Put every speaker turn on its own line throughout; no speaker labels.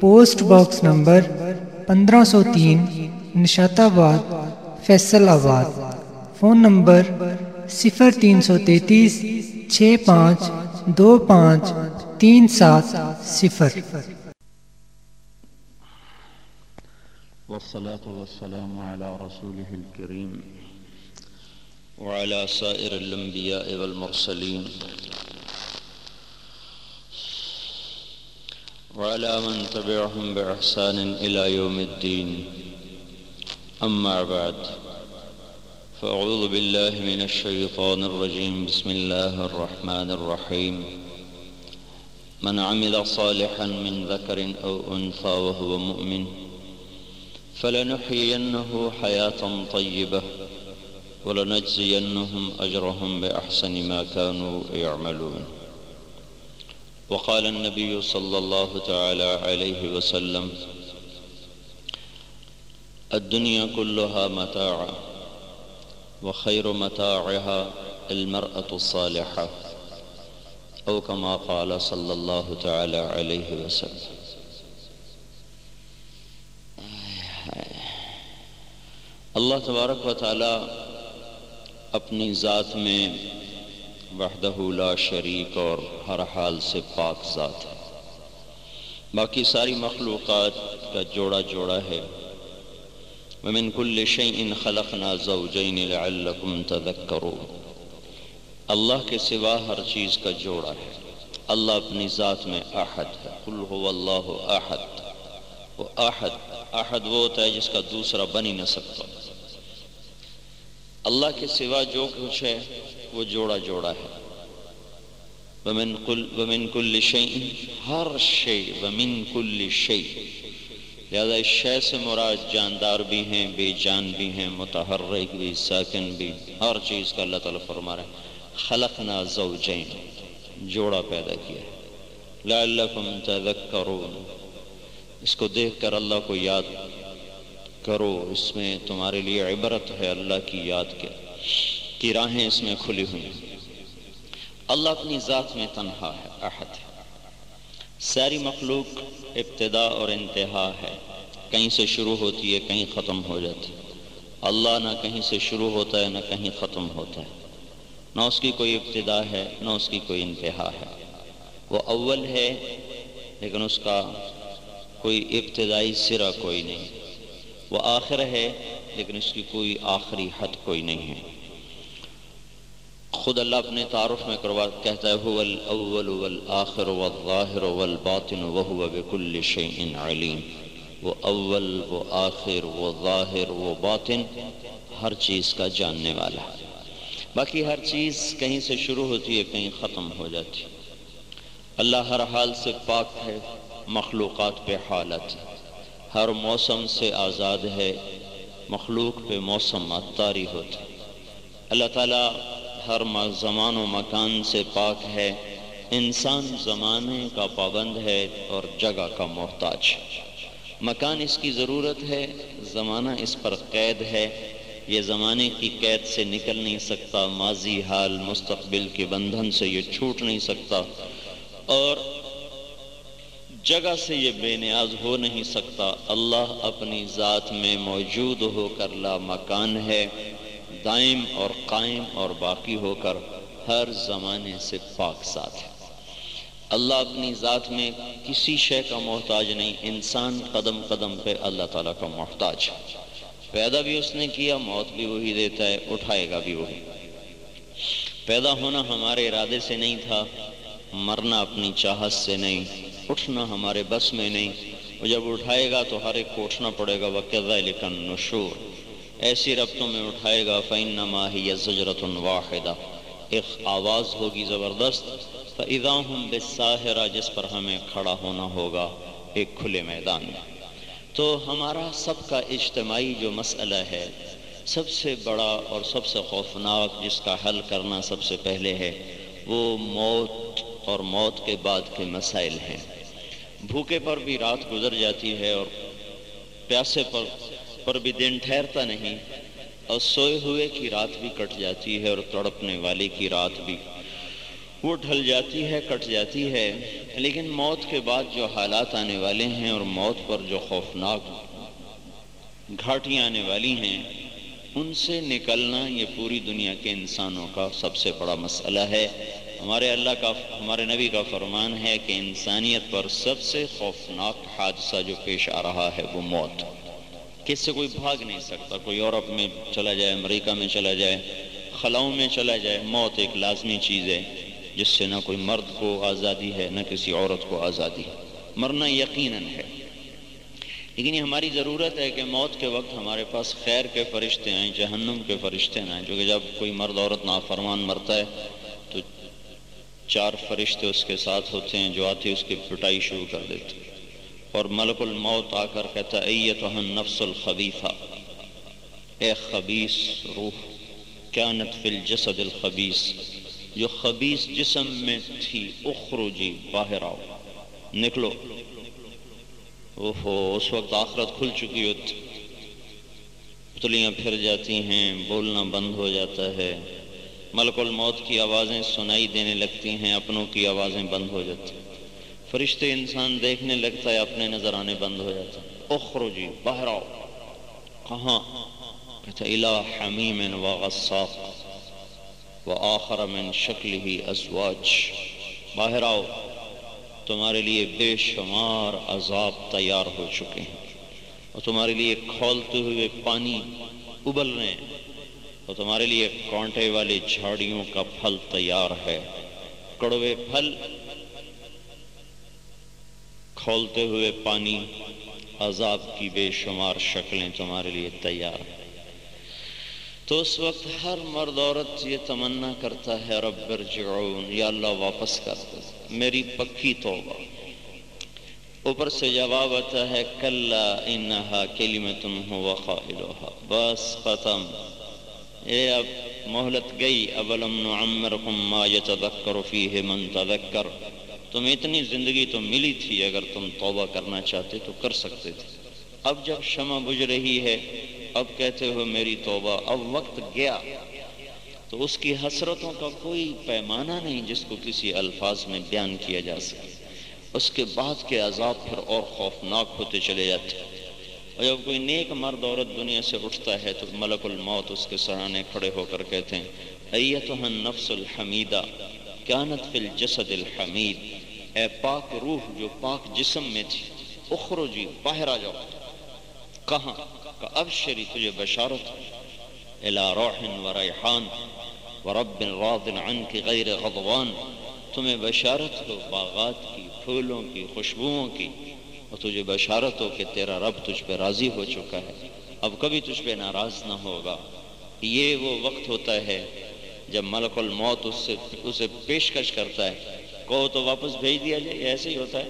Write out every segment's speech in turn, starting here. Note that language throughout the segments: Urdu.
پوسٹ باکس نمبر پندرہ سو تین نشات آباد فیصل آباد فون نمبر صفر تین سو تینتیس، چھ پانچ، دو پانچ، تین سات، صفر۔
والصلاة والسلام على رسوله الكريم وعلى سائر الأنبياء والمرسلين. وعلى من تبعهم بإحسان إلى يوم الدين. أما بعد فأعوذ بالله من الشيطان الرجيم. بسم الله الرحمن الرحيم. من عمل صالحا من ذكر أو أنثى وهو مؤمن فلنحيينه حياة طيبة ولنجزينهم أجرهم بأحسن ما كانوا يعملون. وقال النبي صلى الله تعالى عليه وسلم، الدنيا كلها متاع وخير متاعها المرأة الصالحة، أو كما قال صلى الله تعالى عليه وسلم. اللہ تبارک و تعالی اپنی ذات میں وحدہ لا شریک اور ہر حال سے پاک ذات ہے۔ باقی ساری مخلوقات کا جوڑا جوڑا ہے۔ ومن كل شيء خلقنا زوجين لعلكم تذكرون اللہ کے سوا ہر چیز کا جوڑا ہے۔ اللہ اپنی ذات میں احد ہے۔ قل هو اللہ احد۔ وہ احد احد وہ ہوتا ہے جس کا دوسرا بن ہی نہ سکتا۔ اللہ کے سوا جو کچھ ہے وہ جوڑا جوڑا ہے۔ ومن کل ومن کل شعی ہر شے، ومن کل شعی لہذا اس شے سے مراد جاندار بھی ہیں، بے جان بھی ہیں، متحرک بھی، ساکن بھی، ہر چیز کا اللہ تعالیٰ فرما رہا ہے خلقنا زوجین، جوڑا پیدا کیا ہے۔ لعلکم تذکرون۔ اس کو دیکھ کر اللہ کو یاد کرو، اس میں تمہارے لیے عبرت ہے اللہ کی یاد کے۔ کی راہیں اس میں کھلی ہوئی اللہ اپنی ذات میں تنہا ہے، احد ہے۔ ساری مخلوق ابتدا اور انتہا ہے۔ کہیں سے شروع ہوتی ہے، کہیں ختم ہو جاتی ہے۔ اللہ نہ کہیں سے شروع ہوتا ہے، نہ کہیں ختم ہوتا ہے۔ نہ اس کی کوئی ابتدا ہے، نہ اس کی کوئی انتہا ہے۔ وہ اول ہے، لیکن اس کا کوئی ابتدائی سرا کوئی نہیں۔ وہ آخر ہے، لیکن اس کی کوئی آخری حد کوئی نہیں ہے۔ خود اللہ اپنے تعارف میں کروا کہتا ہے، هو الاول والآخر والظاہر والباطن وهو بكل شيء علیم. وہ اول، وہ آخر، وہ ظاہر، وہ باطن، ہر چیز کا جاننے والا۔ باقی ہر چیز کہیں سے شروع ہوتی ہے، کہیں ختم ہو جاتی۔ اللہ ہر حال سے پاک ہے، مخلوقات پہ حالت۔ ہر موسم سے آزاد ہے، مخلوق پہ موسم اتاری ہوتی اللہ تعالیٰ ہر زمان و مکان سے پاک ہے۔ انسان زمانے کا پابند ہے اور جگہ کا محتاج۔ مکان اس کی ضرورت ہے، زمانہ اس پر قید ہے۔ یہ زمانے کی قید سے نکل نہیں سکتا، ماضی حال، مستقبل کے بندھن سے یہ چھوٹ نہیں سکتا۔ اور جگہ سے یہ بے نیاز ہو نہیں سکتا۔ اللہ اپنی ذات میں موجود ہو کر لا مکان ہے۔ دائم اور قائم اور باقی ہو کر ہر زمانے سے پاک ذات ہے۔ اللہ اپنی ذات میں کسی شے کا محتاج نہیں، انسان قدم قدم پہ اللہ تعالیٰ کا محتاج ہے۔ پیدا بھی اس نے کیا، موت بھی وہی دیتا ہے، اٹھائے گا بھی وہی۔ پیدا ہونا ہمارے ارادے سے نہیں تھا، مرنا اپنی چاہت سے نہیں، اٹھنا ہمارے بس میں نہیں۔ وہ جب اٹھائے گا تو ہر ایک کو اٹھنا پڑے گا وقضہ لیکن نشور ایسی ربطوں میں اٹھائے گا، فَإِنَّمَا هِيَ زَجْرَةٌ وَاحِدَةٌ۔ ایک آواز ہوگی زبردست، فَإِذَا هُمْ بِالسَّاهِرَ جس پر ہمیں کھڑا ہونا ہوگا، ایک کھلے میدان میں۔ تو ہمارا سب کا اجتماعی جو مسئلہ ہے، سب سے بڑا اور سب سے خوفناک، جس کا حل کرنا سب سے پہلے ہے، وہ موت اور موت کے بعد کے مسائل ہیں۔ بھوکے پر بھی رات گزر جاتی ہے اور پیاسے پر پر بھی دن ٹھہرتا نہیں۔ اور سوئے ہوئے کی رات بھی کٹ جاتی ہے اور تڑپنے والے کی رات بھی۔ وہ ڈھل جاتی ہے، کٹ جاتی ہے۔ لیکن موت کے بعد جو حالات آنے والے ہیں اور موت پر جو خوفناک گھاٹیاں آنے والی ہیں، ان سے نکلنا یہ پوری دنیا کے انسانوں کا سب سے بڑا مسئلہ ہے۔ ہمارے اللہ کا، ہمارے نبی کا فرمان ہے کہ انسانیت پر سب سے خوفناک حادثہ جو پیش آ رہا ہے وہ موت۔ کس سے کوئی بھاگ نہیں سکتا، کوئی یورپ میں چلا جائے، امریکہ میں چلا جائے، خلاؤں میں چلا جائے، موت ایک لازمی چیز ہے، جس سے نہ کوئی مرد کو آزادی ہے، نہ کسی عورت کو آزادی ہے۔ مرنا یقیناً ہے۔ لیکن یہ ہماری ضرورت ہے کہ موت کے وقت ہمارے پاس خیر کے فرشتے آئیں، جہنم کے فرشتے نہ آئیں۔ جو کہ جب کوئی مرد عورت نافرمان مرتا ہے، تو چار فرشتے اس کے ساتھ ہوتے ہیں، جو آتے اس کی پٹائی شروع کر دیتے اور ملک الموت آ کر کہتا ایتہن نفس الخبیفہ اے خبیص روح، کانت فی الجسد الخبیص جو خبیص جسم میں تھی، اخرجی باہر آؤ۔ نکلو۔ اوہو، اس وقت آخرت کھل چکی ہوتی۔ پتلیاں پھر جاتی ہیں، بولنا بند ہو جاتا ہے۔ ملک الموت کی آوازیں سنائی دینے لگتی ہیں، اپنوں کی آوازیں بند ہو جاتی۔ ہیں فرشتے انسان دیکھنے لگتا ہے اپنے نظر آنے بند ہو جاتا ہے۔ اخرجی، باہر آؤ۔ کہاں؟ کہتا الہ حمیم و غصاق و آخر من شکل ہی ازواج۔ باہر آؤ۔ تمہارے لیے بے شمار عذاب تیار ہو چکے ہیں۔ اور تمہارے لیے کھولتے ہوئے پانی ابل رہے ہیں۔ اور تمہارے لیے کانٹے والی جھاڑیوں کا پھل تیار ہے۔ کڑوے پھل کھولتے ہوئے پانی عذاب کی بے شمار شکلیں تمہارے لیے تیار تو اس وقت ہر مرد عورت یہ تمنا کرتا ہے، رب ارجعون، یا اللہ واپس کر دے، میری پکی توبہ۔ اوپر سے جواب آتا ہے، کلا انہا کلمتن ہوا قائلوہا بس ختم۔ اے اب محلت گئی، اولم نعمرکم ما یتذکر فیہ من تذکر۔ تمہیں اتنی زندگی تو ملی تھی، اگر تم توبہ کرنا چاہتے تو کر سکتے تھے۔ اب جب شمع بجھ رہی ہے، اب کہتے ہو میری توبہ اب وقت گیا۔ تو اس کی حسرتوں کا کوئی پیمانہ نہیں جس کو کسی الفاظ میں بیان کیا جا سکے۔ اس کے بعد کے عذاب پھر اور خوفناک ہوتے چلے جاتے۔ اور جب کوئی نیک مرد عورت دنیا سے اٹھتا ہے تو ملک الموت اس کے سرانے کھڑے ہو کر کہتے ہیں ایتہن نفس الحمیدہ کانت فی الجسد الحمید اے پاک روح جو پاک جسم میں تھی، اخرجی، باہر آ جاؤ۔ کہاں؟ کہ ابشری تجھے بشارت، الى روح و ریحان، و رب راض عنک غیر غضوان۔ تمہیں بشارت ہو باغات کی، پھولوں کی، خوشبوؤں کی۔ اور تجھے بشارت ہو کہ تیرا رب تجھ پہ راضی ہو چکا ہے۔ اب کبھی تجھ پہ ناراض نہ ہوگا۔ یہ وہ وقت ہوتا ہے جب ملک الموت اس سے اسے پیشکش کرتا ہے، کہو تو واپس بھیج دیا جائے ایسے ہی ہوتا ہے۔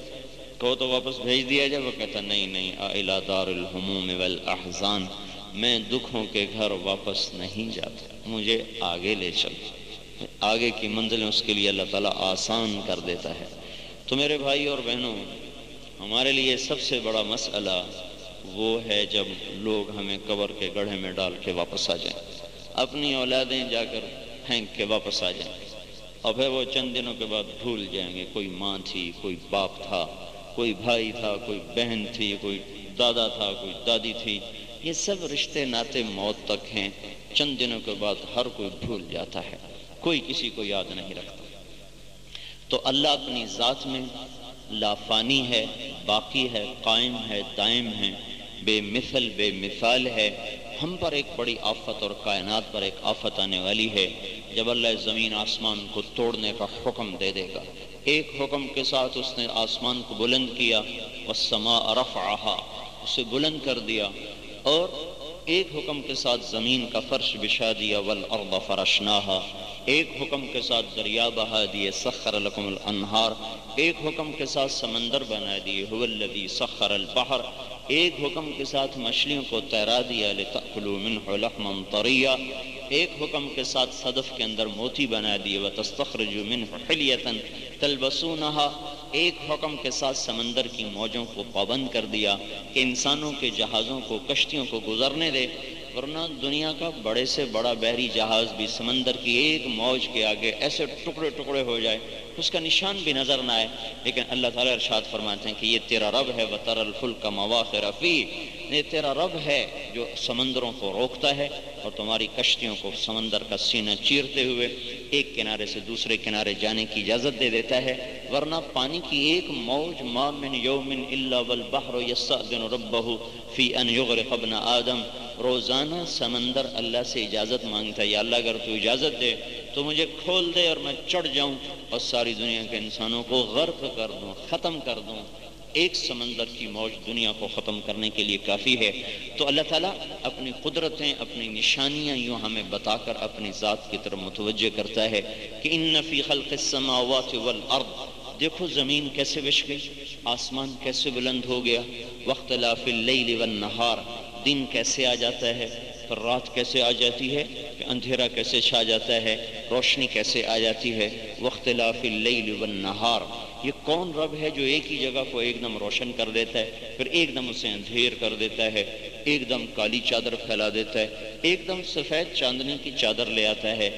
کہو تو واپس بھیج دیا جائے، وہ کہتا نہیں نہیں دار الحموم والاحزان، میں دکھوں کے گھر واپس نہیں جاتا، مجھے آگے لے چل آگے کی منزلیں اس کے لیے اللہ تعالیٰ آسان کر دیتا ہے۔ تو میرے بھائی اور بہنوں، ہمارے لیے سب سے بڑا مسئلہ وہ ہے جب لوگ ہمیں قبر کے گڑھے میں ڈال کے واپس آ جائیں۔ اپنی اولادیں جا کر پھینک کے واپس آ جائیں۔ اور پھر وہ چند دنوں کے بعد بھول جائیں گے، کوئی ماں تھی، کوئی باپ تھا، کوئی بھائی تھا، کوئی بہن تھی، کوئی دادا تھا، کوئی دادی تھی۔ یہ سب رشتے ناتے موت تک ہیں۔ چند دنوں کے بعد ہر کوئی بھول جاتا ہے، کوئی کسی کو یاد نہیں رکھتا۔ تو اللہ اپنی ذات میں لافانی ہے، باقی ہے، قائم ہے، دائم ہے، بے مثل، بے مثال ہے۔ ہم پر ایک بڑی آفت اور کائنات پر ایک آفت آنے والی ہے جب اللہ زمین آسمان کو توڑنے کا حکم دے دے گا۔ ایک حکم کے ساتھ اس نے آسمان کو بلند کیا، والسماء رفعہا۔ اسے بلند کر دیا اور ایک حکم کے ساتھ زمین کا فرش بشا دیا، والارض فرشناہا۔ ایک حکم کے ساتھ دریا بہا دیے، سخر لکم الانہار۔ ایک حکم کے ساتھ سمندر بنا دیے، هو الذی سخر البحر۔ ایک حکم کے ساتھ مچھلیوں کو تیرا دیا، لتأکلوا منه لحما طریا۔ ایک حکم کے ساتھ صدف کے اندر موتی بنا دیے وتستخرجوا منه حلیتا تلبسونها ایک حکم کے ساتھ سمندر کی موجوں کو پابند کر دیا کہ انسانوں کے جہازوں کو، کشتیوں کو گزرنے دے۔ ورنہ دنیا کا بڑے سے بڑا بحری جہاز بھی سمندر کی ایک موج کے آگے ایسے ٹکڑے ٹکڑے ہو جائے، اس کا نشان بھی نظر نہ آئے۔ لیکن اللہ تعالیٰ ارشاد فرماتے ہیں کہ یہ تیرا رب ہے وطر الفل کا مواقع رفیع یہ تیرا رب ہے جو سمندروں کو روکتا ہے اور تمہاری کشتیوں کو سمندر کا سینہ چیرتے ہوئے ایک کنارے سے دوسرے کنارے جانے کی اجازت دے دیتا ہے۔ ورنہ پانی کی ایک موج، ما من یوم الا والبحر یستأذن ربه فی ان یغرق ابن آدم۔ روزانہ سمندر اللہ سے اجازت مانگتا ہے، یا اللہ اگر تو اجازت دے تو مجھے کھول دے اور میں چڑھ جاؤں اور ساری دنیا کے انسانوں کو غرق کر دوں، ختم کر دوں۔ ایک سمندر کی موج دنیا کو ختم کرنے کے لیے کافی ہے۔ تو اللہ تعالیٰ اپنی قدرتیں، اپنی نشانیاں یوں ہمیں بتا کر اپنی ذات کی طرف متوجہ کرتا ہے کہ ان فی خلق السماوات والارض۔ دیکھو زمین کیسے بچ گئی، آسمان کیسے بلند ہو گیا۔ وقت لاف اللیل والنہار۔ دن کیسے آ جاتا ہے، پھر رات کیسے آ جاتی ہے اندھیرا کیسے چھا جاتا ہے، روشنی کیسے آ جاتی ہے، وقت لاف اللیل والنہار یہ کون رب ہے جو ایک ہی جگہ کو ایک دم روشن کر دیتا ہے، پھر ایک دم اسے اندھیر کر دیتا ہے، ایک دم کالی چادر پھیلا دیتا ہے، ایک دم سفید چاندنی کی چادر لے آتا ہے۔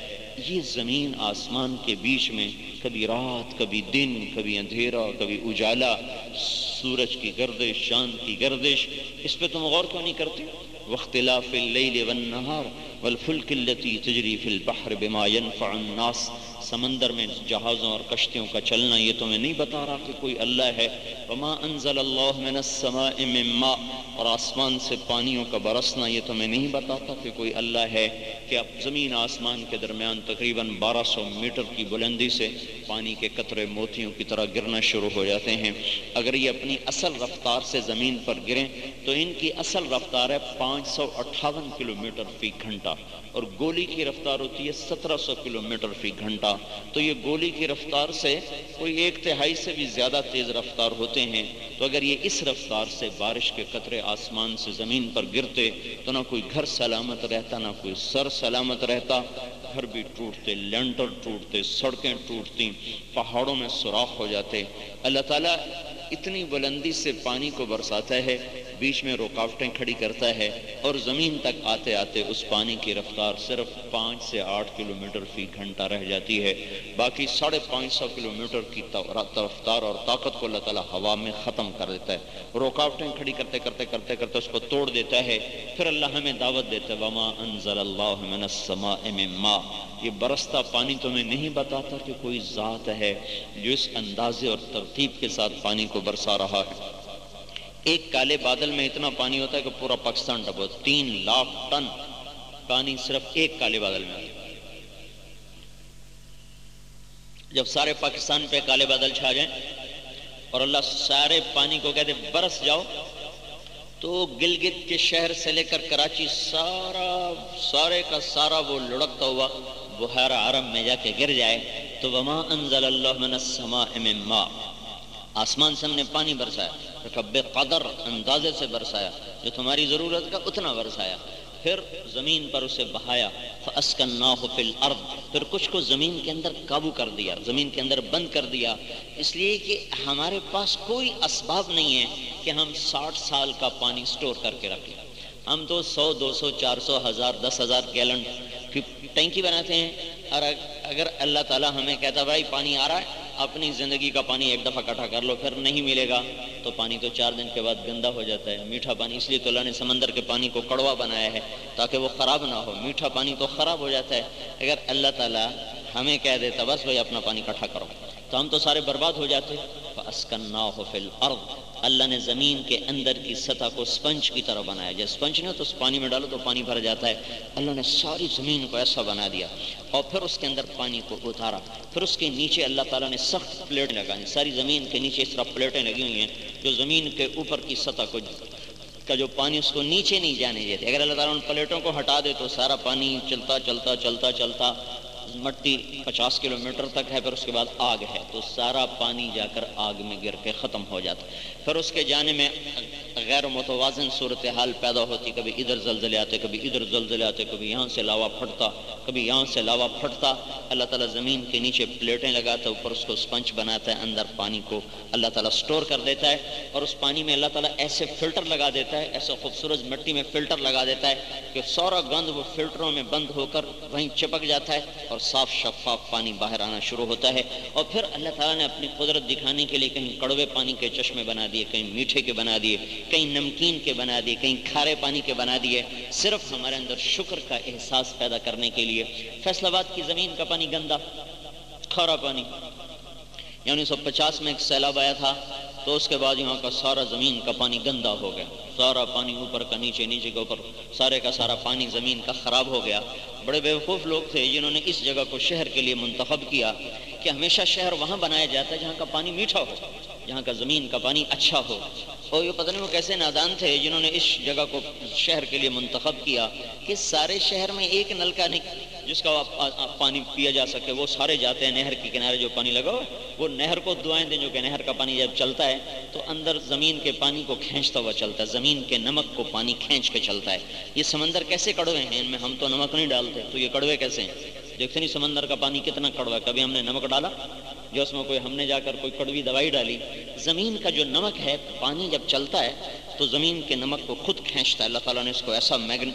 یہ زمین آسمان کے بیچ میں کبھی رات، کبھی دن، کبھی اندھیرا، کبھی اجالا، سورج کی گردش، چاند کی گردش۔ اس پہ تم غور کیوں نہیں کرتے؟ واختلاف اللیل والنہار والفلک اللتی تجری فی البحر بما ينفع الناس۔ سمندر میں جہازوں اور کشتیوں کا چلنا، یہ تمہیں نہیں بتا رہا کہ کوئی اللہ ہے۔ وما انزل اللہ من السماء من ماء اور آسمان سے پانیوں کا برسنا، یہ تمہیں نہیں بتاتا کہ کوئی اللہ ہے کہ اب زمین آسمان کے درمیان تقریباً بارہ سو میٹر کی بلندی سے پانی کے قطرے موتیوں کی طرح گرنا شروع ہو جاتے ہیں۔ اگر یہ اپنی اصل رفتار سے زمین پر گریں، تو ان کی اصل رفتار ہے پانچ سو اٹھاون کلو میٹر فی گھنٹہ۔ اور گولی کی رفتار ہوتی ہے سترہ سو کلو میٹر فی گھنٹہ۔ تو یہ گولی کی رفتار سے کوئی ایک تہائی سے بھی زیادہ تیز رفتار ہوتے ہیں۔ تو اگر یہ اس رفتار سے بارش کے قطرے آسمان سے زمین پر گرتے تو نہ کوئی گھر سلامت رہتا، نہ کوئی سر سلامت رہتا۔ گھر بھی ٹوٹتے، لینٹر ٹوٹتے، سڑکیں ٹوٹتی، پہاڑوں میں سوراخ ہو جاتے۔ اللہ تعالیٰ اتنی بلندی سے پانی کو برساتا ہے، بیچ میں رکاوٹیں کھڑی کرتا ہے اور زمین تک آتے آتے اس پانی کی رفتار صرف پانچ سے آٹھ کلومیٹر فی گھنٹہ رہ جاتی ہے۔ باقی ساڑھے پانچ سو کلومیٹر کی رفتار اور طاقت کو اللہ تعالیٰ ہوا میں ختم کر دیتا ہے۔ رکاوٹیں کھڑی کرتے کرتے کرتے کرتے اس کو توڑ دیتا ہے۔ پھر اللہ ہمیں دعوت دیتا ہے، وما انزل اللہ من السماء من ماء۔ یہ برستا پانی تمہیں نہیں بتاتا کہ کوئی ذات ہے جو اس اندازے اور ترتیب کے ساتھ پانی کو برسا رہا ہے۔ ایک کالے بادل میں اتنا پانی ہوتا ہے کہ پورا پاکستان ڈبو۔ تین لاکھ ٹن پانی صرف ایک کالے بادل میں۔ آتا جب سارے پاکستان پہ کالے بادل چھا جائیں اور اللہ سارے پانی کو کہتے برس جاؤ۔ تو گلگت کے شہر سے لے کر کراچی سارا، سارے کا سارا وہ لڑکتا ہوا بحیرہ عرب میں جا کے گر جائے۔ تو وما انزل اللہ من السماء من ماء۔ آسمان سے ہم نے پانی برسایا۔ بے قدر اندازے سے برسایا۔ جو تمہاری ضرورت کا اتنا برسایا۔ پھر زمین پر اسے بہایا، فَأَسْكَنَّاهُ فِي الْأَرْضِ۔ پھر کچھ کو زمین کے اندر قابو کر دیا، زمین کے اندر بند کر دیا۔ اس لیے کہ ہمارے پاس کوئی اسباب نہیں ہے کہ ہم ساٹھ سال کا پانی سٹور کر کے رکھ لیں ہم تو سو، دو سو، چار سو، ہزار، دس ہزار گیلن کی ٹینکی بناتے ہیں۔ اور اگر اللہ تعالیٰ ہمیں کہتا بھائی، پانی آ رہا ہے؟ اپنی زندگی کا پانی ایک دفعہ کٹھا کر لو، پھر نہیں ملے گا تو پانی تو چار دن کے بعد گندا ہو جاتا ہے۔ میٹھا پانی، اس لیے تو اللہ نے سمندر کے پانی کو کڑوا بنایا ہے تاکہ وہ خراب نہ ہو۔ میٹھا پانی تو خراب ہو جاتا ہے۔ اگر اللہ تعالیٰ ہمیں کہہ دیتا، بس بھائی اپنا پانی کٹھا کرو۔ تو ہم تو سارے برباد ہو جاتے۔ فِي الْأَرْضِ۔ اللہ نے زمین کے اندر کی سطح کو سپنج کی طرح بنایا۔ جب سپنج نہیں تو اس پانی میں ڈالو تو پانی بھر جاتا ہے۔ اللہ نے ساری زمین کو ایسا بنا دیا۔ اور پھر اس کے اندر پانی کو اتارا۔ پھر اس کے نیچے اللہ تعالیٰ نے سخت پلیٹ لگائی ساری زمین کے نیچے اس طرح پلیٹیں لگی ہوئی ہیں جو زمین کے اوپر کی سطح کو کا جو پانی اس کو نیچے نہیں جانے دیتے۔ اگر اللہ تعالیٰ ان پلیٹوں کو ہٹا دے تو سارا پانی چلتا چلتا چلتا چلتا۔ مٹی پچاس کلو میٹر تک ہے، پھر اس کے بعد آگ ہے۔ تو سارا پانی جا کر آگ میں گر کے ختم ہو جاتا۔ پھر اس کے جانے میں غیر متوازن صورتحال پیدا ہوتی۔ کبھی ادھر زلزلے آتے، کبھی ادھر زلزلے آتے، کبھی یہاں سے لاوا پھٹتا، کبھی یہاں سے لاوا پھٹتا۔ اللہ تعالیٰ زمین کے نیچے پلیٹیں لگاتا ہے اوپر اس کو اسپنچ بناتا ہے، اندر پانی کو اللہ تعالیٰ سٹور کر دیتا ہے۔ اور اس پانی میں اللہ تعالیٰ ایسے فلٹر لگا دیتا ہے ایسے خوبصورت مٹی میں فلٹر لگا دیتا ہے کہ سورا گند وہ فلٹروں میں بند ہو کر وہیں چپک جاتا ہے۔ اور اور صاف شفاف پانی باہر آنا شروع ہوتا ہے اور پھر اللہ تعالیٰ نے اپنی قدرت دکھانے کے لیے کہیں کڑوے پانی کے چشمے بنا دیے، کہیں میٹھے کے بنا دیے، کہیں نمکین کے بنا دیے، کہیں کھارے پانی کے بنا دیے۔ صرف ہمارے اندر شکر کا احساس پیدا کرنے کے لیے۔ فیصل آباد کی زمین کا پانی گندا، کھارا پانی۔ یعنی سو پچاس میں ایک سیلاب آیا تھا۔ تو اس کے بعد یہاں کا سارا زمین کا پانی گندا ہو گیا۔ سارا پانی اوپر کا، نیچے نیچے کے اوپر، سارے کا سارا پانی زمین کا خراب ہو گیا۔ بڑے بیوقوف لوگ تھے جنہوں نے اس جگہ کو شہر کے لیے منتخب کیا کہ ہمیشہ شہر وہاں بنایا جاتا ہے جہاں کا پانی میٹھا ہو، جہاں کا زمین کا پانی اچھا ہو۔ اور یہ پتہ نہیں وہ کیسے نادان تھے جنہوں نے اس جگہ کو شہر کے لیے منتخب کیا کہ سارے شہر میں ایک نلکا نہیں جس کا پانی پیا جا سکے، وہ سارے جاتے ہیں نہر کے کنارے جو پانی لگا ہوا وہ نہر کو دعائیں دیں، جو کہ نہر کا پانی جب چلتا ہے، تو اندر زمین کے پانی کو کھینچتا ہوا چلتا ہے۔ زمین کے نمک کو پانی کھینچ کے چلتا ہے۔ یہ سمندر کیسے کڑوے ہیں؟ ان میں ہم تو نمک نہیں ڈالتے۔ تو یہ کڑوے کیسے ہیں؟ دیکھتے نہیں سمندر کا پانی کتنا کڑوا ہے۔ کبھی ہم نے نمک ڈالا؟ جو اس میں کوئی ہم نے جا کر کوئی کڑوی دوائی ڈالی۔ زمین کا جو نمک ہے، پانی جب چلتا ہے تو زمین کے نمک کو خود کھینچتا ہے۔ اللہ تعالیٰ نے اس کو ایسا میگن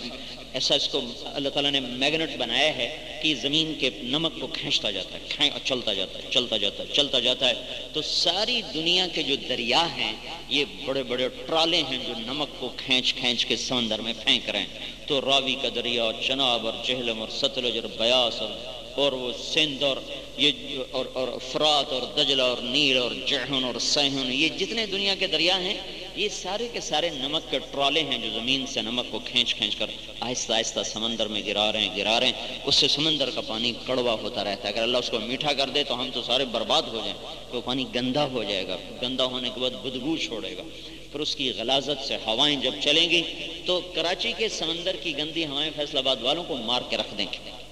ایسا اس کو اللہ تعالیٰ نے میگنٹ بنایا ہے کہ زمین کے نمک کو کھینچتا جاتا ہے چلتا جاتا ہے، چلتا جاتا ہے، چلتا جاتا ہے۔ تو ساری دنیا کے جو دریا ہیں، یہ بڑے بڑے ٹرالے ہیں جو نمک کو کھینچ کھینچ کے سمندر میں پھینک رہے ہیں۔ تو راوی کا دریا اور چناب اور جہلم اور ستلج اور بیاس اور اور وہ سندھ اور یہ اور اور فرات اور دجلہ اور نیل اور جہن اور سہن، یہ جتنے دنیا کے دریا ہیں، یہ سارے کے سارے نمک کے ٹرالے ہیں جو زمین سے نمک کو کھینچ کھینچ کر آہستہ آہستہ سمندر میں گرا رہے ہیں، گرا رہے ہیں۔ اس سے سمندر کا پانی کڑوا ہوتا رہتا ہے۔ اگر اللہ اس کو میٹھا کر دے تو ہم تو سارے برباد ہو جائیں۔ تو وہ پانی گندا ہو جائے گا۔ گندا ہونے کے بعد بدبو چھوڑے گا۔ پھر اس کی غلازت سے ہوائیں جب چلیں گی تو کراچی کے سمندر کی گندی ہوائیں فیصل آباد والوں کو مار کے رکھ دیں گے۔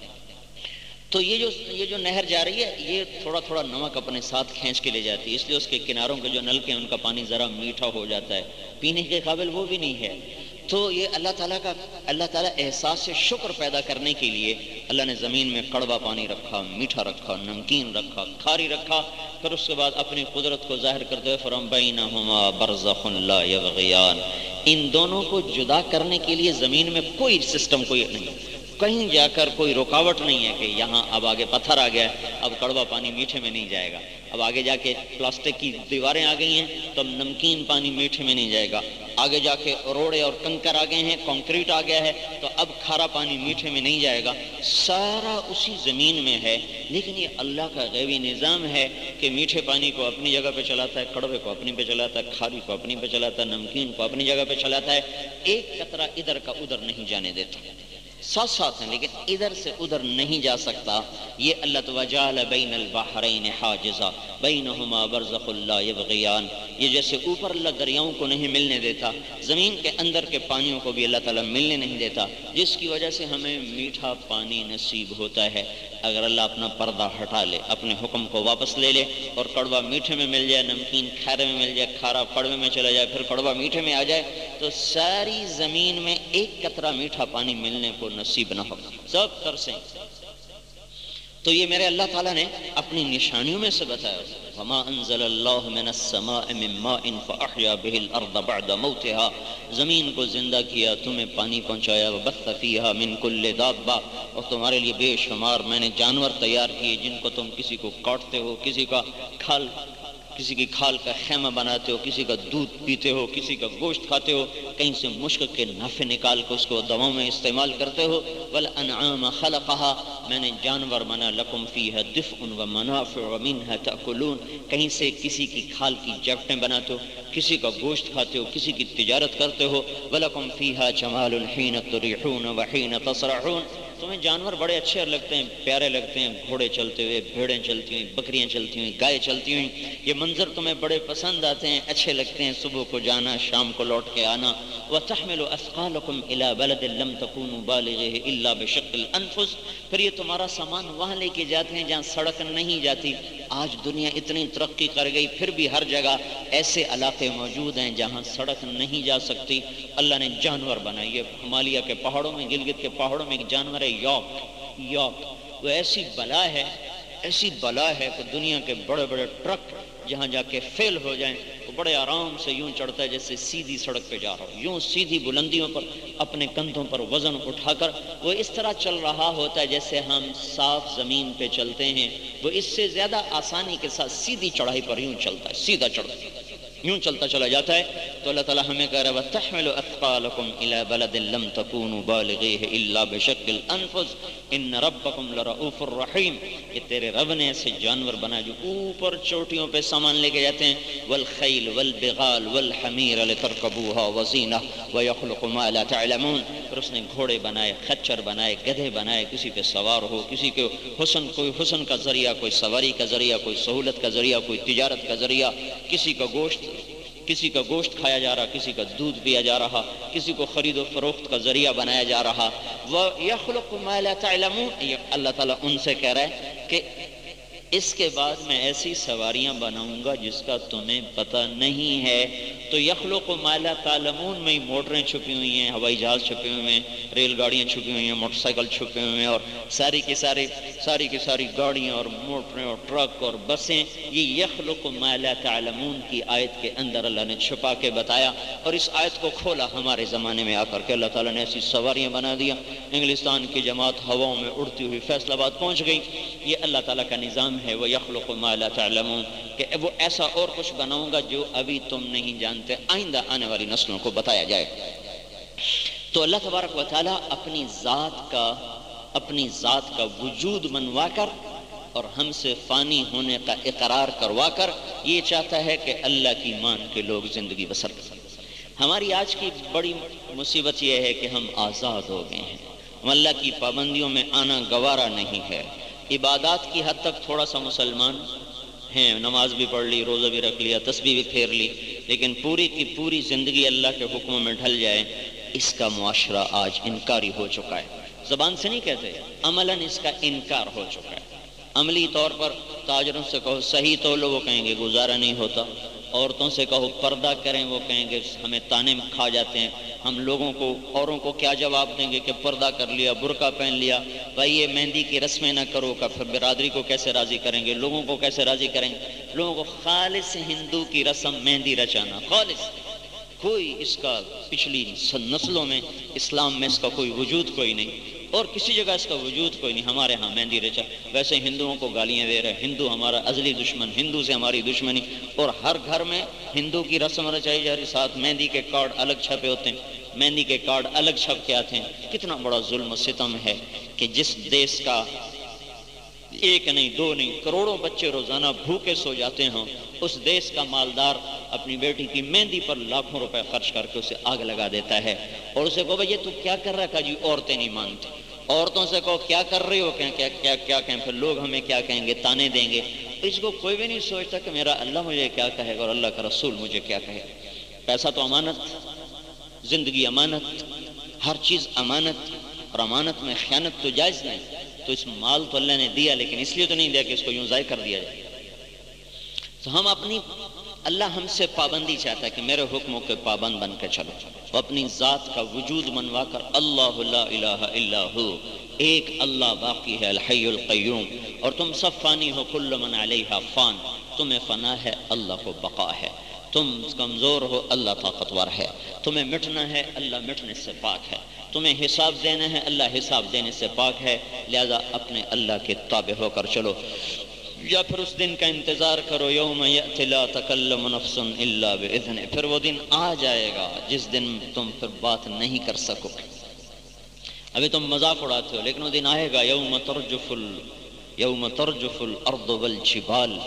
تو یہ جو یہ جو نہر جا رہی ہے، یہ تھوڑا تھوڑا نمک اپنے ساتھ کھینچ کے لے جاتی ہے۔ اس لیے اس کے کناروں کے جو نلکے ہیں، ان کا پانی ذرا میٹھا ہو جاتا ہے۔ پینے کے قابل وہ بھی نہیں ہے۔ تو یہ اللہ تعالیٰ کا اللہ تعالیٰ احساس سے شکر پیدا کرنے کے لیے اللہ نے زمین میں کڑوا پانی رکھا، میٹھا رکھا، نمکین رکھا، کھاری رکھا۔ پھر اس کے بعد اپنی قدرت کو ظاہر کرتے ہوئے فرم بینہما برزخ لا یبغیان ان دونوں کو جدا کرنے کے لیے زمین میں کوئی سسٹم کوئی نہیں۔ کہیں جا کر کوئی رکاوٹ نہیں ہے کہ یہاں اب آگے پتھر آ گیا ہے، اب کڑوا پانی میٹھے میں نہیں جائے گا۔ اب آگے جا کے پلاسٹک کی دیواریں آ گئی ہیں تو اب نمکین پانی میٹھے میں نہیں جائے گا۔ آگے جا کے روڑے اور کنکر آ گئے ہیں، کانکریٹ آ گیا ہے، تو اب کھارا پانی میٹھے میں نہیں جائے گا۔ سارا اسی زمین میں ہے۔ لیکن یہ اللہ کا غیبی نظام ہے کہ میٹھے پانی کو اپنی جگہ پہ چلاتا ہے، کڑوے کو اپنی پہ چلاتا ہے، کھاری کو اپنی پہ چلاتا ہے، نمکین کو اپنی جگہ پہ چلاتا ہے۔ ایک قطرہ ادھر کا ادھر نہیں جانے دیتا۔ ساتھ ساتھ ہیں، لیکن ادھر سے ادھر نہیں جا سکتا۔ یہ اللہ توجال بین البحرین حاجزہ بینہما برزخ اللہ یبغیان۔ یہ جیسے اوپر اللہ دریاؤں کو نہیں ملنے دیتا، زمین کے اندر کے پانیوں کو بھی اللہ تعالیٰ ملنے نہیں دیتا، جس کی وجہ سے ہمیں میٹھا پانی نصیب ہوتا ہے۔ اگر اللہ اپنا پردہ ہٹا لے، اپنے حکم کو واپس لے لے اور کڑوا میٹھے میں مل جائے، نمکین کھارے میں مل جائے، کھارا کڑوے میں چلا جائے، پھر کڑوا میٹھے میں آ جائے، تو ساری زمین میں ایک قطرہ میٹھا پانی ملنے کو نصیب نہ ہو۔ سب ترسیں تو یہ میرے اللہ تعالیٰ نے اپنی نشانیوں میں سے بتایا۔ وما انزل اللہ من السماء من ماء فاحیا به الارض بعد موتها۔ زمین کو زندہ کیا، تمہیں پانی پہنچایا۔ وبث فيها من كل دابہ اور تمہارے لیے بے شمار میں نے جانور تیار کیے، جن کو تم کسی کو کاٹتے ہو، کسی کا کھال کسی کی کھال کا خیمہ بناتے ہو، کسی کا دودھ پیتے ہو، کسی کا گوشت کھاتے ہو، کہیں سے مشک کے نافع نکال کے اس کو دواؤں میں استعمال کرتے ہو۔ والانعام خلقها، میں نے جانور بنا لکم فیہا دفع و منافع و منها تأکلون۔ کہیں سے کسی کی کھال کی جیکٹیں بناتے ہو، کسی کا گوشت کھاتے ہو، کسی کی تجارت کرتے ہو۔ وَلَكُمْ فِيهَا جَمَالٌ حِينَ تُرِحُونَ وَحِينَ تَصْرَحُونَ تمہیں جانور بڑے اچھے لگتے ہیں، پیارے لگتے ہیں، گھوڑے چلتے ہوئے، بھیڑیں چلتی ہوئی بکریاں چلتی ہوئی گائے چلتی ہوئی یہ منظر تمہیں بڑے پسند آتے ہیں، اچھے لگتے ہیں۔ صبح کو جانا، شام کو لوٹ کے آنا۔ وَتَحْمِلُ أَثْقَالَكُمْ إِلَى بَلَدٍ لَمْ تَكُونُوا بَالِغِهِ إِلَّا بِشَقِّ الْأَنفُسِ۔ پھر یہ تمہارا سامان وہاں لے کے جاتے ہیں جہاں سڑک نہیں جاتی۔ آج دنیا اتنی ترقی کر گئی، پھر بھی ہر جگہ ایسے علاقے موجود ہیں جہاں سڑک نہیں جا سکتی۔ اللہ نے جانور بنائی ہے ہمالیہ کے پہاڑوں میں، گلگت کے پہاڑوں میں ایک جانور ہے یوک یوک وہ ایسی بلا ہے، ایسی بلا ہے کہ دنیا کے بڑے بڑے ٹرک جہاں جا کے فیل ہو جائیں، وہ بڑے آرام سے یوں چڑھتا ہے جیسے سیدھی سڑک پہ جا رہا ہو۔ یوں سیدھی بلندیوں پر، اپنے کندھوں پر وزن اٹھا کر، وہ اس طرح چل رہا ہوتا ہے جیسے ہم صاف زمین پہ چلتے ہیں۔ وہ اس سے زیادہ آسانی کے ساتھ سیدھی چڑھائی پر یوں چلتا ہے، سیدھا چڑھتا ہے۔ یوں چلتا چلا جاتا ہے، تو اللہ تعالی ہمیں کہہ رہا ہے، وَتَحْمِلُ أَثْقَالَكُمْ إِلَى بَلَدٍ لَمْ تَكُونُوا بَالِغِيهِ إِلَّا بِشَكِّ الْأَنفُسِ إِنَّ رَبَّكُمْ لَرَؤُوفُ الرَّحِيمُ یہ تیرے رب نے ایسے جانور بنائے جو اوپر چوٹیوں پہ سامان لے کے جاتے ہیں۔ والخیل والبغال والحمیر لترکبوها وزینہ ویخلق ما لا تعلمون۔ پھر اس نے گھوڑے بنائے، خچر بنائے، گدھے بنائے، کسی پہ سوار ہو، کسی کے حسن، کوئی حسن کا ذریعہ، کوئی سواری کا ذریعہ، کوئی سہولت کا ذریعہ، کوئی تجارت کا ذریعہ، کسی کا گوشت۔ کسی کا گوشت کھایا جا رہا، کسی کا دودھ پیا جا رہا، کسی کو خرید و فروخت کا ذریعہ بنایا جا رہا۔ وہ یخلق ما لا تعلمون اللہ تعالیٰ ان سے کہہ رہا ہے کہ اس کے بعد میں ایسی سواریاں بناؤں گا جس کا تمہیں پتہ نہیں ہے۔ تو یخلق و مالا تعلمون میں موٹریں چھپی ہوئی ہیں، ہوائی جہاز چھپے ہوئے ہیں، ریل گاڑیاں چھپی ہوئی ہیں، موٹر سائیکل چھپے ہوئے ہیں اور ساری کی ساری ساری کی ساری گاڑیاں اور موٹریں اور ٹرک اور بسیں۔ یہ یخلق و مالا تعلمون کی آیت کے اندر اللہ نے چھپا کے بتایا۔ اور اس آیت کو کھولا ہمارے زمانے میں آ کر کے اللہ تعالیٰ نے ایسی سواریاں بنا دیا۔ انگلستان کی جماعت ہواؤں میں اڑتی ہوئی فیصلہ آباد پہنچ گئی۔ یہ اللہ تعالیٰ کا نظام ہے، وہ یخلق ما لا تعلمون، کہ وہ ایسا اور کچھ بناؤں گا جو ابھی تم نہیں جانتے، آئندہ آنے والی نسلوں کو بتایا جائے۔ تو اللہ تبارک و تعالیٰ اپنی ذات کا، اپنی ذات کا وجود منوا کر اور ہم سے فانی ہونے کا اقرار کروا کر یہ چاہتا ہے کہ اللہ کی مان کے لوگ زندگی بسر کریں۔ ہماری آج کی بڑی مصیبت یہ ہے کہ ہم آزاد ہو گئے ہیں۔ ہم اللہ کی پابندیوں میں آنا گوارا نہیں ہے۔ عبادات کی حد تک تھوڑا سا مسلمان ہیں۔ نماز بھی پڑھ لی، روزہ بھی رکھ لیا، تسبیح بھی پھیر لی، لیکن پوری کی پوری زندگی اللہ کے حکموں میں ڈھل جائے۔ اس کا معاشرہ آج انکاری ہو چکا ہے۔ زبان سے نہیں کہتے، عملاً اس کا انکار ہو چکا ہے۔ عملی طور پر تاجروں سے کہو، صحیح تو لو وہ کہیں گے، گزارا نہیں ہوتا۔ عورتوں سے کہو، پردہ کریں، وہ کہیں گے، ہمیں تانے میں کھا جاتے ہیں۔ ہم لوگوں کو، اوروں کو کیا جواب دیں گے کہ پردہ کر لیا، برقع پہن لیا۔ بھائی، یہ مہندی کی رسمیں نہ کرو کا پھر برادری کو کیسے راضی کریں گے؟ لوگوں کو کیسے راضی کریں گے؟ لوگوں کو خالص ہندو کی رسم مہندی رچانا، خالص۔ کوئی اس کا پچھلی نسلوں میں، اسلام میں اس کا کوئی وجود کوئی نہیں۔ اور کسی جگہ اس کا وجود کوئی نہیں، ہمارے ہاں مہندی رچا۔ ویسے ہندوؤں کو گالیاں دے رہے ہندو ہمارا ازلی دشمن، ہندو سے ہماری دشمنی۔ اور ہر گھر میں ہندو کی رسم رچائی جا رہی، ساتھ مہندی کے کارڈ الگ چھپے ہوتے ہیں۔ مہندی کے کارڈ الگ چھپ کے آتے ہیں۔ کتنا بڑا ظلم و ستم ہے کہ جس دیش کا ایک نہیں، دو نہیں، کروڑوں بچے روزانہ بھوکے سو جاتے ہوں۔ اس دیش کا مالدار اپنی بیٹی کی مہندی پر لاکھوں روپے خرچ کر کے اسے آگ لگا دیتا ہے۔ اور اسے کہو بھائی یہ تو کیا کر رہا ہے جی عورتیں نہیں مانتی عورتوں سے کہو، کیا کر رہی ہو؟ کہیں کیا کیا کیا کہیں؟ پھر لوگ ہمیں کیا کہیں گے؟ تانے دیں گے؟ اس کو کوئی بھی نہیں سوچتا کہ میرا اللہ مجھے کیا کہے گا اور اللہ کا رسول مجھے کیا کہے۔ پیسہ تو امانت، زندگی امانت، ہر چیز امانت اور امانت میں خیانت تو جائز نہیں۔ تو اس مال تو اللہ نے دیا، لیکن اس لیے تو نہیں دیا کہ اس کو یوں ضائع کر دیا جائے۔ تو ہم اپنی اللہ ہم سے پابندی چاہتا ہے کہ میرے حکموں کے پابند بن کے چلو۔ وہ اپنی ذات کا وجود منوا کر اللہ لا الہ الا ہو۔ ایک اللہ باقی ہے، الحی القیوم۔ اور تم سب فانی ہو، کل من علیہ فان۔ تمہیں فنا ہے، اللہ کو بقا ہے۔ تم کمزور ہو، اللہ طاقتور ہے۔ تمہیں مٹنا ہے، اللہ مٹنے سے پاک ہے۔ تمہیں حساب دینا ہے، اللہ حساب دینے سے پاک ہے۔ لہذا اپنے اللہ کے تابع ہو کر چلو۔ یا پھر اس دن کا انتظار کرو، یوم لا تکلم نفس الا باذن پھر وہ دن آ جائے گا جس دن تم پھر بات نہیں کر سکو۔ ابھی تم مذاق اڑاتے ہو، لیکن وہ دن آئے گا۔ یوم ترجف ال یوم ترجف الارض والجبال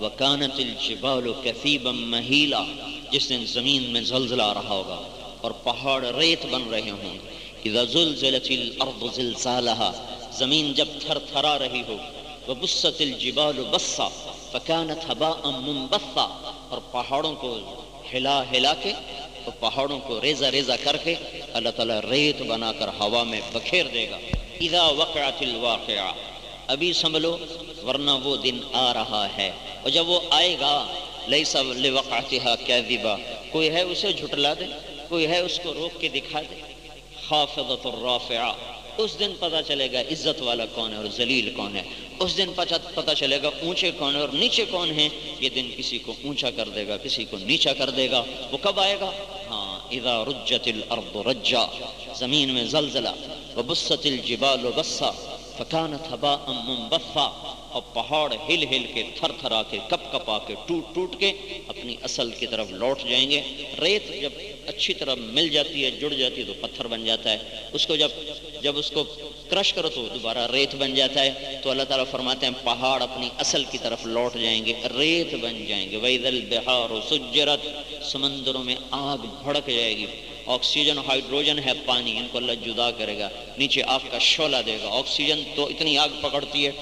وکانت الجبال کثیبا مہیلا۔ جس دن زمین میں زلزلہ آ رہا ہوگا اور پہاڑ ریت بن رہے ہوں۔ اذا زلزلت الارض زلزالها زمین جب تھر تھرا رہی ہو وبست الجبال بسا فكانت هباء منبثا، اور پہاڑوں کو ہلا ہلا کے تو پہاڑوں کو ریزہ ریزہ کر کے اللہ تعالیٰ ریت بنا کر ہوا میں بکھیر دے گا۔ اذا وقعت الواقعہ، ابھی سنبھلو ورنہ وہ دن آ رہا ہے۔ اور جب وہ آئے گا، لیسا لوقعتها كاذبا کوئی ہے اسے جھٹلا دے، کوئی ہے اس کو روک کے دکھا دے۔ خافضت الرافعہ، اس دن پتہ چلے گا عزت والا کون ہے اور ذلیل کون ہے۔ اس دن پتہ چلے گا اونچے کون اور نیچے کون ہیں۔ یہ دن کسی کو اونچا کر دے گا، کسی کو نیچا کر دے گا۔ وہ کب آئے گا؟ ہاں اذا رجت الارض رجا۔ زمین میں زلزلہ۔ وبست الجبال بسا فکانت هباء منبثا۔ اور پہاڑ ہل ہل کے تھر تھرا کے کپ کپا کے ٹوٹ ٹوٹ کے اپنی اصل کی طرف لوٹ جائیں گے۔ ریت جب اچھی طرح مل جاتی ہے، جڑ جاتی ہے تو پتھر بن جاتا ہے۔ اس کو جب جب اس کو کرش کرو تو دوبارہ ریت بن جاتا ہے۔ تو اللہ تعالیٰ فرماتے ہیں، پہاڑ اپنی اصل کی طرف لوٹ جائیں گے، ریت بن جائیں گے۔ وَإِذَا الْبِحَارُ سُجِّرَتْ، سمندروں میں آگ بھڑک جائے گی۔ آکسیجن، ہائیڈروجن ہے پانی، ان کو اللہ جدا کرے گا، نیچے آگ کا شعلہ دے گا۔ آکسیجن تو اتنی آگ پکڑتی ہے۔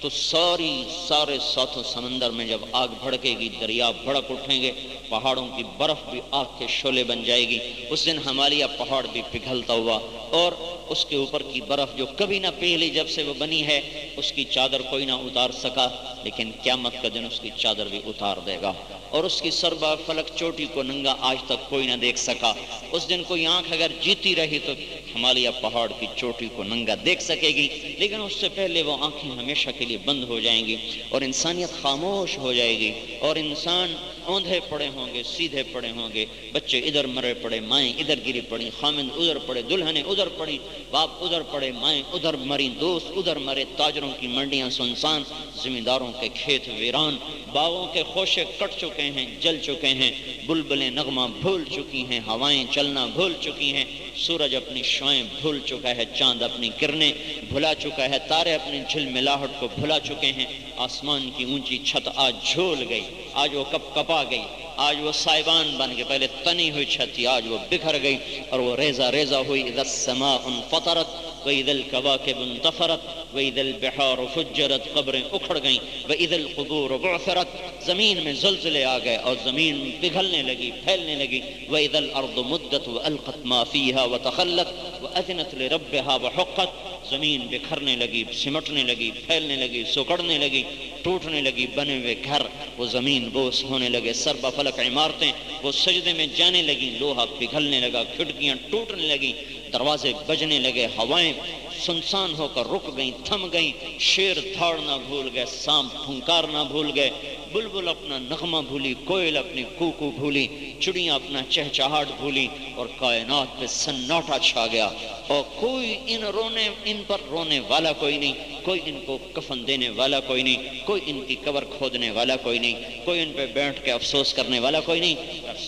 تو ساری سارے ساتھوں سمندر میں جب آگ بھڑکے گی، دریا بھڑک اٹھیں گے، پہاڑوں کی برف بھی آگ کے شعلے بن جائے گی۔ اس دن ہمالیہ پہاڑ بھی پگھلتا ہوا اور اس کے اوپر کی برف جو کبھی نہ پگھلی جب سے وہ بنی ہے، اس کی چادر کوئی نہ اتار سکا، لیکن قیامت کا دن اس کی چادر بھی اتار دے گا۔ اور اس کی سربا فلک چوٹی کو ننگا آج تک کوئی نہ دیکھ سکا۔ اس دن کوئی آنکھ اگر جیتی رہی تو ہمالیہ پہاڑ کی چوٹی کو ننگا دیکھ سکے گی، لیکن اس سے پہلے وہ آنکھیں ہمیشہ کے لیے بند ہو جائیں گی اور انسانیت خاموش ہو جائے گی اور انسان اوندھے پڑے ہوں گے، سیدھے پڑے ہوں گے۔ بچے ادھر مرے پڑے، مائیں ادھر گری پڑی، خامند ادھر پڑے، دلہنیں ادھر پڑی، باپ ادھر پڑے، مائیں ادھر مری، دوست ادھر مرے، تاجروں کی منڈیاں سنسان، زمینداروں کے کھیت ویران، باغوں کے خوشے کٹ چکے ہیں، جل چکے ہیں، بلبلیں نغمہ بھول چکی ہیں، ہوائیں چلنا بھول چکی ہیں۔ سورج اپنی شوائیں بھول چکا ہے، چاند اپنی کرنیں بھلا چکا ہے، تارے اپنی جھل ملاہٹ کو بھلا چکے ہیں، آسمان کی اونچی چھت آج جھول گئی، آج وہ کپ کپا گئی۔ آج وہ سائبان بن کے پہلے تنی ہوئی چھت تھی آج وہ بکھر گئی اور وہ ریزہ ریزہ ہوئی اذا السماء انفطرت وَإِذَا الْكَوَاكِبُ انْتَفَرَتْ وَإِذَا الْبِحَارُ فُجَّرَتْ قبریں اکھڑ گئیں وَإِذَا الْقُبُورُ بُعْثَرَتْ زمین میں زلزلے آ گئے اور زمین پگھلنے لگی پھیلنے لگی وَإِذَا الْأَرْضُ مُدَّتْ وَأَلْقَتْ مَا فِيهَا وَتَخَلَّتْ وَأَذِنَتْ لِرَبِّهَا وَحُقَّتْ زمین بکھرنے لگی، سمٹنے لگی، پھیلنے لگی، سکڑنے لگی، ٹوٹنے لگی، بنے ہوئے گھر۔ وہ زمین بوس ہونے لگے، سر بفلک عمارتیں۔ وہ سجدے میں جانے لگی، لوہا پگھلنے لگا، کھڑکیاں ٹوٹنے لگی۔ دروازے بجنے لگے، ہوائیں سنسان ہو کر رک گئیں، تھم گئیں، شیر دھاڑنا بھول گئے سام پھنکارنا بھول گئے، بلبل اپنا نغمہ بھولی، کوئل اپنی کوکو بھولی، چڑیاں اپنا چہچہاٹ بھولی اور کائنات پہ سناٹا چھا گیا۔ اور کوئی ان رونے، ان پر رونے والا کوئی نہیں، کوئی ان کو کفن دینے والا کوئی نہیں، کوئی ان کی قبر کھودنے والا کوئی نہیں، کوئی ان پہ بیٹھ کے افسوس کرنے والا کوئی نہیں۔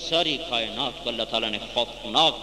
ساری کائنات کو اللہ تعالیٰ نے خوفناک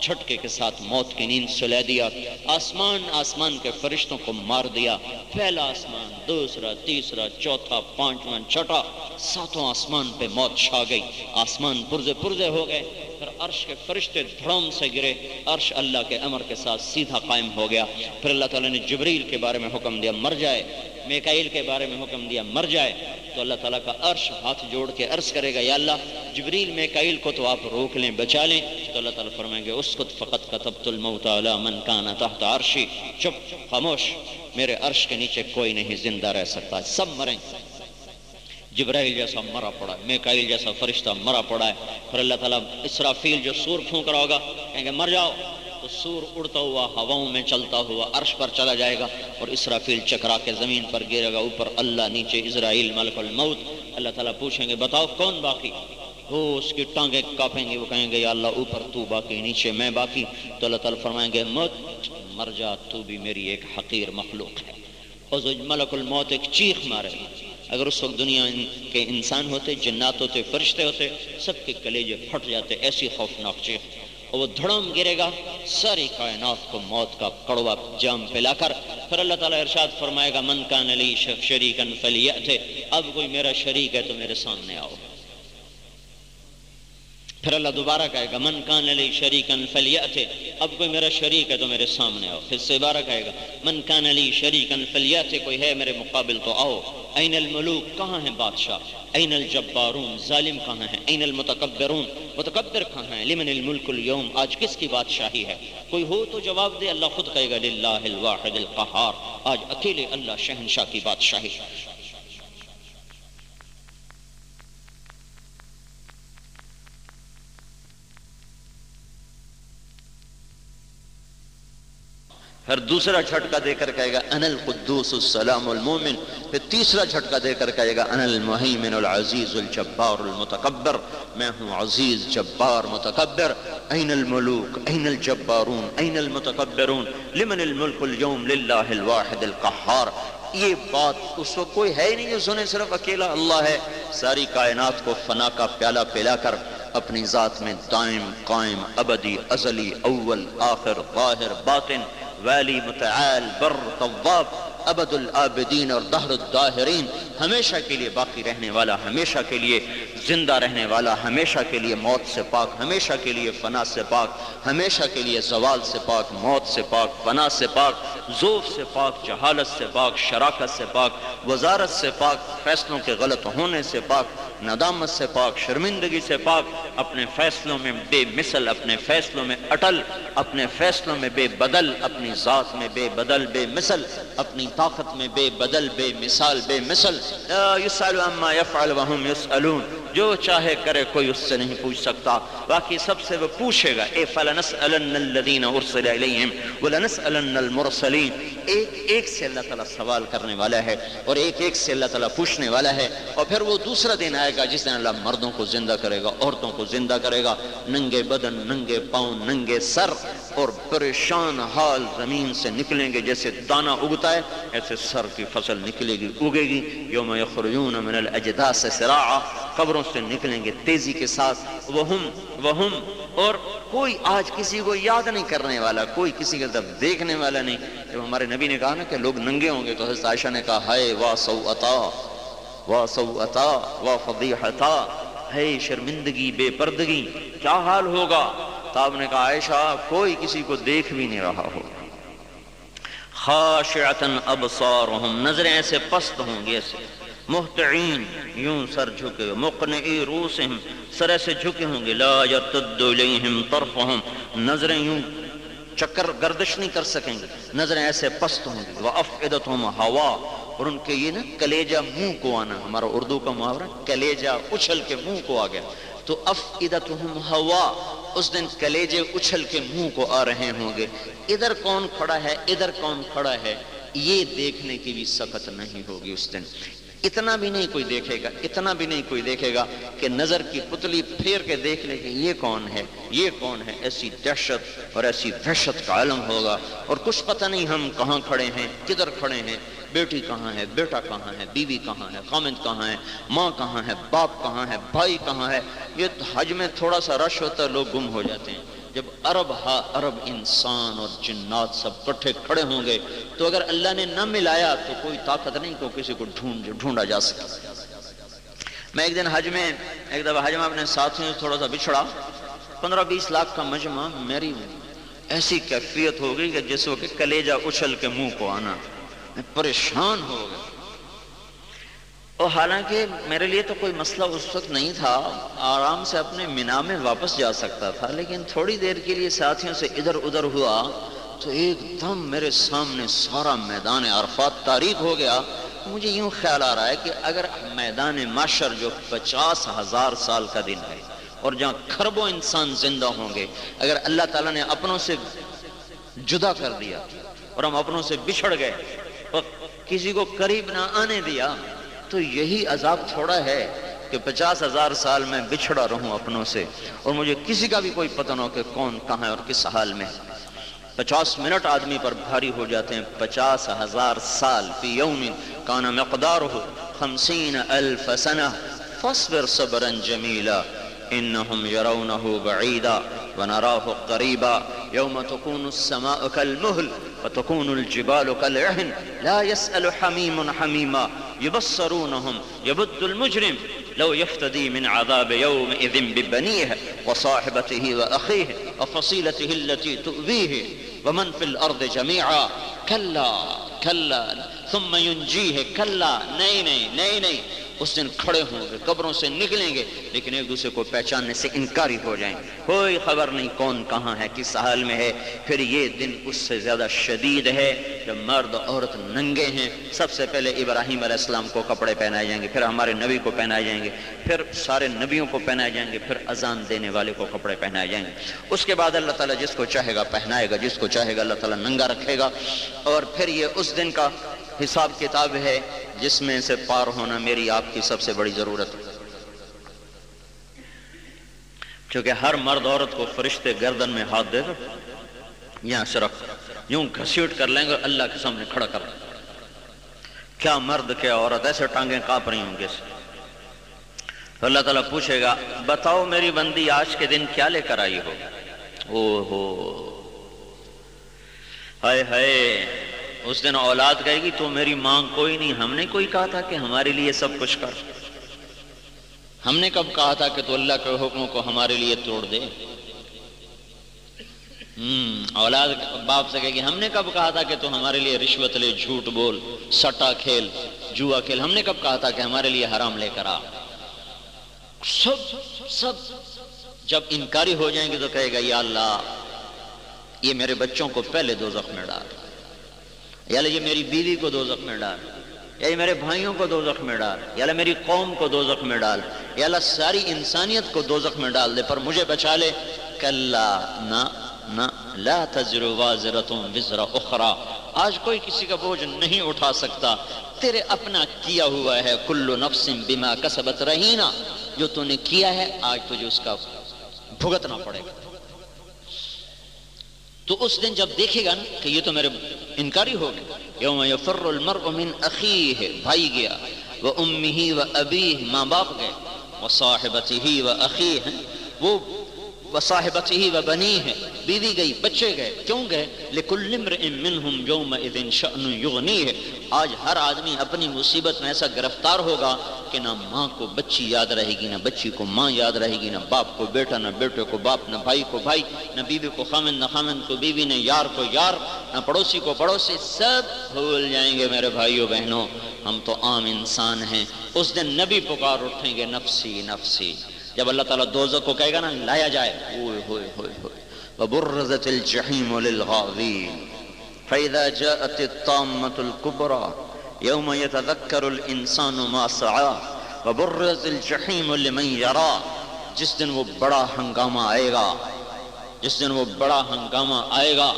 جھٹکے کے ساتھ موت کی نیند سلے دیا، آسمان آسمان کے فرشتوں کو مار دیا، پہلا آسمان، دوسرا، تیسرا، چوتھا، پانچواں، چھٹا ساتوں آسمان پہ موت چھا گئی، آسمان پرزے پرزے ہو گئے۔ پھر عرش کے فرشتے دھڑم سے گرے۔ عرش اللہ کے امر کے ساتھ سیدھا قائم ہو گیا۔ پھر اللہ تعالیٰ نے جبریل کے بارے میں حکم دیا، مر جائے۔ میکائل کے بارے میں حکم دیا، مر جائے۔ تو اللہ تعالیٰ کا عرش ہاتھ جوڑ کے عرض کرے گا، یا اللہ، جبریل میکائل کو تو آپ روک لیں، بچا لیں۔ تو اللہ تعالیٰ فرمائیں گے اس کو فقط کتبت الموت علی من کانا تحت عرشی۔ چپ، خاموش۔ میرے عرش کے نیچے کوئی نہیں، زندہ رہ سکتا، سب مریں۔ جبرائیل جیسا مرا پڑا ہے میکائل جیسا فرشتہ مرا پڑا ہے۔ پھر اللہ تعالیٰ اسرافیل جو سور پھونک رہا ہوگا، کہیں گے مر جاؤ۔ تو سور اڑتا ہوا ہواؤں میں چلتا ہوا عرش پر چلا جائے گا اور اسرافیل چکرا کے زمین پر گرے گا۔ اوپر اللہ، نیچے اسرائیل، ملک الموت۔ اللہ تعالیٰ پوچھیں گے، بتاؤ کون باقی؟ ہو اس کی ٹانگیں کاپیں گے، وہ کہیں گے، یا اللہ، اوپر تو باقی، نیچے میں باقی۔ تو اللہ تعالیٰ فرمائیں گے موت مر جا، تو بھی میری ایک حقیر مخلوق ہے۔ اور ملک الموت ایک چیخ مارے گا۔ اگر اس وقت دنیا کے انسان ہوتے، جنات ہوتے، فرشتے ہوتے، سب کے کلیجے پھٹ جاتے، ایسی خوفناک چیخ۔ اور وہ دھڑم گرے گا، ساری کائنات کو موت کا کڑوا جام پلا کر۔ پھر اللہ تعالیٰ ارشاد فرمائے گا، من کان علی شریکن فلیت اب کوئی میرا شریک ہے تو میرے سامنے آؤ۔ پھر اللہ دوبارہ کہے گا، من کان علی شریکن فلیات اب کوئی میرا شریک ہے تو میرے سامنے آؤ، پھر سے بارہ کہے گا، من کان علی شریکن فلیات کوئی ہے میرے مقابل تو آؤ۔ این الملوک کہاں ہیں بادشاہ؟ این الجبارون، ظالم کہاں ہیں؟ این المتکبرون، متکبر کہاں ہیں؟ لمن الملک اليوم، آج کس کی بادشاہی ہے؟ کوئی ہو تو جواب دے، اللہ خود کہے گا، للہ الواحد القہار، آج اکیلے اللہ شہنشاہ کی بادشاہی پھر دوسرا جھٹکا دے کر کہے گا ان القدوس السلام المومن پھر تیسرا جھٹکا دے کر کہے گا ان المحیمن العزیز الجبار المتکبر. میں ہوں عزیز جبار متکبر. این الملوک؟ این الجبارون؟ این المتکبرون؟ لمن الملک اليوم للہ الواحد القحار یہ بات اس وقت کوئی ہے نہیں جو سنے، صرف اکیلا اللہ ہے۔ ساری کائنات کو فنا کا پیالہ پلا کر اپنی ذات میں دائم، قائم، ابدی، ازلی، اول، آخر، ظاہر، باطن والی متعال بر طواب ابد العابدین اور دہر الداہرین ہمیشہ کے لیے باقی رہنے والا ہمیشہ کے لیے زندہ رہنے والا ہمیشہ کے لیے موت سے پاک ہمیشہ کے لیے فنا سے پاک ہمیشہ کے لیے زوال سے پاک موت سے پاک فنا سے پاک ذوف سے پاک جہالت سے پاک شراکت سے پاک وزارت سے پاک فیصلوں کے غلط ہونے سے پاک ندامت سے پاک، شرمندگی سے پاک، اپنے فیصلوں میں بے مثل، اپنے فیصلوں میں اٹل، اپنے فیصلوں میں بے بدل، اپنی ذات میں بے بدل، بے مثل، اپنی طاقت میں بے بدل، بے مثال، بے مثل۔ لا يسأل عما يفعل وهم يسألون جو چاہے کرے، کوئی اس سے نہیں پوچھ سکتا۔ باقی سب سے وہ پوچھے گا، اے فلنسألن الذین ارسل الیہم ولنسألن المرسلین۔ ایک ایک سے اللہ تعالیٰ سوال کرنے والا ہے اور ایک ایک سے اللہ تعالیٰ پوچھنے والا ہے۔ اور پھر وہ دوسرا دن آئے گا جس دن اللہ مردوں کو زندہ کرے گا، عورتوں کو زندہ کرے گا۔ ننگے بدن، ننگے پاؤں، ننگے سر اور پریشان حال زمین سے نکلیں گے۔ جیسے دانہ اگتا ہے، ایسے سر کی فصل نکلے گی، اگے گی۔ یوم یخرجون من الاجداس سراعا۔ قبروں سے نکلیں گے تیزی کے ساتھ۔ وہم وہم۔ اور کوئی آج کسی کو یاد نہیں کرنے والا، کوئی کسی کے طرف دیکھنے والا نہیں۔ جب ہمارے نبی نے کہا نا کہ لوگ ننگے ہوں گے تو حضرت عائشہ نے کہا، ہائے وا سوعتا وا سوعتا وا فضیحتا۔ ہے شرمندگی، بے پردگی۔ کیا حال ہوگا؟ تاب نے کہا، عائشہ، کوئی کسی کو دیکھ بھی نہیں رہا ہو خاشعتن ابصارهم نظریں ایسے پست ہوں گے ایسے۔ محتعین یوں سر جھکے مقنعی روسہم، سر ایسے جھکے ہوں گے، لا یرتد الیہم طرفهم نظریں یوں چکر گردش نہیں کر سکیں گے، نظریں ایسے پست ہوں گی وَأَفْعِدَتْهُمْ ہوا، اور ان کے یہ نا، کلیجہ منہ کو آنا، ہمارا اردو کا محاورہ، کلیجہ اچھل کے منہ کو آ گیا، تو افعدتهم ہوا، اس دن کلیجے اچھل کے منہ کو آ رہے ہوں گے، ادھر کون کھڑا ہے، ادھر کون کھڑا ہے، یہ دیکھنے کی بھی سخت نہیں ہوگی اس دن۔ اتنا بھی نہیں کوئی دیکھے گا، اتنا بھی نہیں کوئی دیکھے گا کہ نظر کی پتلی پھیر کے دیکھ لے کہ یہ کون ہے، یہ کون ہے، ایسی دہشت اور ایسی دہشت کا علم ہوگا۔ اور کچھ پتہ نہیں ہم کہاں کھڑے ہیں، کدھر کھڑے ہیں، بیٹی کہاں ہے، بیٹا کہاں ہے، بیوی کہاں ہے خامد کہاں ہے، ماں کہاں ہے، باپ کہاں ہے، بھائی کہاں ہے۔ یہ حج میں تھوڑا سا رش ہوتا ہے، لوگ گم ہو جاتے ہیں۔ جب عرب ہا عرب انسان اور جنات سب کٹھے کھڑے ہوں گے، تو اگر اللہ نے نہ ملایا تو کوئی طاقت نہیں کو کسی کو ڈھونڈ ڈھونڈا جا سکے۔ میں ایک دن حج میں، ایک دفعہ حج میں اپنے ساتھیوں سے تھوڑا سا بچھڑا۔ پندرہ بیس لاکھ کا مجمع میری ایسی کیفیت ہو گئی کہ جس وقت کلیجہ اچھل کے منہ کو آنا، میں پریشان ہو گیا۔ اور حالانکہ میرے لیے تو کوئی مسئلہ اس وقت نہیں تھا، آرام سے اپنے مینا میں واپس جا سکتا تھا، لیکن تھوڑی دیر کے لیے ساتھیوں سے ادھر ادھر ہوا تو ایک دم میرے سامنے سارا میدان عرفات تاریخ ہو گیا۔ مجھے یوں خیال آ رہا ہے کہ اگر میدان معاشر جو پچاس ہزار سال کا دن ہے اور جہاں کھربوں انسان زندہ ہوں گے، اگر اللہ تعالیٰ نے اپنوں سے جدا کر دیا اور ہم اپنوں سے بچھڑ گئے اور کسی کو قریب نہ آنے دیا تو یہی عذاب تھوڑا ہے کہ پچاس ہزار سال میں بچھڑا رہوں اپنوں سے اور مجھے کسی کا بھی کوئی پتہ نہ ہو کہ کون کہاں ہے اور کس حال میں پچاس منٹ آدمی پر بھاری ہو جاتے ہیں۔ پچاس ہزار سال فی یوم کانا مقدار ہو خمسین الف سنہ۔ فصبر صبرا جمیلا۔ انہم یرونہ بعیدا ونراہ قریبا یوم تکون السماء کالمہل وتكون الجبال كالعهن لا يسأل حميم حميما. يبصرونهم يبد المجرم. لو يفتدي من عذاب يومئذ ببنيه وصاحبته وأخيه وفصيلته التي تؤذيه. ومن في الأرض جميعا كلا كلا. ثم ينجيه كلا. نہیں نہیں نہیں نہیں. اس دن کھڑے ہوں گے، قبروں سے نکلیں گے، لیکن ایک دوسرے کو پہچاننے سے انکاری ہو جائیں۔ کوئی خبر نہیں کون کہاں ہے، کس حال میں ہے۔ پھر یہ دن اس سے زیادہ شدید ہے، جب مرد عورت ننگے ہیں۔ سب سے پہلے ابراہیم علیہ السلام کو کپڑے پہنائے جائیں گے، پھر ہمارے نبی کو پہنائے جائیں گے، پھر سارے نبیوں کو پہنائے جائیں گے، پھر اذان دینے والے کو کپڑے پہنائے جائیں گے۔ اس کے بعد اللہ تعالیٰ جس کو چاہے گا پہنائے گا، جس کو چاہے گا اللہ تعالیٰ ننگا رکھے گا۔ اور پھر یہ اس دن کا حساب کتاب ہے جس میں سے پار ہونا میری آپ کی سب سے بڑی ضرورت ہے۔ کیونکہ ہر مرد عورت کو فرشتے گردن میں ہاتھ دے کر یہاں سے رکھ یوں گھسیٹ کر لیں گے اللہ کے سامنے کھڑا کر کیا مرد کیا عورت ایسے ٹانگیں کاپ رہی ہوں گے؟ تو اللہ تعالیٰ پوچھے گا، بتاؤ میری بندی آج کے دن کیا لے کر آئی ہو؟ او ہو۔ ہائے ہائے۔ اس دن اولاد کہے گی، تو میری مانگ کوئی نہیں. ہم نے کوئی کہا تھا کہ ہمارے لیے سب کچھ کر۔ ہم نے کب کہا تھا کہ تو اللہ کے حکموں کو ہمارے لیے توڑ دے۔ اولاد باپ سے کہے گی، ہم نے کب کہا تھا کہ تو ہمارے لیے رشوت لے، جھوٹ بول، سٹا کھیل، جوا کھیل، ہم نے کب کہا تھا کہ ہمارے لیے حرام لے کر آ۔ سب سب، جب انکاری ہو جائیں گے تو کہے گا، یا اللہ، یہ میرے بچوں کو پہلے دو زخم ڈال۔ یا اللہ یہ میری بیوی کو دو زخم ڈال یا یہ میرے بھائیوں کو دو زخم ڈال یا اللہ میری قوم کو دو زخم ڈال یا اللہ ساری انسانیت کو دو زخم ڈال دے، پر مجھے بچا لے۔ کلا نہ نہ لا تزر وازرتم وزر اخرى آج کوئی کسی کا بوجھ نہیں اٹھا سکتا۔ تیرے اپنا کیا ہوا ہے کل نفس بما کسبت رہینا۔ جو تو نے کیا ہے، آج تجھے اس کا بھگتنا پڑے گا۔ تو اس دن جب دیکھے گا نا کہ یہ تو میرے انکاری ہو گیا۔ یوم یفر المرء من اخیہ، بھائی گیا۔ وہ امی و ابیہ ماں باپ گئے۔ وہ صاحبتی و اخیہ وہ وصاحبته وبنيه بیوی گئی، بچے گئے۔ کیوں گئے؟ لکل امرئ منهم يومئذ شأن يغنيه آج ہر آدمی اپنی مصیبت میں ایسا گرفتار ہوگا کہ نہ ماں کو بچی یاد رہے گی، نہ بچی کو ماں یاد رہے گی، نہ باپ کو بیٹا، نہ بیٹے کو باپ، نہ بھائی کو بھائی، نہ بیوی کو خامن نہ خامن کو بیوی، نہ یار کو یار، نہ پڑوسی کو پڑوسی، سب بھول جائیں گے میرے بھائیوں بہنوں۔ ہم تو عام انسان ہیں۔ اس دن نبی پکار اٹھیں گے، نفسی نفسی۔ جب اللہ تعالیٰ دوزہ کو کہے گا نا لایا جائے۔ ہوئے ہوئے ہوئے ہوئے۔ وبرزت الجحیم للغاوین۔ فإذا جاءت الطامة الكبرى يوم يتذكر الإنسان ما سعى وبرز الجحیم لمن يرى۔ جس دن وہ بڑا ہنگامہ آئے گا جس دن وہ بڑا ہنگامہ آئے گا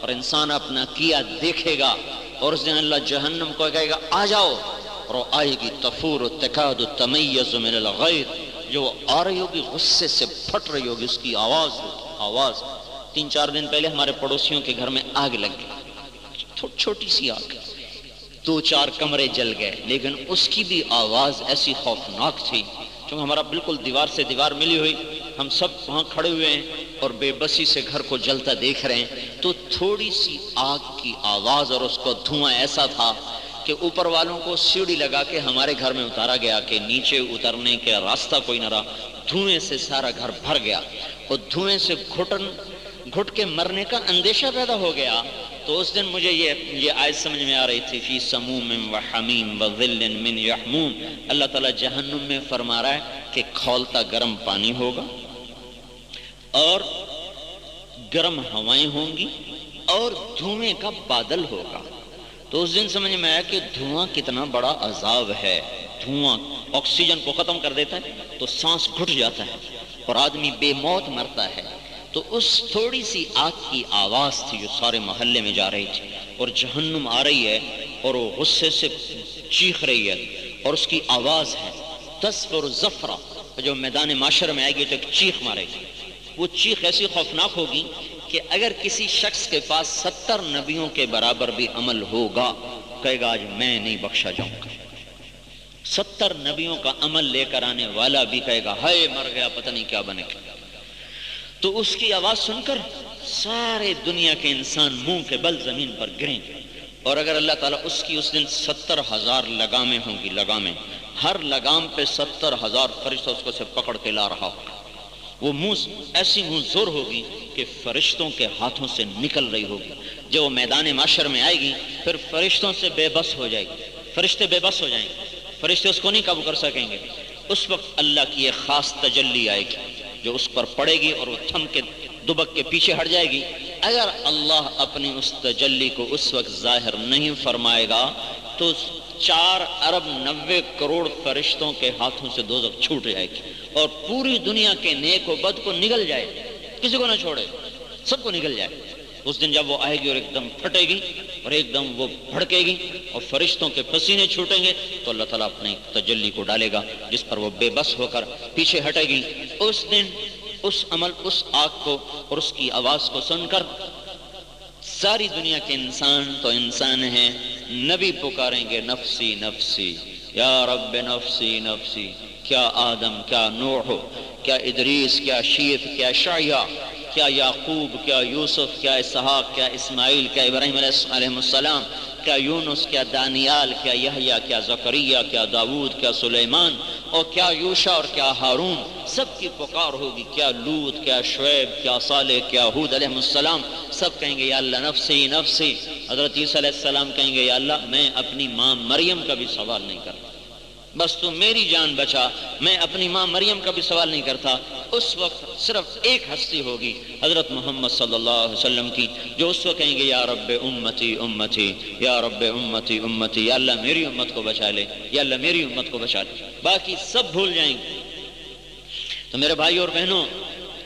اور انسان اپنا کیا دیکھے گا اور اس دن اللہ جہنم کو کہے گا آ جاؤ اور آئے گی تفور تکاد تمیز من الغیر جو آ رہی ہوگی غصے سے پھٹ رہی ہوگی، اس کی آواز ہوگی آواز تین چار دن پہلے ہمارے پڑوسیوں کے گھر میں آگ لگ گئی۔ چھوٹی سی آگ۔ دو چار کمرے جل گئے، لیکن اس کی بھی آواز ایسی خوفناک تھی۔ چونکہ ہمارا بالکل دیوار سے دیوار ملی ہوئی، ہم سب وہاں کھڑے ہوئے ہیں اور بے بسی سے گھر کو جلتا دیکھ رہے ہیں۔ تو تھوڑی سی آگ کی آواز اور اس کو دھواں ایسا تھا کہ اوپر والوں کو سیڑھی لگا کے ہمارے گھر میں اتارا گیا کہ نیچے اترنے کے راستہ کوئی نہ رہا۔ دھوئیں سے سارا گھر بھر گیا۔ اور دھوئیں سے گھٹن گھٹ کے مرنے کا اندیشہ پیدا ہو گیا۔ تو اس دن مجھے یہ یہ آیت سمجھ میں آ رہی تھی، فی سموم و حمیم و ظل من یحموم۔ اللہ تعالیٰ جہنم میں فرما رہا ہے کہ کھولتا گرم پانی ہوگا اور گرم ہوائیں ہوں گی اور دھوئیں کا بادل ہوگا۔ تو اس دن سمجھ میں آیا کہ دھواں کتنا بڑا عذاب ہے۔ دھواں آکسیجن کو ختم کر دیتا ہے تو سانس گھٹ جاتا ہے اور آدمی بے موت مرتا ہے۔ تو اس تھوڑی سی آگ کی آواز تھی جو سارے محلے میں جا رہی تھی اور جہنم آ رہی ہے اور وہ غصے سے چیخ رہی ہے اور اس کی آواز ہے۔ تصفر زفرا جو میدان معاشر میں آئے گی تو ایک چیخ مارے گی۔ وہ چیخ ایسی خوفناک ہوگی کہ اگر کسی شخص کے پاس ستر نبیوں کے برابر بھی عمل ہوگا، کہے گا، آج میں نہیں بخشا جاؤں گا۔ ستر نبیوں کا عمل لے کر آنے والا بھی کہے گا، ہائے، مر گیا، پتہ نہیں کیا بنے۔ گا تو اس کی آواز سن کر سارے دنیا کے انسان منہ کے بل زمین پر گریں گے۔ اور اگر اللہ تعالیٰ اس کی اس دن ستر ہزار لگامیں ہوں گی، لگامیں، ہر لگام پہ ستر ہزار فرشتہ اس کو سے پکڑ کے لا رہا ہوگا۔ وہ منہ ایسی منہ زور ہوگی کہ فرشتوں کے ہاتھوں سے نکل رہی ہوگی۔ جو وہ میدان معاشر میں آئے گی، پھر فرشتوں سے بے بس ہو جائے گی۔ فرشتے بے بس ہو جائیں گے۔ فرشتے اس کو نہیں قابو کر سکیں گے۔ اس وقت اللہ کی ایک خاص تجلی آئے گی، جو اس پر پڑے گی اور وہ تھم کے دبک کے پیچھے ہٹ جائے گی۔ اگر اللہ اپنی اس تجلی کو اس وقت ظاہر نہیں فرمائے گا، تو چار ارب نوے کروڑ فرشتوں کے ہاتھوں سے دوزخ چھوٹ جائے گی۔ اور پوری دنیا کے نیک و بد کو نگل جائے کسی کو نہ چھوڑے، سب کو نگل جائے۔ اس دن جب وہ آئے گی اور ایک دم پھٹے گی اور ایک دم وہ بھڑکے گی اور فرشتوں کے پسینے چھوٹیں گے، تو اللہ تعالیٰ اپنے تجلی کو ڈالے گا، جس پر وہ بے بس ہو کر پیچھے ہٹے گی۔ اس دن اس عمل، اس آگ کو اور اس کی آواز کو سن کر ساری دنیا کے انسان تو انسان ہیں۔ نبی پکاریں گے نفسی نفسی۔ یا رب نفسی نفسی۔ کیا آدم، کیا نوح، کیا ادریس، کیا شیف کیا شایہ کیا یعقوب، کیا یوسف، کیا اسحاق، کیا اسماعیل، کیا ابراہیم علیہ السلام، کیا یونس، کیا دانیال، کیا یحییٰ، کیا زکریہ، کیا داود، کیا سلیمان، اور کیا یوشا اور کیا ہارون، سب کی پکار ہوگی کیا لوت، کیا شعیب، کیا صالح، کیا حود علیہ السلام، سب کہیں گے یا اللہ نفسی نفسی۔ حضرت عیسیٰ علیہ السلام کہیں گے یا اللہ، میں اپنی ماں مریم کا بھی سوال نہیں کرتا۔ بس تو میری جان بچا، میں اپنی ماں مریم کا بھی سوال نہیں کرتا۔ اس وقت صرف ایک ہستی ہوگی، حضرت محمد صلی اللہ علیہ وسلم کی، جو اس وقت کہیں گے، یا رب امتی امتی، یا رب امتی امتی، یا اللہ میری امت کو بچا لے، یا اللہ میری امت کو بچا لے۔ باقی سب بھول جائیں گے۔ تو میرے بھائی اور بہنوں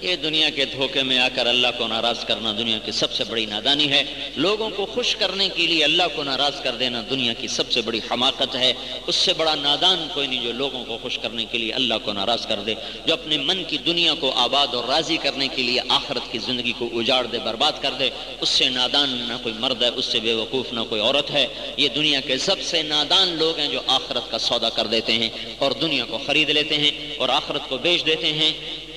یہ دنیا کے دھوکے میں آ کر اللہ کو ناراض کرنا دنیا کی سب سے بڑی نادانی ہے۔ لوگوں کو خوش کرنے کے لیے اللہ کو ناراض کر دینا دنیا کی سب سے بڑی حماقت ہے۔ اس سے بڑا نادان کوئی نہیں جو لوگوں کو خوش کرنے کے لیے اللہ کو ناراض کر دے، جو اپنے من کی دنیا کو آباد اور راضی کرنے کے لیے آخرت کی زندگی کو اجاڑ دے، برباد کر دے۔ اس سے نادان نہ کوئی مرد ہے، اس سے بے وقوف نہ کوئی عورت ہے۔ یہ دنیا کے سب سے نادان لوگ ہیں جو آخرت کا سودا کر دیتے ہیں اور دنیا کو خرید لیتے ہیں اور آخرت کو بیچ دیتے ہیں۔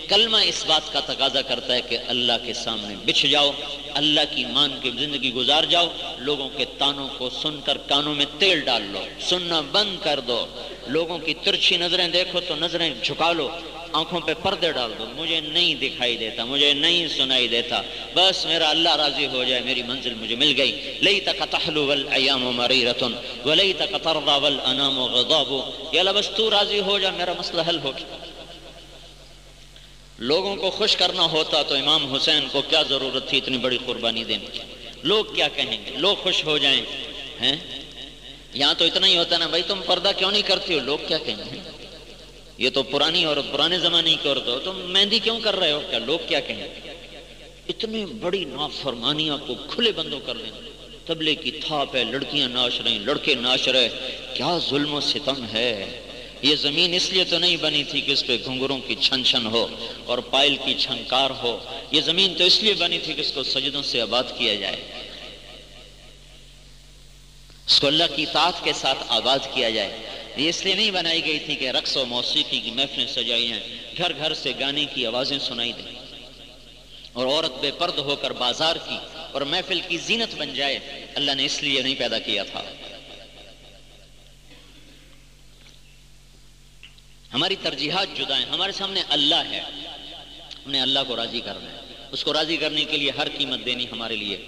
کلمہ اس بات کا تقاضا کرتا ہے کہ اللہ کے سامنے بچھ جاؤ، اللہ کی مان کے زندگی گزار جاؤ، لوگوں کے تانوں کو سن کر کانوں میں تیل ڈال لو، سننا بند کر دو۔ لوگوں کی ترچھی نظریں دیکھو تو نظریں جھکا لو، آنکھوں پہ پردے ڈال دو۔ مجھے نہیں دکھائی دیتا، مجھے نہیں سنائی دیتا۔ بس میرا اللہ راضی ہو جائے، میری منزل مجھے مل گئی۔ لئی تک تحلو والایام مریرتن ولی تک ترضا والانام غضاب یا بس تو راضی ہو جائے میرا مسئلہ حل ہو گیا۔ لوگوں کو خوش کرنا ہوتا تو امام حسین کو کیا ضرورت تھی اتنی بڑی قربانی دینے کی لوگ کیا کہیں گے؟ لوگ خوش ہو جائیں ہیں؟ یہاں تو اتنا ہی ہوتا نا، بھائی تم پردہ کیوں نہیں کرتی ہو؟ لوگ کیا کہیں گے؟ یہ تو پرانی عورت، پرانے زمانے کی عورت ہو تم مہندی کیوں کر رہے ہو؟ کیا لوگ کیا کہیں گے؟ اتنی بڑی نافرمانیاں کو کھلے بندوں کر لیں تبلے کی تھاپ ہے، لڑکیاں ناچ رہی لڑکے ناچ رہے۔ کیا ظلم و ستم ہے؟ یہ زمین اس لیے تو نہیں بنی تھی کہ اس پہ گھنگروں کی چھن چھن ہو اور پائل کی چھنکار ہو۔ یہ زمین تو اس لیے بنی تھی کہ اس کو سجدوں سے آباد کیا جائے۔ اس کو اللہ کی اطاعت کے ساتھ آباد کیا جائے۔ یہ اس لیے نہیں بنائی گئی تھی کہ رقص و موسیقی کی محفلیں سجائی ہیں گھر گھر سے گانے کی آوازیں سنائی دیں۔ اور عورت بے پرد ہو کر بازار کی اور محفل کی زینت بن جائے۔ اللہ نے اس لیے نہیں پیدا کیا تھا۔ ہماری ترجیحات جدا ہیں، ہمارے سامنے اللہ ہے۔ ہم نے اللہ کو راضی کرنا ہے۔ اس کو راضی کرنے کے لیے ہر قیمت دینی ہمارے لیے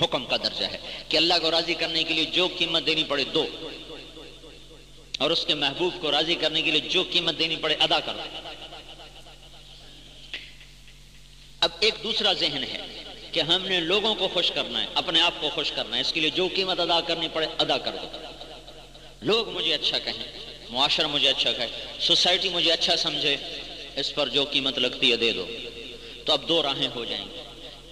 حکم کا درجہ ہے۔ کہ اللہ کو راضی کرنے کے لیے جو قیمت دینی پڑے دو۔ اور اس کے محبوب کو راضی کرنے کے لیے جو قیمت دینی پڑے ادا کر اب ایک دوسرا ذہن ہے کہ ہم نے لوگوں کو خوش کرنا ہے، اپنے آپ کو خوش کرنا ہے۔ اس کے لیے جو قیمت ادا کرنی پڑے ادا کر دو۔ لوگ مجھے اچھا کہیں۔ معاشرہ مجھے اچھا کہے، سوسائٹی مجھے اچھا سمجھے، اس پر جو قیمت لگتی ہے دے دو۔ تو اب دو راہیں ہو جائیں گی۔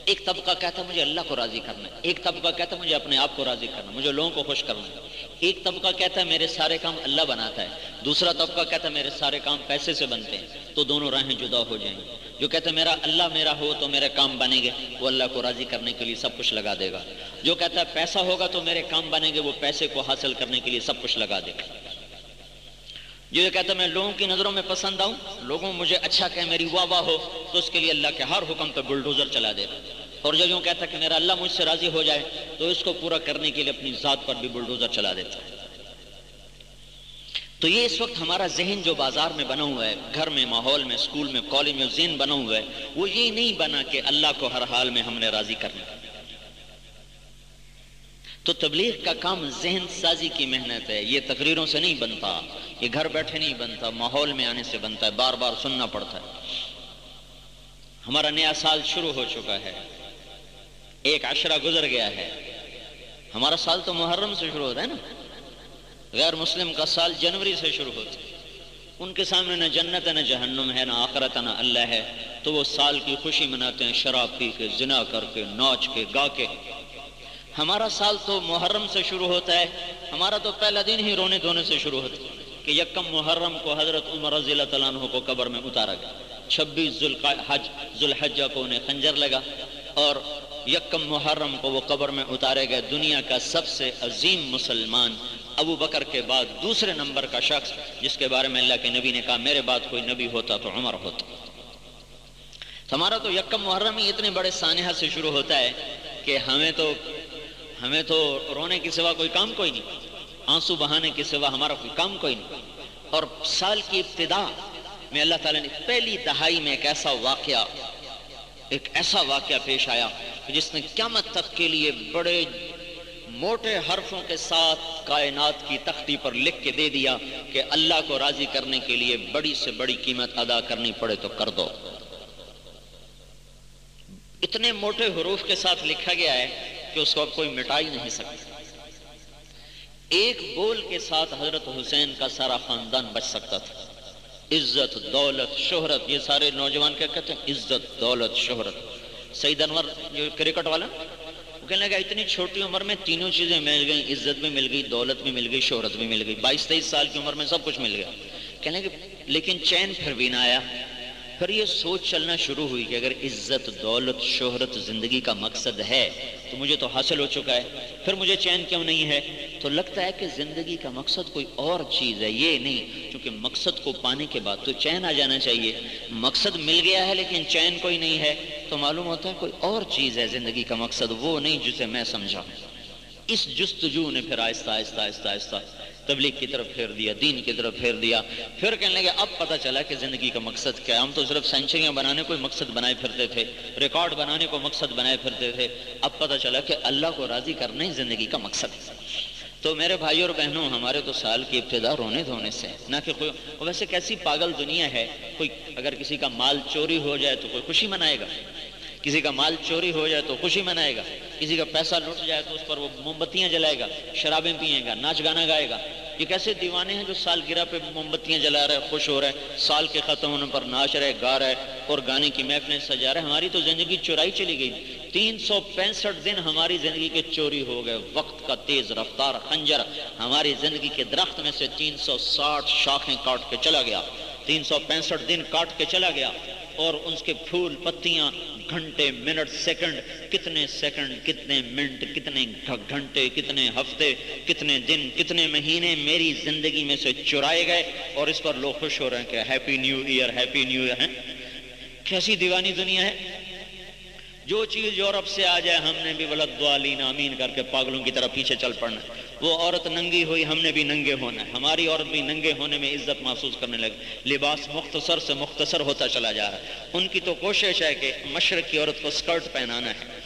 ایک طبقہ کہتا ہے، مجھے اللہ کو راضی کرنا ہے۔ ایک طبقہ کہتا ہے، مجھے اپنے آپ کو راضی کرنا مجھے لوگوں کو خوش کرنا ہے۔ ایک طبقہ کہتا ہے، میرے سارے کام اللہ بناتا ہے۔ دوسرا طبقہ کہتا ہے، میرے سارے کام پیسے سے بنتے ہیں۔ تو دونوں راہیں جدا ہو جائیں گے جو کہتا ہے، میرا اللہ میرا ہو تو میرے کام بنے گے۔ وہ اللہ کو راضی کرنے کے لیے سب کچھ لگا دے گا۔ جو کہتا ہے، پیسہ ہوگا تو میرے کام بنے گے، وہ پیسے کو حاصل کرنے کے لیے سب کچھ لگا دے گا۔ جو یہ کہتا ہے، میں لوگوں کی نظروں میں پسند آؤں، لوگوں مجھے اچھا کہ میری واہ واہ ہو، تو اس کے لیے اللہ کے ہر حکم پہ بلڈوزر چلا دے اور جو یوں کہتا کہ میرا اللہ مجھ سے راضی ہو جائے، تو اس کو پورا کرنے کے لیے اپنی ذات پر بھی بلڈوزر چلا دیتا ہے۔ تو یہ اس وقت ہمارا ذہن جو بازار میں بنا ہوا ہے، گھر میں، ماحول میں، اسکول میں، کالج میں ذہن بنا ہوا ہے، وہ یہ نہیں بنا کہ اللہ کو ہر حال میں ہم نے راضی کرنا تو تبلیغ کا کام ذہن سازی کی محنت ہے۔ یہ تقریروں سے نہیں بنتا۔ یہ گھر بیٹھے نہیں بنتا۔ ماحول میں آنے سے بنتا ہے۔ بار بار سننا پڑتا ہے۔ ہمارا نیا سال شروع ہو چکا ہے۔ ایک عشرہ گزر گیا ہے۔ ہمارا سال تو محرم سے شروع ہوتا ہے نا۔ غیر مسلم کا سال جنوری سے شروع ہوتا ہے۔ ان کے سامنے نہ جنت ہے، نہ جہنم ہے، نہ آخرت نہ اللہ ہے۔ تو وہ سال کی خوشی مناتے ہیں، شراب پی کے، زنا کر کے، ناچ کے، گا کے۔ ہمارا سال تو محرم سے شروع ہوتا ہے، ہمارا تو پہلا دن ہی رونے دھونے سے شروع ہوتا ہے کہ یکم محرم کو حضرت عمر رضی اللہ تعالیٰ عنہ کو قبر میں اتارا گیا۔ چھبیس ذوالحجہ کو انہیں خنجر لگا اور یکم محرم کو وہ قبر میں اتارے گئے۔ دنیا کا سب سے عظیم مسلمان ابو بکر کے بعد دوسرے نمبر کا شخص، جس کے بارے میں اللہ کے نبی نے کہا، میرے بعد کوئی نبی ہوتا تو عمر ہوتا۔ ہمارا تو یکم محرم ہی اتنے بڑے سانحہ سے شروع ہوتا ہے کہ ہمیں تو ہمیں تو رونے کی سوا کوئی کام کوئی نہیں، آنسو بہانے کے سوا ہمارا کوئی کام کوئی نہیں۔ اور سال کی ابتدا میں اللہ تعالیٰ نے پہلی دہائی میں ایک ایسا واقعہ، ایک ایسا واقعہ پیش آیا جس نے قیامت تک کے لیے بڑے موٹے حرفوں کے ساتھ کائنات کی تختی پر لکھ کے دے دیا کہ اللہ کو راضی کرنے کے لیے بڑی سے بڑی قیمت ادا کرنی پڑے تو کر دو۔ اتنے موٹے حروف کے ساتھ لکھا گیا ہے کہ اس کو کوئی مٹا ہی نہیں سکتا ایک بول کے ساتھ حضرت حسین کا سارا خاندان بچ سکتا تھا۔ عزت، دولت، شہرت، یہ سارے نوجوان کیا کہتے ہیں؟ عزت، دولت، شہرت۔ سعید انور جو کرکٹ والا، وہ کہنے لگا، اتنی چھوٹی عمر میں تینوں چیزیں مل گئی عزت بھی مل گئی، دولت بھی مل گئی، شہرت بھی مل گئی۔ بائیس تیئیس سال کی عمر میں سب کچھ مل گیا۔ کہنے لگے، لیکن چین پھر بھی نہ آیا۔ پھر یہ سوچ چلنا شروع ہوئی کہ اگر عزت، دولت، شہرت، زندگی کا مقصد ہے، تو مجھے تو حاصل ہو چکا ہے، پھر مجھے چین کیوں نہیں ہے؟ تو لگتا ہے کہ زندگی کا مقصد کوئی اور چیز ہے، یہ نہیں کیونکہ مقصد کو پانے کے بعد تو چین آ جانا چاہیے۔ مقصد مل گیا ہے لیکن چین کوئی نہیں ہے، تو معلوم ہوتا ہے کوئی اور چیز ہے زندگی کا مقصد، وہ نہیں جسے میں سمجھا۔ اس جستجو نے پھر آہستہ آہستہ آہستہ آہستہ تبلیغ کی طرف پھیر دیا، دین کی طرف پھیر دیا۔ پھر کہنے لگے، اب پتہ چلا کہ زندگی کا مقصد کیا ہم تو صرف سینچریاں بنانے کو مقصد بنائے پھرتے تھے، ریکارڈ بنانے کو مقصد بنائے پھرتے تھے۔ اب پتہ چلا کہ اللہ کو راضی کرنا ہی زندگی کا مقصد تو میرے بھائی اور بہنوں، ہمارے تو سال کی ابتدا رونے دھونے سے نہ کہ کوئی، ویسے کیسی پاگل دنیا ہے، کوئی اگر کسی کا مال چوری ہو جائے تو کوئی خوشی منائے گا۔ کسی کا مال چوری ہو جائے تو خوشی منائے گا، کسی کا پیسہ لٹ جائے تو اس پر وہ موم بتیاں جلائے گا، شرابیں پیئے گا، ناچ گانا گائے گا۔ یہ کیسے دیوانے ہیں جو سال گرہ پہ موم بتیاں جلا رہے، خوش ہو رہے، سال کے ختم ہونے پر ناچ رہے، گا رہے اور گانے کی محفلیں سجا رہے۔ ہماری تو زندگی چورائی چلی گئی۔ تین سو پینسٹھ دن ہماری زندگی کے چوری ہو گئے۔ وقت کا تیز رفتار، خنجر۔ ہماری زندگی کے درخت میں سے تین سو ساٹھ شاخیں کاٹ کے چلا گیا۔ تین سو پینسٹھ دن کاٹ کے چلا گیا۔ اور اس کے پھول پتیاں گھنٹے، منٹ، سیکنڈ، کتنے سیکنڈ، کتنے منٹ، کتنے گھنٹے، کتنے ہفتے، کتنے دن، کتنے مہینے میری زندگی میں سے چرائے گئے اور اس پر لوگ خوش ہو رہے ہیں کہ happy new year happy new year ہے کیسی دیوانی دنیا ہے؟ جو چیز یورپ سے آ جائے ہم نے بھی ولد دعالین آمین کر کے پاگلوں کی طرح پیچھے چل پڑنا وہ عورت ننگی ہوئی، ہم نے بھی ننگے ہونا ہے۔ ہماری عورت بھی ننگے ہونے میں عزت محسوس کرنے لگے لباس مختصر سے مختصر ہوتا چلا جا رہا ہے۔ ان کی تو کوشش ہے کہ مشرق کی عورت کو سکرٹ پہنانا ہے۔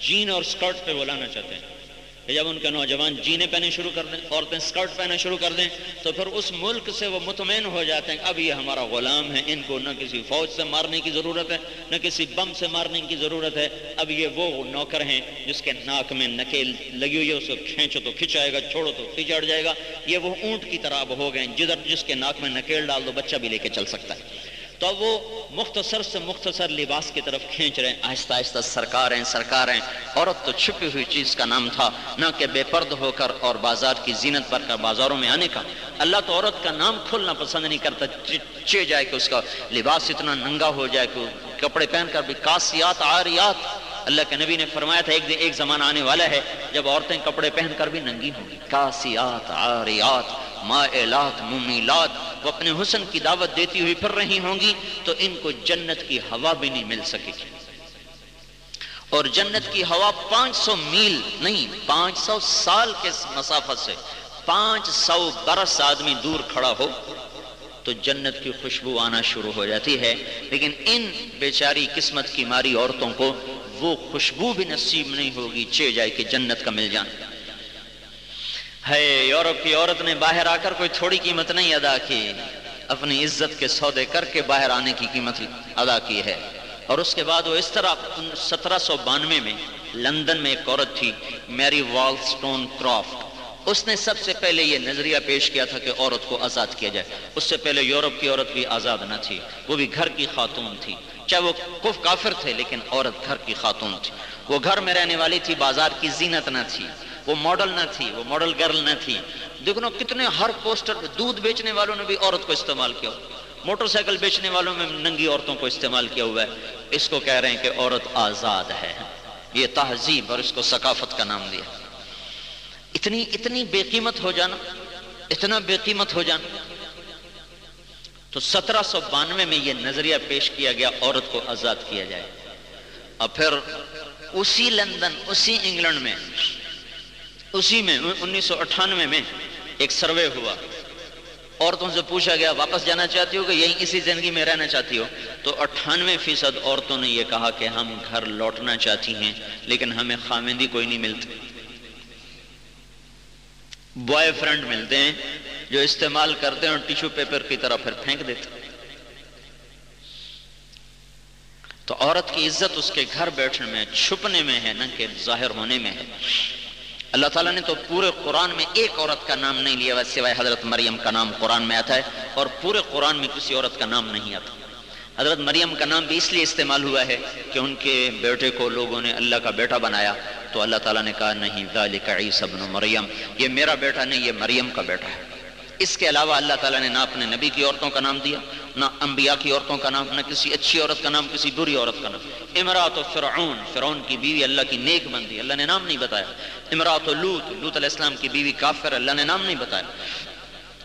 جین اور سکرٹ پہ بلانا چاہتے ہیں۔ کہ جب ان کے نوجوان جینے پہنے شروع کر دیں، عورتیں سکرٹ پہنے شروع کر دیں، تو پھر اس ملک سے وہ مطمئن ہو جاتے ہیں اب یہ ہمارا غلام ہے، ان کو نہ کسی فوج سے مارنے کی ضرورت ہے، نہ کسی بم سے مارنے کی ضرورت ہے۔ اب یہ وہ نوکر ہیں جس کے ناک میں نکیل لگی ہوئی ہے اس کو کھینچو تو کھچائے گا، چھوڑو تو کھچڑ جائے گا۔ یہ وہ اونٹ کی طرح اب ہو گئے جدھر جس کے ناک میں نکیل ڈال دو، بچہ بھی لے کے چل سکتا ہے۔ تو وہ مختصر سے مختصر لباس کی طرف کھینچ رہے ہیں۔ آہستہ آہستہ سرکار ہیں سرکار ہیں۔ عورت تو چھپی ہوئی چیز کا نام تھا، نہ کہ بے پرد ہو کر اور بازار کی زینت پر کر بازاروں میں آنے کا۔ اللہ تو عورت کا نام کھولنا پسند نہیں کرتا چے جائے کہ اس کا لباس اتنا ننگا ہو جائے کہ کپڑے پہن کر بھی کاسیات، آریات اللہ کے نبی نے فرمایا تھا، ایک دن ایک زمانہ آنے والا ہے، جب عورتیں کپڑے پہن کر بھی ننگی ہوں گی۔ کاسیات آریات مائلات، ممیلات، وہ اپنے حسن کی دعوت دیتی ہوئی پھر رہی ہوں گی، تو ان کو جنت کی ہوا بھی نہیں مل سکے گی۔ اور جنت کی ہوا پانچ سو میل نہیں، پانچ سو سال کے مسافت سے، پانچ سو برس آدمی دور کھڑا ہو، تو جنت کی خوشبو آنا شروع ہو جاتی ہے۔ لیکن ان بیچاری قسمت کی ماری عورتوں کو وہ خوشبو بھی نصیب نہیں ہوگی، چے جائے کہ جنت کا مل جانا ہے، یورپ کی عورت نے باہر آ کر کوئی تھوڑی قیمت نہیں ادا کی۔ اپنی عزت کے سودے کر کے باہر آنے کی قیمت ادا کی ہے۔ اور اس کے بعد وہ اس طرح سترہ سو بانوے میں لندن میں ایک عورت تھی، میری وال سٹون کرافٹ۔ اس نے سب سے پہلے یہ نظریہ پیش کیا تھا کہ عورت کو آزاد کیا جائے۔ اس سے پہلے یورپ کی عورت بھی آزاد نہ تھی، وہ بھی گھر کی خاتون تھی۔ چاہے وہ کف کافر تھے لیکن عورت گھر کی خاتون تھی۔ وہ گھر میں رہنے والی تھی، بازار کی زینت نہ تھی۔ وہ ماڈل نہ تھی، وہ ماڈل گرل نہ تھی۔ دیکھو نا، کتنے ہر پوسٹر دودھ بیچنے والوں نے بھی عورت کو استعمال کیا موٹر سائیکل بیچنے والوں میں ننگی عورتوں کو استعمال کیا ہوا ہے۔ اس کو کہہ رہے ہیں کہ عورت آزاد ہے۔ یہ تہذیب اور اس کو ثقافت کا نام دیا۔ اتنی اتنی بے قیمت ہو جانا، اتنا بے قیمت ہو جانا۔ تو سترہ سو بانوے میں یہ نظریہ پیش کیا گیا، عورت کو آزاد کیا جائے۔ اور پھر اسی لندن، اسی انگلینڈ میں، اسی میں، انیس سو اٹھانوے میں ایک سروے ہوا۔ عورتوں سے پوچھا گیا، واپس جانا چاہتی ہو کہ یہی اسی زندگی میں رہنا چاہتی ہو؟ تو اٹھانوے فیصد عورتوں نے یہ کہا کہ ہم گھر لوٹنا چاہتی ہیں، لیکن ہمیں خامندی کوئی نہیں ملتی۔ بوائے فرینڈ ملتے ہیں جو استعمال کرتے ہیں اور ٹیشو پیپر کی طرح پھر پھینک دیتے تو عورت کی عزت اس کے گھر بیٹھنے میں، چھپنے میں ہے، نہ کہ ظاہر ہونے میں ہے۔ اللہ تعالیٰ نے تو پورے قرآن میں ایک عورت کا نام نہیں لیا، سوائے حضرت مریم کا نام قرآن میں آتا ہے اور پورے قرآن میں کسی عورت کا نام نہیں آتا۔ حضرت مریم کا نام بھی اس لیے استعمال ہوا ہے کہ ان کے بیٹے کو لوگوں نے اللہ کا بیٹا بنایا تو اللہ تعالیٰ نے کہا، نہیں، ذالک عیسی ابن مریم، یہ میرا بیٹا نہیں، یہ مریم کا بیٹا ہے۔ اس کے علاوہ اللہ تعالیٰ نے نہ اپنے نبی کی عورتوں کا نام دیا، نہ انبیاء کی عورتوں کا نام، نہ کسی اچھی عورت کا نام، کسی بری عورت کا نام۔ امرات و فرعون فرعون کی بیوی اللہ کی نیک بندی، اللہ نے نام نہیں بتایا۔ امرات و لوت لوت علیہ السلام کی بیوی کافر، اللہ نے نام نہیں بتایا۔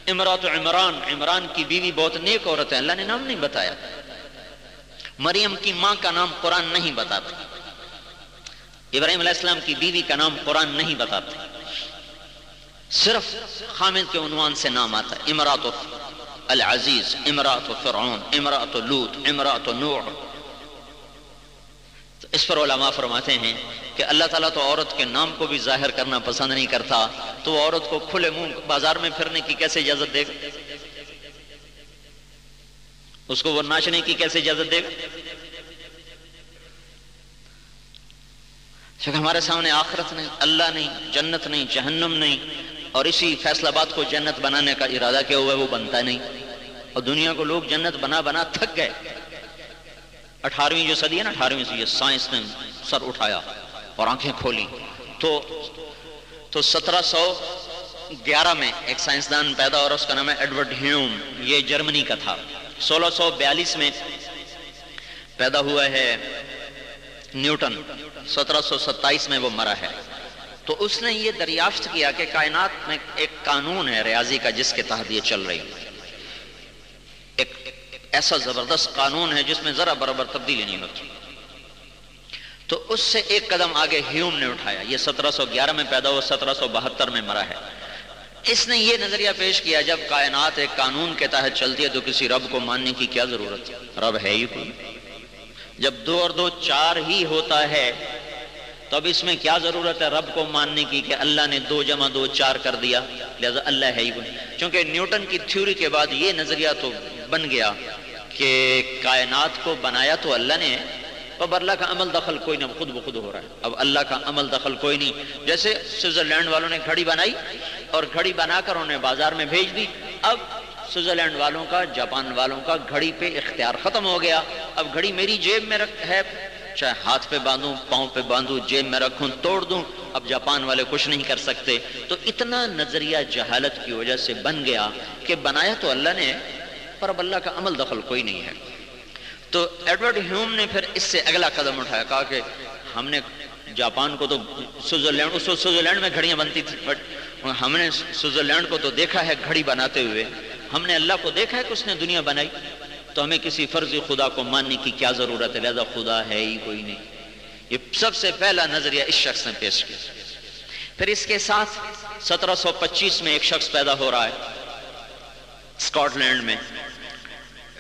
امرات و عمران عمران کی بیوی بہت نیک عورت ہے، اللہ نے نام نہیں بتایا۔ مریم کی ماں کا نام قرآن نہیں بتاتا۔ ابراہیم علیہ السلام کی بیوی کا نام قرآن نہیں بتاتا۔ صرف خامد کے عنوان سے نام آتا ہے۔ امرات العزیز، امرات فرعون، امرات لوت امرات نوح۔ تو اس پر علماء فرماتے ہیں کہ اللہ تعالیٰ تو عورت کے نام کو بھی ظاہر کرنا پسند نہیں کرتا، تو وہ عورت کو کھلے منہ بازار میں پھرنے کی کیسے اجازت دے؟ گا اس کو وہ ناچنے کی کیسے اجازت دے گا؟ ہمارے سامنے آخرت نہیں، اللہ نہیں، جنت نہیں، جہنم نہیں، اور اسی فیصلہ باد کو جنت بنانے کا ارادہ کیا ہوا ہے، وہ بنتا نہیں۔ اور دنیا کو لوگ جنت بنا بنا تھک گئے۔ اٹھارہویں جو صدی ہے نا اٹھارہویں سے سائنس نے سر اٹھایا اور آنکھیں کھولی۔ تو تو سترہ سو گیارہ میں ایک سائنسدان پیدا اور اس کا نام ہے ایڈورڈ ہیوم، یہ جرمنی کا تھا۔ سولہ سو بیالیس میں پیدا ہوا ہے نیوٹن، سترہ سو ستائیس میں وہ مرا ہے۔ تو اس نے یہ دریافت کیا کہ کائنات میں ایک قانون ہے ریاضی کا جس کے تحت یہ چل رہی ایک ایسا زبردست قانون ہے جس میں ذرا برابر تبدیلی نہیں ہوتی۔ تو اس سے ایک قدم آگے ہیوم نے اٹھایا۔ یہ سترہ سو گیارہ میں پیدا ہوا، سترہ سو بہتر میں مرا ہے۔ اس نے یہ نظریہ پیش کیا، جب کائنات ایک قانون کے تحت چلتی ہے تو کسی رب کو ماننے کی کیا ضرورت؟ ہے رب ہے ہی کوئی۔ جب دو اور دو چار ہی ہوتا ہے تو اب اس میں کیا ضرورت ہے رب کو ماننے کی کہ اللہ نے دو جمع دو چار کر دیا؟ لہذا اللہ ہے ہی چونکہ نیوٹن کی تھیوری کے بعد یہ نظریہ تو بن گیا کہ کائنات کو بنایا تو اللہ نے، اب اللہ کا عمل دخل کوئی نہیں خود بخود ہو رہا ہے۔ اب اللہ کا عمل دخل کوئی نہیں۔ جیسے سوئٹزرلینڈ والوں نے گھڑی بنائی اور گھڑی بنا کر انہیں بازار میں بھیج دی۔ اب سوئٹزرلینڈ والوں کا، جاپان والوں کا گھڑی پہ اختیار ختم ہو گیا۔ اب گھڑی میری جیب میں ہے۔ چاہے ہاتھ پہ باندھوں، پاؤں پہ باندھوں، جیب میں رکھوں، توڑ دوں۔ اب جاپان والے کچھ نہیں کر سکتے۔ تو اتنا نظریہ جہالت کی وجہ سے بن گیا کہ بنایا تو اللہ نے، پر اب اللہ کا عمل دخل کوئی نہیں ہے۔ تو ایڈورڈ ہیوم نے پھر اس سے اگلا قدم اٹھایا، کہا کہ ہم نے جاپان کو تو سوئٹزرلینڈ، اس سوئٹزرلینڈ میں گھڑیاں بنتی تھی بٹ ہم نے سوئٹزرلینڈ کو تو دیکھا ہے گھڑی بناتے ہوئے۔ ہم نے اللہ کو دیکھا ہے کہ اس نے دنیا بنائی۔ تو ہمیں کسی فرضی خدا کو ماننے کی کیا ضرورت ہے؟ لہذا خدا ہے ہی کوئی نہیں۔ یہ سب سے پہلا نظریہ اس شخص نے پیش کیا۔ پھر اس کے ساتھ سترہ سو پچیس میں ایک شخص پیدا ہو رہا ہے۔ اسکاٹ لینڈ میں۔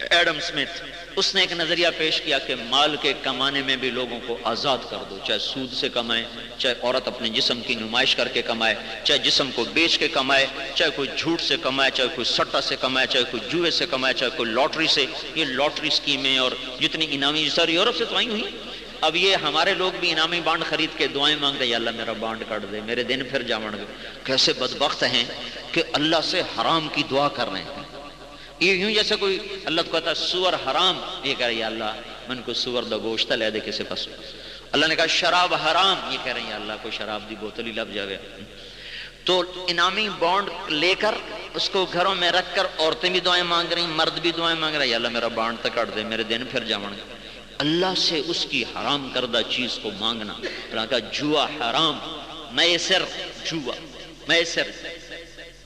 Adam Smith. اس نے ایک نظریہ پیش کیا کہ مال کے کمانے میں بھی لوگوں کو آزاد کر دو، چاہے سود سے کمائے، چاہے عورت اپنے جسم کی نمائش کر کے کمائے، چاہے جسم کو بیچ کے کمائے، چاہے کوئی جھوٹ سے کمائے، چاہے کوئی سٹا سے کمائے، چاہے کوئی جوئے سے کمائے، چاہے کوئی لاٹری سے، یہ لاٹری سکیمیں اور جتنی انعامی ساری یورپ سے تو آئی ہوئی اب یہ ہمارے لوگ بھی انعامی بانڈ خرید کے دعائیں مانگ دے یا اللہ میرا بانڈ کٹ دے، میرے دن پھر جا گئے۔ کیسے بدبخت ہیں کہ اللہ سے حرام کی دعا کر رہے ہیں۔ یہ یوں جیسے کوئی اللہ کو کہتا ہے سور حرام۔ یہ کہہ رہی ہے اللہ من کو سور دا گوشت لے دے کسی پاس۔ اللہ نے کہا شراب حرام۔ یہ کہہ رہی ہے اللہ کو شراب دی بوتل ہی لب جاوے۔ تو انعامی بانڈ لے کر اس کو گھروں میں رکھ کر عورتیں بھی دعائیں مانگ رہی ہیں، مرد بھی دعائیں مانگ رہے ہیں۔ اللہ، میرا بانڈ تک کٹ دے، میرے دن پھر جاؤں گے۔ اللہ سے اس کی حرام کردہ چیز کو مانگنا۔ اللہ کا جوا حرام۔ میسر، جوا۔ میسر۔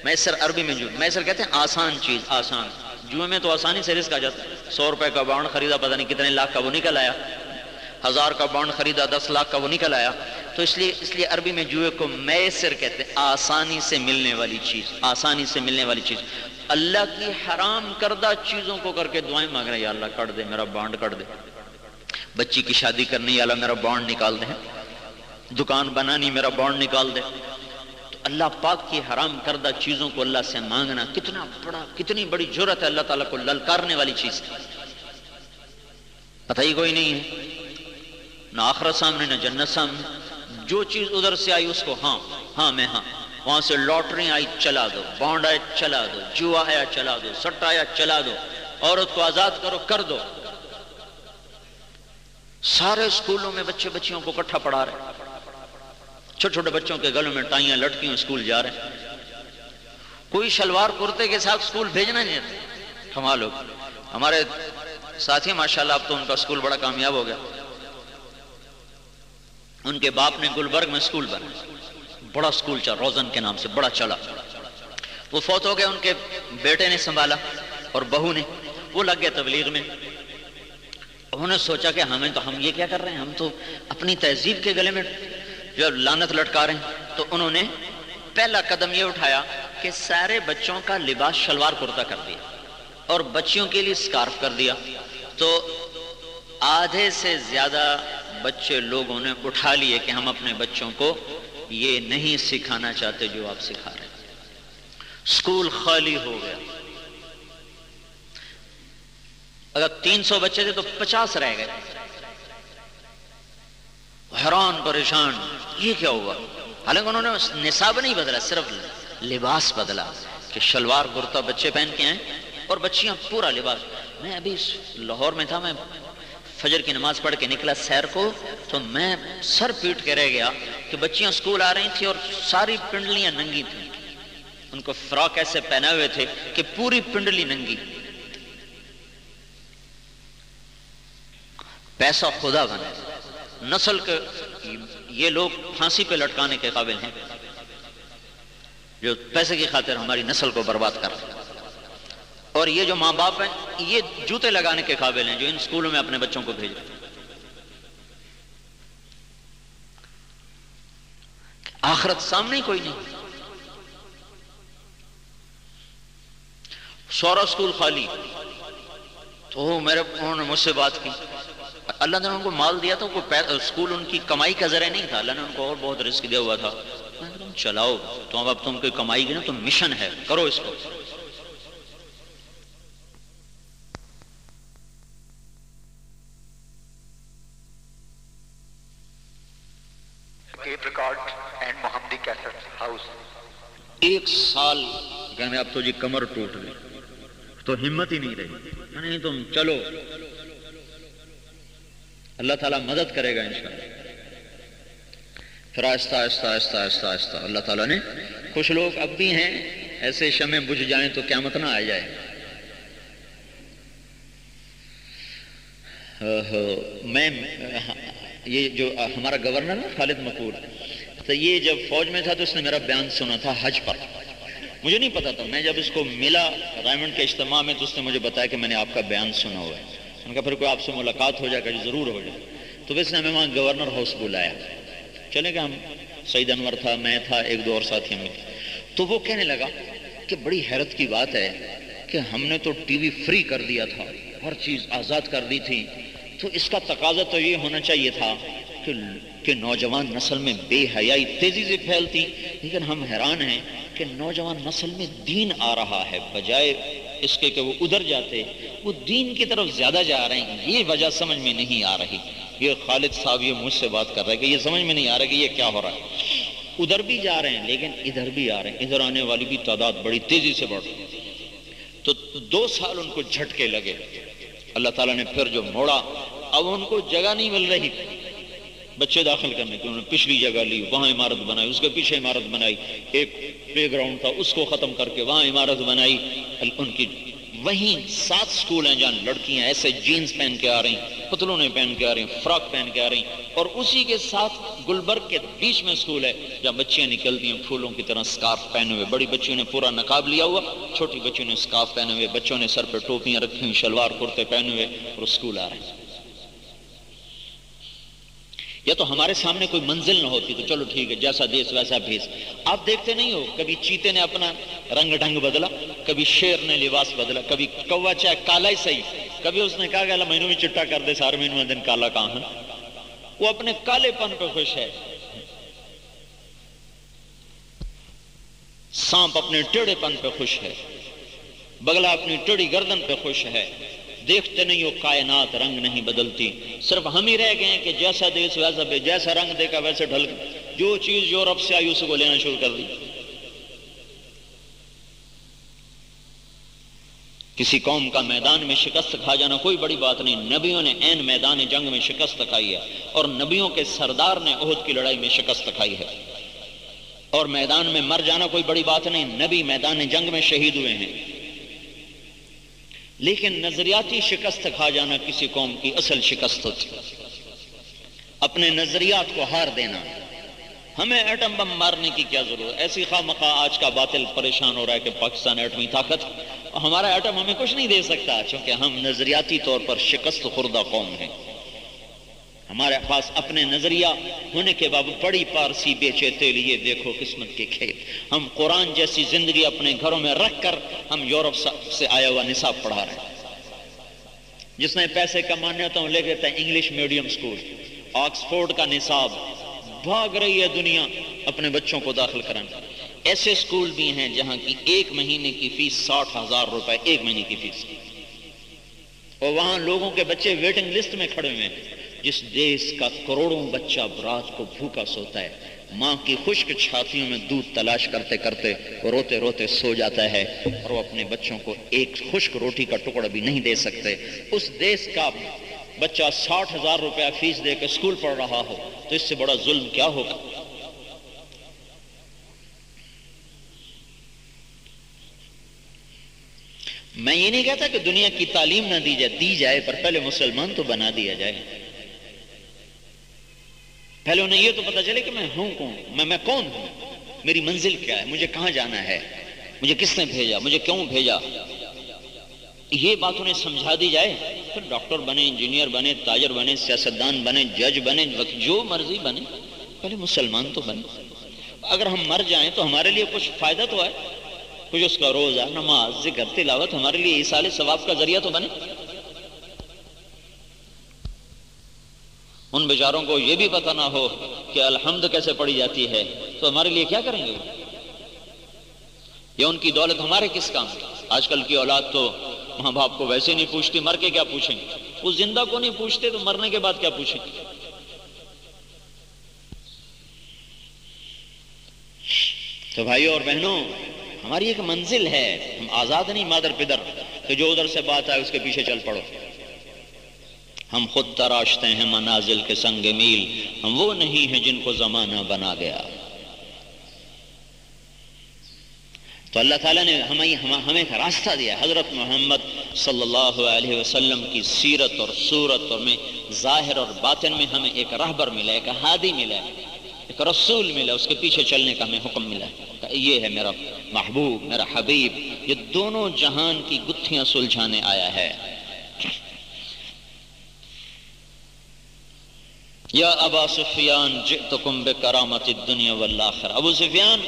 میسر عربی میں جو، میسر کہتے ہیں آسان چیز، آسان۔ جوئے میں تو آسانی سے رزق آ جاتا ہے۔ سو روپے کا بانڈ خریدا، پتہ نہیں کتنے لاکھ کا وہ نکل آیا۔ ہزار کا بانڈ خریدا، دس لاکھ کا وہ نکل آیا۔ تو اس لیے اس لیے عربی میں جوئے کو میسر کہتے ہیں، آسانی سے ملنے والی چیز، آسانی سے ملنے والی چیز۔ اللہ کی حرام کردہ چیزوں کو کر کے دعائیں مانگ رہے ہیں، یا اللہ کٹ دے، میرا بانڈ کٹ دے۔ بچی کی شادی کرنی یا اللہ میرا بانڈ نکال دے۔ دکان بنانی میرا بانڈ نکال دے۔ اللہ پاک کی حرام کردہ چیزوں کو اللہ سے مانگنا کتنا بڑا کتنی بڑی جرت ہے اللہ تعالیٰ کو للکارنے والی چیز پتہ ہی کوئی نہیں ہے۔ نہ آخرت سامنے، نہ جنت سامنے۔ جو چیز ادھر سے آئی اس کو ہاں ہاں میں ہاں۔ وہاں سے لوٹری آئی چلا دو، بانڈ آئے چلا دو جو آیا چلا دو، سٹ آیا چلا دو۔ عورت کو آزاد کرو، کر دو۔ سارے اسکولوں میں بچے بچیوں کو کٹھا پڑھا رہے۔ چھوٹے چھوٹے بچوں کے گلوں میں ٹائیاں لٹکیوں اسکول جا رہے ہیں۔ کوئی شلوار کرتے کے ساتھ اسکول بھیجنا نہیں کمال ہو ہمارے ساتھی ماشاء اللہ اب تو ان کا اسکول بڑا کامیاب ہو گیا۔ ان کے باپ نے گلبرگ میں اسکول بنا۔ بڑا اسکول چلا، روزن کے نام سے بڑا چلا۔ وہ فوت ہو گئے، ان کے بیٹے نے سنبھالا اور بہو نے۔ وہ لگ گیا تبلیغ میں۔ انہوں نے سوچا کہ ہمیں تو ہم یہ کیا کر رہے ہیں؟ ہم تو اپنی تہذیب کے گلے میں جو لانت لٹکا رہے ہیں تو انہوں نے پہلا قدم یہ اٹھایا کہ سارے بچوں کا لباس شلوار کرتا کر دیا اور بچیوں کے لیے سکارف کر دیا۔ تو آدھے سے زیادہ بچے لوگوں نے اٹھا لیے کہ ہم اپنے بچوں کو یہ نہیں سکھانا چاہتے جو آپ سکھا رہے ہیں۔ اسکول خالی ہو گیا۔ اگر تین سو بچے تھے تو پچاس رہ گئے۔ حیران، پریشان، یہ کیا ہوا؟ حالانکہ انہوں نے نصاب نہیں بدلا، صرف لباس بدلا کہ شلوار، کرتا بچے پہن کے ہیں اور بچیاں پورا لباس۔ میں ابھی لاہور میں تھا، میں فجر کی نماز پڑھ کے نکلا سیر کو، تو میں سر پیٹ کے رہ گیا کہ بچیاں اسکول آ رہی تھیں اور ساری پنڈلیاں ننگی تھیں۔ ان کو فراک ایسے پہنے ہوئے تھے کہ پوری پنڈلی ننگی۔ پیسہ خدا بنا۔ نسل کے یہ لوگ پھانسی پہ لٹکانے کے قابل ہیں جو پیسے کی خاطر ہماری نسل کو برباد کر اور یہ جو ماں باپ ہیں، یہ جوتے لگانے کے قابل ہیں جو ان سکولوں میں اپنے بچوں کو بھیج آخرت سامنے کوئی نہیں۔ سورا اسکول خالی۔ تو میرے انہوں نے مجھ سے بات کی۔ اللہ نے ان کو مال دیا تھا اسکول ان کی کمائی کا ذرا نہیں تھا۔ اللہ نے ان کو اور بہت رسک دیا ہوا تھا۔ تم چلاؤ۔ تو اب تم کوئی کمائی گی نا تو مشن ہے۔ کرو اس کو۔ ایک سال کہنے اب تو جی کمر ٹوٹ گئی۔ تو ہمت ہی نہیں رہی۔ نہیں تم چلو۔ اللہ تعالیٰ مدد کرے گا انشاءاللہ۔ پھر آہستہ آہستہ آہستہ آہستہ آہستہ۔ اللہ تعالیٰ نے کچھ لوگ اب بھی ہیں، ایسے شمیں بجھ جائیں تو قیامت نہ آ جائے۔ میں، یہ جو ہمارا گورنر نا خالد مکور تو یہ جب فوج میں تھا تو اس نے میرا بیان سنا تھا حج پر۔ مجھے نہیں پتا تھا۔ میں جب اس کو ملا رائمنڈ کے اجتماع میں تو اس نے مجھے بتایا کہ میں نے آپ کا بیان سنا ہوا ہے۔ ان کا پھر کوئی آپ سے ملاقات ہو جائے گا جی ضرور ہو جائے۔ تو بس نے ہمیں وہاں گورنر ہاؤس بلایا چلے گا ہم۔ سعید انور تھا، میں تھا، ایک دو اور ساتھی ہمیں تو وہ کہنے لگا کہ بڑی حیرت کی بات ہے کہ ہم نے تو ٹی وی فری کر دیا تھا، ہر چیز آزاد کر دی تھی۔ تو اس کا تقاضا تو یہ ہونا چاہیے تھا کہ کہ نوجوان نسل میں بے حیائی تیزی سے پھیلتی۔ لیکن ہم حیران ہیں کہ نوجوان نسل میں دین آ رہا ہے، بجائے اس کے کہ وہ ادھر جاتے، وہ دین کی طرف زیادہ جا رہے ہیں۔ یہ وجہ سمجھ میں نہیں آ رہی۔ یہ خالد صاحب یہ مجھ سے بات کر رہے کہ یہ سمجھ میں نہیں آ رہا کہ یہ کیا ہو رہا ہے۔ ادھر بھی جا رہے ہیں، لیکن ادھر بھی آ رہے ہیں۔ ادھر آنے والی بھی تعداد بڑی تیزی سے بڑھ رہی تو دو سال ان کو جھٹکے لگے۔ اللہ تعالیٰ نے پھر جو موڑا، اب ان کو جگہ نہیں مل رہی۔ بچے داخل کرنے کی انہوں نے پچھلی جگہ لی، وہاں عمارت بنائی، اس کے پیچھے عمارت بنائی، ایک پلے گراؤنڈ تھا، اس کو ختم کر کے وہاں عمارت بنائی۔ ان کی وہیں سات سکول ہیں جہاں لڑکیاں ایسے جینز پہن کے آ رہی پتلونے پہن کے آ رہی فراک پہن کے آ رہی۔ اور اسی کے ساتھ گلبرگ کے بیچ میں سکول ہے، جہاں بچیاں نکلتی ہیں پھولوں کی طرح سکارف پہنے ہوئے۔ بڑی بچیوں نے پورا نقاب لیا ہوا، چھوٹی بچیوں نے سکارف پہنے ہوئے، بچوں نے سر پہ ٹوپیاں رکھی ہوئی، شلوار کرتے پہنے ہوئے اور سکول آ رہے ہیں۔ یا تو ہمارے سامنے کوئی منزل نہ ہوتی تو چلو ٹھیک ہے، جیسا دیس ویسا بھیس۔ آپ دیکھتے نہیں ہو، کبھی چیتے نے اپنا رنگ ڈھنگ بدلا، کبھی شیر نے لباس بدلا، کبھی کوا چاہے کالا ہی صحیح، کبھی اس نے کہا کہ مہینوں میں چٹا کر دے، سارے مہینوں دن کالا کہاں وہ اپنے کالے پن پہ خوش ہے۔ سانپ اپنے ٹیڑے پن پہ خوش ہے۔ بگلا اپنی ٹیڑی گردن پہ خوش ہے۔ دیکھتے نہیں ہو کائنات رنگ نہیں بدلتی۔ صرف ہم ہی رہ گئے ہیں کہ جیسا دیس ویسا بے جیسا رنگ دیکھا ویسے ڈھل جو چیز یورپ سے آئی اس کو لینا شروع کر دی۔ کسی قوم کا میدان میں شکست کھا جانا کوئی بڑی بات نہیں۔ نبیوں نے این میدان جنگ میں شکست کھائی ہے اور نبیوں کے سردار نے عہد کی لڑائی میں شکست کھائی ہے۔ اور میدان میں مر جانا کوئی بڑی بات نہیں۔ نبی میدان جنگ میں شہید ہوئے ہیں۔ لیکن نظریاتی شکست کھا جانا کسی قوم کی اصل شکست ہوتی۔ اپنے نظریات کو ہار دینا۔ ہمیں ایٹم بم مارنے کی کیا ضرورت؟ ایسی خواہ مخواہ آج کا باطل پریشان ہو رہا ہے کہ پاکستان ایٹمی طاقت، ہمارا ایٹم ہمیں کچھ نہیں دے سکتا، چونکہ ہم نظریاتی طور پر شکست خوردہ قوم ہیں۔ ہمارے پاس اپنے نظریہ ہونے کے باوجود بڑی پارسی بیچے لیے دیکھو قسمت کے کھیت۔ ہم قرآن جیسی زندگی اپنے گھروں میں رکھ کر ہم یورپ سے آیا ہوا نصاب پڑھا رہے ہیں۔ جس نے پیسے کمانے ہوتا ہوں، لے کے انگلش میڈیم سکول۔ آکسفورڈ کا نصاب بھاگ رہی ہے دنیا اپنے بچوں کو داخل کرانا ایسے سکول بھی ہیں جہاں کی ایک مہینے کی فیس ساٹھ ہزار روپے، ایک مہینے کی فیس۔ اور وہاں لوگوں کے بچے ویٹنگ لسٹ میں کھڑے ہوئے ہیں۔ جس دیش کا کروڑوں بچہ رات کو بھوکا سوتا ہے، ماں کی خشک چھاتیوں میں دودھ تلاش کرتے کرتے وہ روتے روتے سو جاتا ہے اور وہ اپنے بچوں کو ایک خشک روٹی کا ٹکڑا بھی نہیں دے سکتے۔ اس دیش کا بچہ ساٹھ ہزار روپیہ فیس دے کے اسکول پڑھ رہا ہو، تو اس سے بڑا ظلم کیا ہوگا؟ میں یہ نہیں کہتا کہ دنیا کی تعلیم نہ دی جائے دی جائے، پر پہلے مسلمان تو بنا دیا جائے۔ پہلے انہیں یہ تو پتا چلے کہ میں ہوں کون؟ میں میں کون ہوں؟ میری منزل کیا ہے؟ مجھے کہاں جانا ہے؟ مجھے کس نے بھیجا؟ مجھے کیوں بھیجا؟ یہ بات انہیں سمجھا دی جائے پھر ڈاکٹر بنے، انجینئر بنے، تاجر بنے، سیاستدان بنے، جج بنے جو مرضی بنے، پہلے مسلمان تو بنے۔ اگر ہم مر جائیں تو ہمارے لیے کچھ فائدہ تو ہے۔ کچھ اس کا روزہ، نماز، ذکر، تلاوت ہمارے لیے سال ثواب کا ذریعہ تو بنے۔ ان بیچاروں کو یہ بھی پتہ نہ ہو کہ الحمد کیسے پڑی جاتی ہے، تو ہمارے لیے کیا کریں گے یہ ان کی دولت ہمارے کس کام آج کل کی اولاد تو ماں باپ کو ویسے نہیں پوچھتی، مر کے کیا پوچھیں؟ گے وہ زندہ کو نہیں پوچھتے تو مرنے کے بعد کیا پوچھیں؟ گے تو بھائیوں اور بہنوں، ہماری ایک منزل ہے، ہم آزاد نہیں مادر پدر، کہ جو ادھر سے بات آئے اس کے پیچھے چل پڑو۔ ہم خود تراشتے ہیں منازل کے سنگ میل، ہم وہ نہیں ہیں جن کو زمانہ بنا گیا۔ تو اللہ تعالیٰ نے ہمیں ہمیں ایک راستہ دیا۔ حضرت محمد صلی اللہ علیہ وسلم کی سیرت اور صورت اور میں ظاہر اور باطن میں ہمیں ایک رہبر ملا، ایک ہادی ملا، ایک رسول ملا، اس کے پیچھے چلنے کا ہمیں حکم ملا۔ یہ ہے میرا محبوب، میرا حبیب، یہ دونوں جہان کی گتھیاں سلجھانے آیا ہے۔ یا ابا سفیان جئتکم بکرامت الدنیا والآخر ابو سفیان،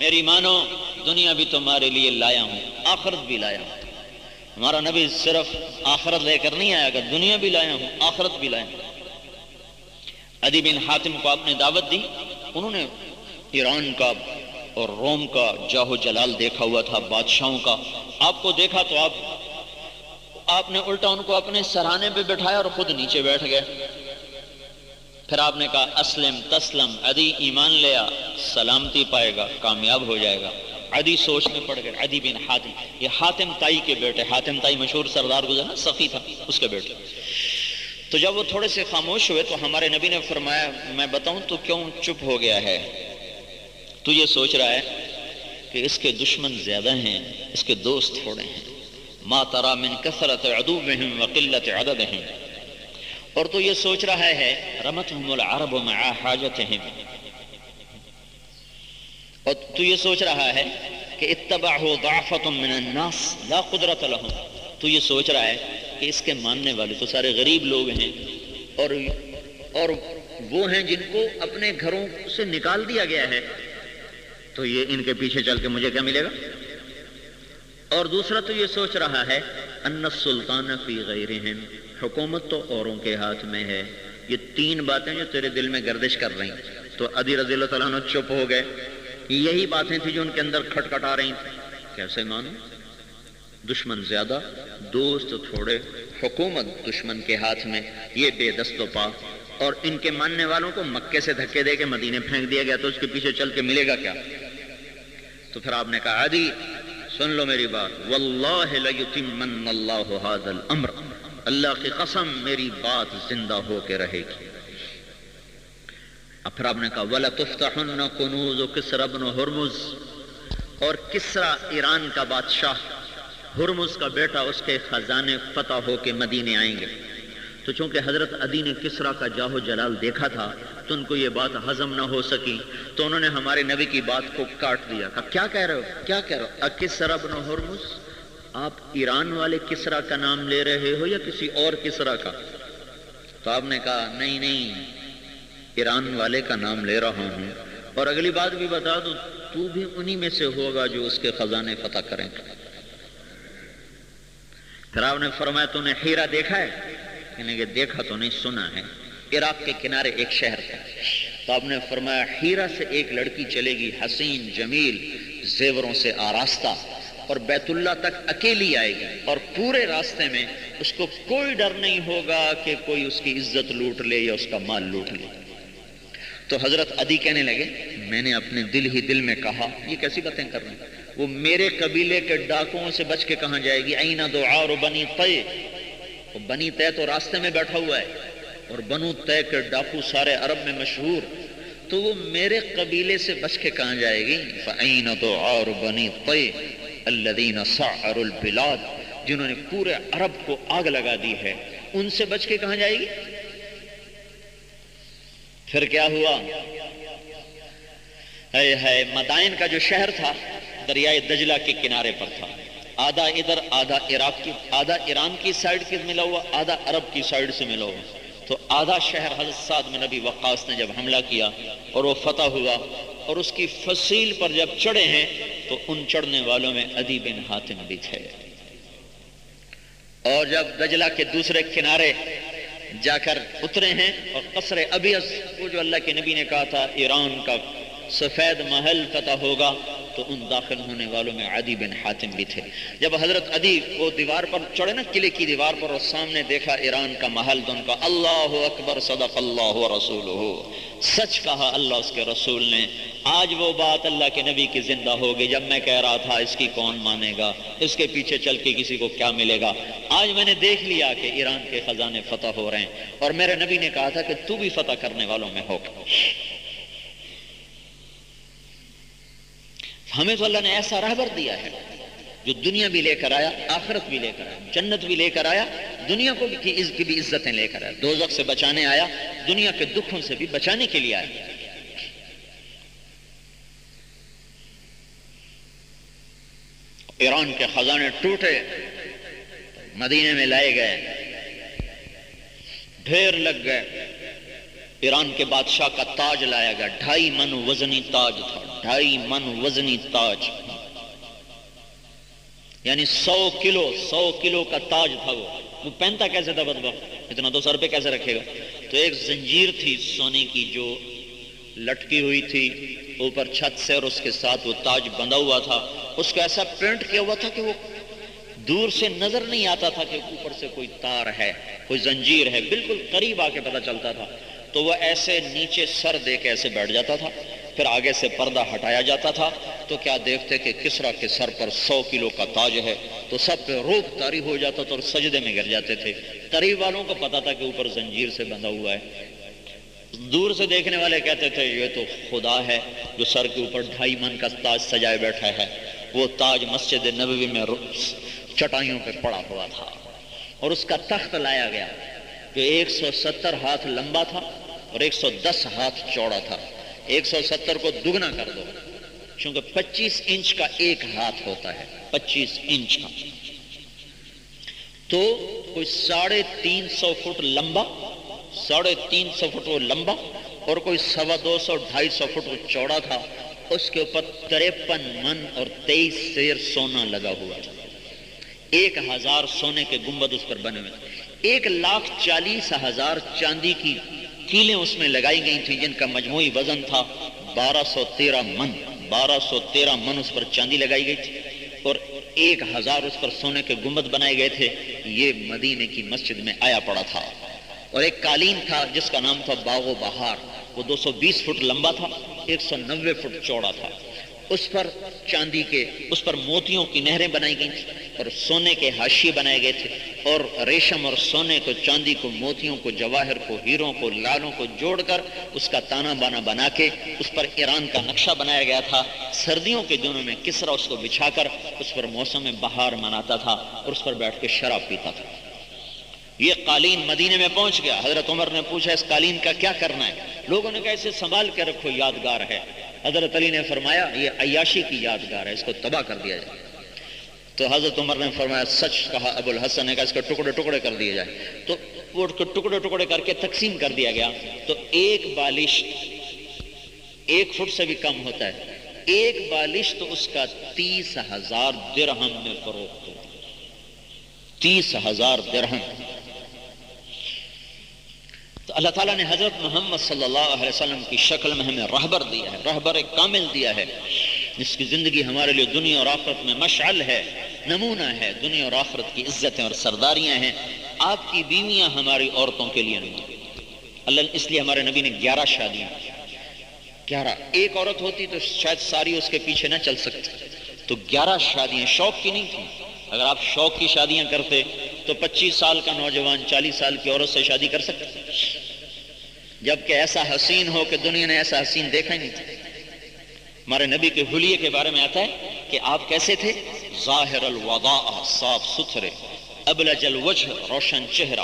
میری مانو، دنیا بھی تمہارے لیے لایا ہوں، آخرت بھی لایا ہوں۔ ہمارا نبی صرف آخرت لے کر نہیں آیا گا دنیا بھی لایا ہوں، آخرت بھی لایا ہوں۔ ادی بن حاتم کو آپ نے دعوت دی، انہوں نے ایران کا اور روم کا جاہو جلال دیکھا ہوا تھا، بادشاہوں کا۔ آپ کو دیکھا تو آپ آپ نے الٹا ان کو اپنے سرانے پہ بٹھایا اور خود نیچے بیٹھ گئے۔ پھر آپ نے کہا، اسلم، تسلم ادی ایمان لیا سلامتی پائے گا، کامیاب ہو جائے گا۔ ادی سوچ میں پڑ گئے ادی بن حاتم۔ یہ حاتم تائی کے بیٹے، حاتم تائی مشہور سردار گزرا سفی تھا، اس کے بیٹے۔ تو جب وہ تھوڑے سے خاموش ہوئے، تو ہمارے نبی نے فرمایا، میں بتاؤں تو کیوں چپ ہو گیا ہے؟ تو یہ سوچ رہا ہے کہ اس کے دشمن زیادہ ہیں، اس کے دوست تھوڑے ہیں۔ ما ترا من کثرت عدوبہم وقلت عددہم اور تو یہ سوچ رہا ہے رمتہم العرب مع حاجتہم اور تو یہ سوچ رہا ہے کہ اتبعہ ضعفت من الناس لا قدرت لهم. تو یہ سوچ رہا ہے کہ اس کے ماننے والے تو سارے غریب لوگ ہیں اور اور وہ ہیں جن کو اپنے گھروں سے نکال دیا گیا ہے. تو یہ ان کے پیچھے چل کے مجھے کیا ملے گا؟ اور دوسرا تو یہ سوچ رہا ہے ان السلطان فی غیرہم حکومت تو اوروں کے ہاتھ میں ہے۔ یہ تین باتیں جو تیرے دل میں گردش کر رہی ہیں۔ تو ادی رضی اللہ تعالیٰ چپ ہو گئے۔ یہی باتیں تھیں جو ان کے اندر کھٹکھٹا رہی تھیں کیسے مانو دشمن زیادہ، دوست تھوڑے، حکومت دشمن کے ہاتھ میں۔ یہ بے دست و پا۔ اور ان کے ماننے والوں کو مکے سے دھکے دے کے مدینے پھینک دیا گیا تو اس کے پیچھے چل کے ملے گا کیا؟ تو پھر آپ نے کہا، عدی، سن لو میری بات۔ واللہ لیتمن اللہ هذا الامر اللہ کی قسم میری بات زندہ ہو کے رہے گی۔ اب پھر آپ نے کہا، ولا تفتحن کنوز کسرا بن ہرمز۔ اور کسرا ایران کا بادشاہ، ہرمز کا بیٹا اس کے خزانے فتح ہو کے مدینے آئیں گے۔ تو چونکہ حضرت عدی نے کسرا کا جاہو جلال دیکھا تھا، تو ان کو یہ بات ہضم نہ ہو سکی۔ تو انہوں نے ہمارے نبی کی بات کو کاٹ دیا۔ کہا، کیا کہہ رہے ہو؟ کیا کہہ رہے ہو؟ اکسرا بن ہرمز؟ آپ ایران والے کسرا کا نام لے رہے ہو یا کسی اور کسرا کا؟ تو آپ نے کہا، نہیں نہیں، ایران والے کا نام لے رہا ہوں۔ اور اگلی بات بھی بتا دو تو بھی انہی میں سے ہوگا جو اس کے خزانے فتح کریں۔ گے پھر آپ نے فرمایا، تو نے ہیرا دیکھا ہے؟ یعنی کہ دیکھا تو نہیں، سنا ہے۔ عراق کے کنارے ایک شہر تھا۔ تو آپ نے فرمایا ہیرا سے ایک لڑکی چلے گی، حسین، جمیل، زیوروں سے آراستہ۔ اور بیت اللہ تک اکیلی آئے گی اور پورے راستے میں اس کو کوئی ڈر نہیں ہوگا کہ کوئی اس کی عزت لوٹ لے یا اس کا مال لوٹ لے۔ تو حضرت عدی کہنے لگے، میں نے اپنے دل ہی دل میں کہا، یہ کیسی باتیں کر رہے ہیں؟ وہ میرے قبیلے کے ڈاکوں سے بچ کے کہاں جائے گی؟ اینا دو آر بنی تے وہ بنی تے تو راستے میں بیٹھا ہوا ہے اور بنو تے کے ڈاکو سارے عرب میں مشہور۔ تو وہ میرے قبیلے سے بچ کے کہاں جائے گی؟ فعین تو اور بنی تے الدین سعر البلاد، جنہوں نے پورے عرب کو آگ لگا دی ہے، ان سے بچ کے کہاں جائے گی؟ پھر کیا ہوا؟ ہے ہے مدائن کا جو شہر تھا، دریائے دجلہ کے کنارے پر تھا۔ آدھا ادھر، آدھا عراق کی، آدھا ایران کی سائڈ کے ملا ہوا، آدھا عرب کی سائڈ سے ملا ہوا۔ تو آدھا شہر حضرت سعد میں نبی وقاص نے جب حملہ کیا اور وہ فتح ہوا اور اس کی فصیل پر جب چڑھے ہیں تو ان چڑھنے والوں میں ادی بن حاتم بھی تھے۔ اور جب دجلہ کے دوسرے کنارے جا کر اترے ہیں اور قصر ابیس وہ جو اللہ کے نبی نے کہا تھا، ایران کا سفید محل فتح ہوگا تو ان داخل ہونے والوں میں عدی بن حاتم بھی تھے۔ جب حضرت عدی وہ دیوار پر چڑھے نا، قلعے کی دیوار پر، اور سامنے دیکھا ایران کا محل، تو ان کا اللہ اکبر صدق اللہ رسول ہو سچ کہا اللہ اس کے رسول نے، آج وہ بات اللہ کے نبی کی زندہ ہوگی۔ جب میں کہہ رہا تھا، اس کی کون مانے گا؟ اس کے پیچھے چل کے کسی کو کیا ملے گا؟ آج میں نے دیکھ لیا کہ ایران کے خزانے فتح ہو رہے ہیں۔ اور میرے نبی نے کہا تھا کہ تو بھی فتح کرنے والوں میں ہوگا ہمیں تو اللہ نے ایسا رہبر دیا ہے جو دنیا بھی لے کر آیا، آخرت بھی لے کر آیا، جنت بھی لے کر آیا، دنیا کو بھی کی بھی عزتیں لے کر آیا، دوزخ سے بچانے آیا، دنیا کے دکھوں سے بھی بچانے کے لیے آیا۔ ایران کے خزانے ٹوٹے، مدینے میں لائے گئے، ڈھیر لگ گئے۔ ایران کے بادشاہ کا تاج لایا گیا۔ ڈھائی من وزنی تاج تھا۔ ڈھائی من وزنی تاج۔ یعنی سو کلو سو کلو کا تاج تھا وہ۔ وہ پہنتا کیسے تھا بدبا اتنا دو سر پہ کیسے رکھے گا؟ تو ایک زنجیر تھی سونے کی جو لٹکی ہوئی تھی۔ اوپر چھت سے اور اس کے ساتھ وہ تاج بندھا ہوا تھا۔ اس کو ایسا پرنٹ کیا ہوا تھا کہ وہ دور سے نظر نہیں آتا تھا کہ اوپر سے کوئی تار ہے، کوئی زنجیر ہے۔ بالکل قریب آ کے پتہ چلتا تھا۔ تو وہ ایسے نیچے سر دے کے ایسے بیٹھ جاتا تھا، پھر آگے سے پردہ ہٹایا جاتا تھا۔ تو کیا دیکھتے کہ کسرا کے سر پر سو کلو کا تاج ہے۔ تو سب پہ روپ تاری ہو جاتا تھا اور سجدے میں گر جاتے تھے۔ قریب والوں کو پتا تھا کہ اوپر زنجیر سے بندھا ہوا ہے۔ دور سے دیکھنے والے کہتے تھے، یہ تو خدا ہے جو سر کے اوپر ڈھائی من کا تاج سجائے بیٹھا ہے۔ وہ تاج مسجد نبوی میں چٹائیوں پہ پڑا ہوا تھا۔ اور اس کا تخت لایا گیا۔ جو ایک سو ستر ہاتھ لمبا تھا۔ اور ایک سو دس ہاتھ چوڑا تھا۔ ایک سو ستر کو دگنا کر دو، چونکہ پچیس انچ کا ایک ہاتھ ہوتا ہے، پچیس انچ کا۔ تو کوئی ساڑھے تین سو فٹ لمبا، ساڑھے تین سو فٹ وہ لمبا، اور کوئی سوا دو سو ڈھائی سو فٹ وہ چوڑا تھا۔ اس کے اوپر تریپن من اور تیئیس سیر سونا لگا ہوا۔ تھا ایک ہزار سونے کے گنبد اس پر بنے ہوئے۔ ایک لاکھ چالیس ہزار چاندی کی کیلیں اس میں لگائی گئی تھیں جن کا مجموعی وزن تھا بارہ سو تیرہ من۔ بارہ سو تیرہ من اس پر چاندی لگائی گئی تھی اور ایک ہزار اس پر سونے کے گنبد بنائے گئے تھے۔ یہ مدینے کی مسجد میں آیا پڑا تھا۔ اور ایک قالین تھا جس کا نام تھا باغ و بہار۔ وہ دو سو بیس فٹ لمبا تھا، ایک سو نوے فٹ چوڑا تھا۔ اس پر چاندی کے، اس پر موتیوں کی نہریں بنائی گئی تھیں۔ اور سونے کے حاشی بنائے گئے تھے اور ریشم اور سونے کو چاندی کو موتیوں کو جواہر کو ہیروں کو لالوں کو جوڑ کر اس کا تانا بانا بنا کے اس پر ایران کا نقشہ بنایا گیا تھا۔ سردیوں کے دنوں میں کسرا اس کو بچھا کر اس پر موسم بہار مناتا تھا اور اس پر بیٹھ کے شراب پیتا تھا۔ یہ قالین مدینے میں پہنچ گیا۔ حضرت عمر نے پوچھا، اس قالین کا کیا کرنا ہے؟ لوگوں نے کہا، اسے سنبھال کے رکھو، یادگار ہے۔ حضرت علی نے فرمایا، یہ عیاشی کی یادگار ہے، اس کو تباہ کر دیا جائے۔ تو حضرت عمر نے فرمایا، سچ کہا ابو الحسن نے کہا، اس کو ٹکڑے ٹکڑے کر دیے جائے تو وہ ٹکڑے ٹکڑے کر کے تقسیم کر دیا گیا۔ تو ایک بالش ایک فٹ سے بھی کم ہوتا ہے۔ ایک بالش تو اس کا تیس ہزار درہم میں فروخت ہو۔ تیس ہزار درہم۔ تو اللہ تعالیٰ نے حضرت محمد صلی اللہ علیہ وسلم کی شکل میں ہمیں رہبر دیا ہے، رہبر کامل دیا ہے۔ جس کی زندگی ہمارے لیے دنیا اور آخرت میں مشعل ہے، نمونہ ہے۔ دنیا اور آخرت کی عزتیں اور سرداریاں ہیں۔ آپ کی بیویاں ہماری عورتوں کے لیے نہیں۔ اللہ اس لیے ہمارے نبی نے گیارہ شادیاں۔ گیارہ۔ ایک عورت ہوتی تو شاید ساری اس کے پیچھے نہ چل سکتی۔ تو گیارہ شادیاں شوق کی نہیں تھیں۔ اگر آپ شوق کی شادیاں کرتے تو پچیس سال کا نوجوان چالیس سال کی عورت سے شادی کر سکتے جبکہ ایسا حسین ہو کہ دنیا نے ایسا حسین دیکھا ہی نہیں تھا۔ ہمارے نبی کے حلیے کے بارے میں آتا ہے کہ آپ کیسے تھے؟ ظاہر الوضاء، صاف ستھرے، ابلج الوجہ، روشن چہرہ۔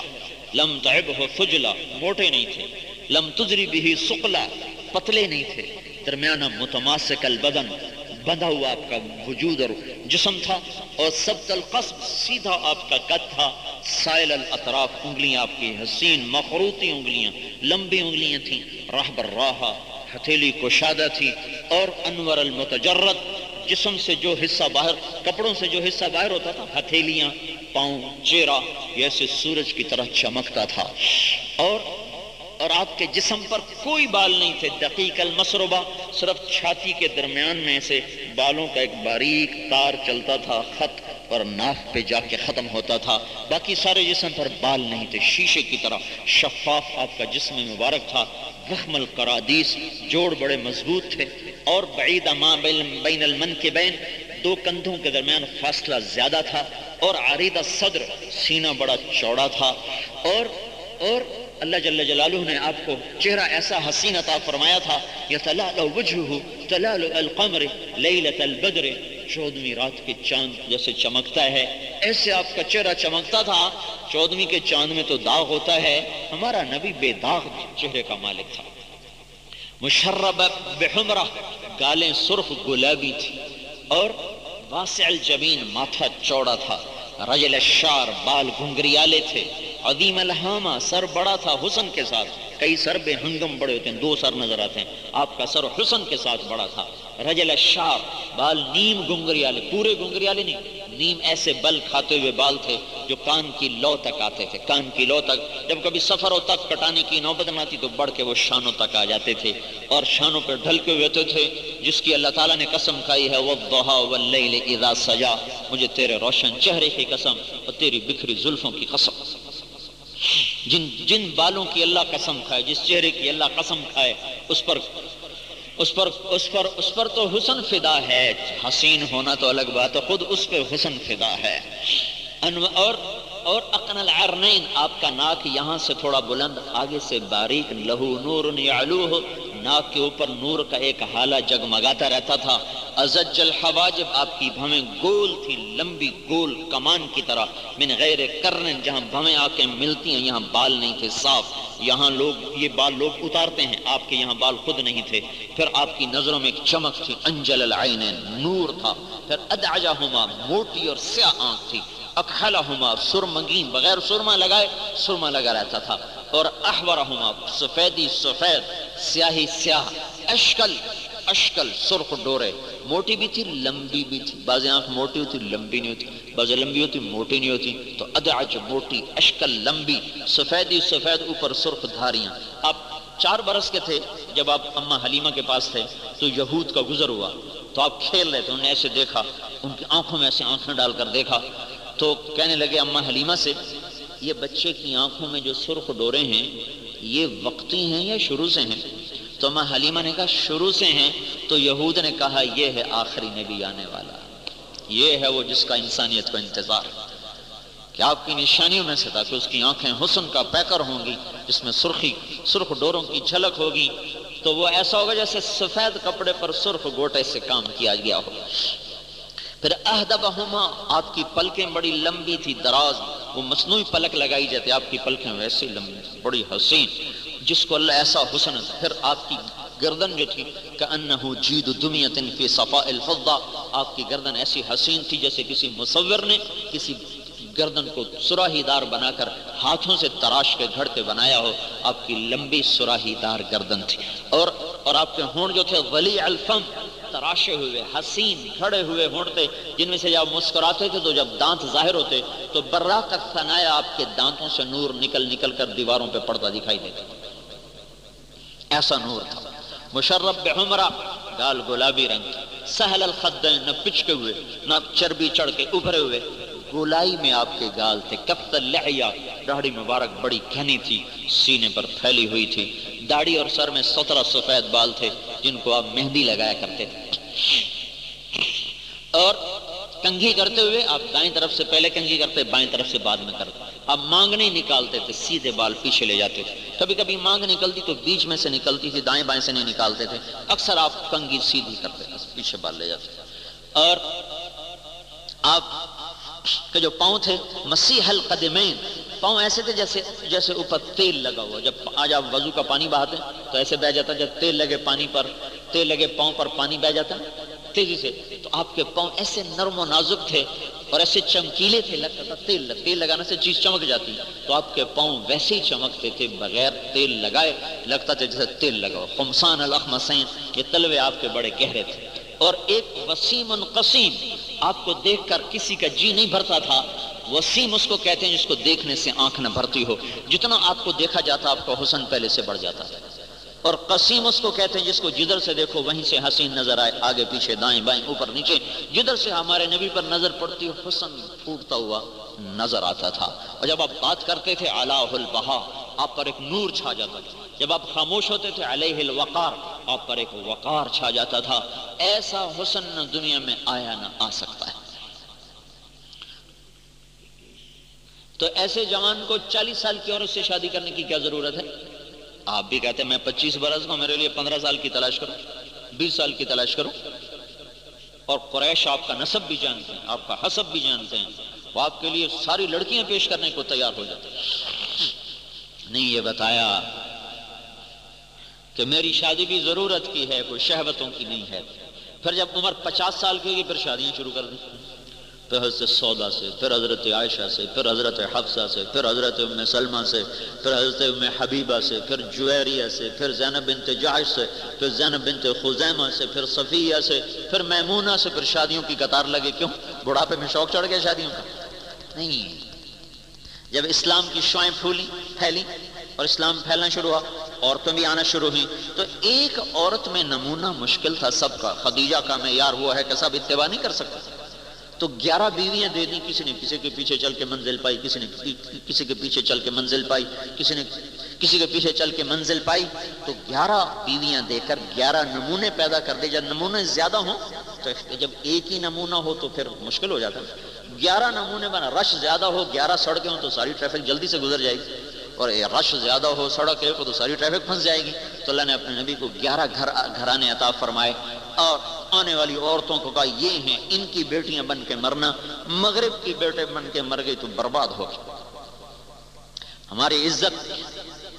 لم تعبہ فجلا موٹے نہیں تھے۔ لم تجری بھی سقلا پتلے نہیں تھے۔ درمیانہ متماسک البدن، بندھا ہوا آپ کا وجود اور جسم تھا اور سب القصب، سیدھا آپ کا قد تھا۔ سائل الاطراف انگلیاں آپ کی حسین، مخروطی انگلیاں، لمبی انگلیاں تھیں۔ راہ بر راہ ہتھیلی کشادہ تھی اور انور المتجرد، جسم سے جو حصہ باہر، کپڑوں سے جو حصہ باہر ہوتا تھا، ہتھیلیاں، پاؤں، چہرہ ایسے سورج کی طرح چمکتا تھا۔ اور اور آپ کے جسم پر کوئی بال نہیں تھے، دقیق المسربہ صرف چھاتی کے درمیان میں سے بالوں کا ایک باریک تار چلتا تھا، خط اور ناف پہ جا کے ختم ہوتا تھا۔ باقی سارے جسم پر بال نہیں تھے۔ شیشے کی طرح شفاف آپ کا جسم مبارک تھا۔ وخم القرادیس جوڑ بڑے مضبوط تھے۔ اور بعید ما بین المن کے بین دو کندھوں کے درمیان فاصلہ زیادہ تھا اور عریدہ صدر سینہ بڑا چوڑا تھا۔ اور اور اللہ جل جلالہ نے آپ کو چہرہ ایسا حسین عطا فرمایا تھا یتلال وجہہ تلال القمر لیلت البدر۔ چودویں رات کے چاند جیسے چمکتا ہے۔ ایسے آپ کا چہرہ چمکتا تھا چودویں کے چاند میں تو داغ ہوتا ہے۔ ہمارا نبی بے داغ چہرے کا مالک تھا۔ مشرب بحمرہ، گالیں سرخ گلابی تھی۔ اور واسع الجبین ماتھا چوڑا تھا۔ رجل الشار بال گھنگریالے تھے۔ عدیم الحامہ سر بڑا تھا حسن کے ساتھ۔ کئی سر بے ہنگم بڑے ہوتے ہیں، دو سر نظر آتے ہیں۔ آپ کا سر حسن کے ساتھ بڑا تھا۔ رجل شار بال نیم گنگری والے، پورے گنگری والے نہیں۔ نیم ایسے بل کھاتے ہوئے بال تھے جو کان کی لو تک آتے تھے۔ کان کی لو تک، جب کبھی سفروں تک کٹانے کی نوبت نہ آتی تو بڑھ کے وہ شانوں تک آ جاتے تھے۔ اور شانوں پہ ڈھل کے ہوئے ہوتے تھے، جس کی اللہ تعالیٰ نے قسم کھائی ہے وَاللَّيْلِ اِذَا سَجَا مجھے تیرے روشن چہرے کی قسم اور تیری بکھری زلفوں کی قسم۔ جن جن بالوں کی اللہ قسم کھائے، جس چہرے کی اللہ قسم کھائے، اس پر اس پر اس پر اس پر تو حسن فدا ہے۔ حسین ہونا تو الگ بات ہے، خود اس پہ حسن فدا ہے۔ اور اور اقن العرنین، آپ کا ناک یہاں سے تھوڑا بلند، آگے سے باریک، لہو نور یعلوہ۔ ناک کے اوپر نور کا ایک حالہ جگمگاتا رہتا تھا۔ ازج الحواجب، آپ کی بھویں گول تھی، لمبی گول کمان کی طرح۔ من غیر کرن، جہاں بھویں آ ملتی ہیں، یہاں بال نہیں تھے، صاف۔ یہاں لوگ، یہ بال لوگ اتارتے ہیں۔ آپ کے یہاں بال خود نہیں تھے۔ پھر آپ کی نظروں میں ایک چمک تھی، انجل العین، نور تھا۔ پھر ادعجہما، موٹی اور سیاہ آنکھ تھی۔ اکحلہما سرمگین، بغیر سرما لگائے سرما لگا رہتا تھا۔ اور احورہما سفیدی سفید، سیاہی سیاہ، اشکل اشکل سرخ ڈورے۔ موٹی بھی تھی، لمبی بھی تھی۔ بعض آنکھ موٹی ہوتی، لمبی نہیں ہوتی۔ بعض لمبی ہوتی، موٹی نہیں ہوتی۔ تو ادعج موٹی، اشکل لمبی، سفیدی سفید، اوپر سرخ دھاریاں۔ آپ چار برس کے تھے، جب آپ اماں حلیمہ کے پاس تھے، تو یہود کا گزر ہوا۔ تو آپ کھیل رہے تھے انہیں ایسے دیکھا، ان کی آنکھوں میں ایسے آنکھیں ڈال کر دیکھا۔ تو کہنے لگے اماں حلیمہ سے یہ بچے کی آنکھوں میں جو سرخ ڈورے ہیں، یہ وقتی ہیں یا شروع سے ہیں؟ تو اماں حلیمہ نے کہا، شروع سے ہیں۔ تو یہود نے کہا، یہ ہے آخری نبی آنے والا۔ یہ ہے وہ جس کا انسانیت کو انتظار کہ آپ کی نشانیوں میں سے تھا کہ اس کی آنکھیں حسن کا پیکر ہوں گی جس میں سرخی، سرخ ڈوروں کی جھلک ہوگی، تو وہ ایسا ہوگا جیسے سفید کپڑے پر سرخ گوٹے سے کام کیا گیا ہو۔ پھر اہدبہما، آپ کی پلکیں بڑی لمبی تھی، دراز، وہ مصنوعی پلک لگائی جاتی آپ کی پلکیں ویسے لمبی بڑی حسین، جس کو اللہ ایسا حسن پھر آپ کی گردن جو تھی کہ جید دمیت فی صفاء الفضہ، آپ کی گردن ایسی حسین تھی جیسے کسی مصور نے کسی گردن کو سراہی دار بنا کر ہاتھوں سے تراش کے گھڑ کے بنایا ہو۔ آپ کی لمبی سراہی دار گردن تھی۔ اور اور آپ کے ہونٹ جو تھے غلی الفم تراشے ہوئے، حسین کھڑے ہوئے ہونٹتے جن میں سے جب مسکراتے تھے تو جب دانت ظاہر ہوتے، تو برا کا ثنایا آپ کے دانتوں سے نور نکل نکل کر دیواروں پہ پڑتا دکھائی دیتا۔ ایسا نور تھا۔ مشرب بعمرہ گال گلابی رنگ۔ سہل الخدین نہ پچکے ہوئے، نہ چربی چڑھ کے ابھرے ہوئے۔ گولائی میں آپ کے گال تھے کفت لحیا داڑھی مبارک بڑی گھنی تھی، سینے پر پھیلی ہوئی تھی۔ داڑھی اور سر میں سترہ سفید بال تھے جن کو آپ مہندی لگایا کرتے تھے۔ اور کنگھی کرتے ہوئے آپ دائیں طرف سے پہلے کنگھی کرتے، بائیں طرف سے بعد میں کرتے۔ آپ مانگ نہیں نکالتے تھے، سیدھے بال پیچھے لے جاتے تھے۔ کبھی کبھی مانگ نکلتی تو بیچ میں سے نکلتی تھی، دائیں بائیں سے نہیں نکالتے تھے۔ اکثر آپ کنگھی سیدھی کرتے تھے، پیچھے بال لے جاتے تھے۔ اور آپ کے جو پاؤں تھے، مسیح القدمین پاؤں ایسے تھے جیسے جیسے اوپر تیل لگا ہوا، جب آج آپ وضو کا پانی بہاتے تو ایسے بہ جاتا جب تیل لگے پانی پر، تیل لگے پاؤں پر پانی بہ جاتا تیزی سے۔ تو آپ کے پاؤں ایسے نرم و نازک تھے اور ایسے چمکیلے تھے لگتا تھا تیل تیل لگانے سے چیز چمک جاتی۔ تو آپ کے پاؤں ویسے ہی چمکتے تھے، بغیر تیل لگائے، لگتا تھا جیسے تیل لگاؤ خمسان الحمسین یہ تلوے آپ کے بڑے گہرے تھے۔ اور ایک وسیم قسیم آپ کو دیکھ کر کسی کا جی نہیں بھرتا تھا۔ وسیم اس کو کہتے ہیں جس کو دیکھنے سے آنکھ نہ بھرتی ہو۔ جتنا آپ کو دیکھا جاتا آپ کا حسن پہلے سے بڑھ جاتا۔ تھا اور قسیم اس کو کہتے ہیں جس کو جدھر سے دیکھو وہیں سے حسین نظر آئے، آگے پیچھے دائیں بائیں، اوپر نیچے۔ جدھر سے ہمارے نبی پر نظر پڑتی ہو حسن پھوٹتا ہوا نظر آتا تھا۔ اور جب آپ بات کرتے تھے اللہ البہا آپ پر ایک نور چھا جاتا تھا۔ جب آپ خاموش ہوتے تھے علیہ الوقار آپ پر ایک وقار چھا جاتا تھا۔ ایسا حسن نہ دنیا میں آیا نہ آ سکتا ہے۔ تو ایسے جوان کو چالیس سال کی عورت سے شادی کرنے کی کیا ضرورت ہے؟ آپ بھی کہتے ہیں میں پچیس برس کا میرے لیے پندرہ سال کی تلاش کروں، بیس سال کی تلاش کروں۔ اور قریش آپ کا نصب بھی جانتے ہیں، آپ کا حسب بھی جانتے ہیں۔ وہ آپ کے لیے ساری لڑکیاں پیش کرنے کو تیار ہو جاتے ہیں۔ نہیں یہ بتایا کہ میری شادی بھی ضرورت کی ہے کوئی شہبتوں کی نہیں ہے پھر جب عمر پچاس سال کی ہوگی پھر شادیاں شروع کر دیں پھر حضرت سودا سے پھر حضرت عائشہ سے پھر حضرت حفصہ سے پھر حضرت ام سلمہ سے پھر حضرت ام حبیبہ سے پھر جویریہ سے پھر زینب بنت جعش سے پھر زینب بنت خزیمہ سے پھر صفیہ سے پھر میمونہ سے پھر شادیوں کی قطار لگے کیوں بڑھاپے میں شوق چڑھ گیا شادیوں کا نہیں جب اسلام کی شوائیں پھولی، پھیلی اور اسلام پھیلنا شروع ہوا عورتوں بھی آنا شروع ہوئی تو ایک عورت میں نمونہ مشکل تھا سب کا، خدیجہ کا معیار ہوا ہے کہ سب اتباع نہیں کر سکتا تو گیارہ بیویاں دے دیں، کسی نے کسی کے پیچھے چل کے منزل پائی، کسی نے کسی کے پیچھے چل کے منزل پائی، کسی نے کسی کے پیچھے چل کے منزل پائی۔ تو گیارہ بیویاں دے کر گیارہ نمونے پیدا کر دے۔ جب نمونے زیادہ ہوں تو جب ایک ہی نمونہ ہو تو پھر مشکل ہو جاتا ہے۔ گیارہ نمونے بنا رش زیادہ ہو، گیارہ سڑکیں ہوں تو ساری ٹریفک جلدی سے گزر جائے گی۔ اور رش زیادہ ہو سڑک ہے تو ساری ٹریفک پھنس جائے گی۔ تو اللہ نے اپنے نبی کو گیارہ گھر، گھرانے عطا فرمائے۔ اور آنے والی عورتوں کو کہا، یہ ہیں، ان کی بیٹیاں بن کے مرنا، مغرب کی بیٹے بن کے مر گئی تو برباد ہو گئی ہماری عزت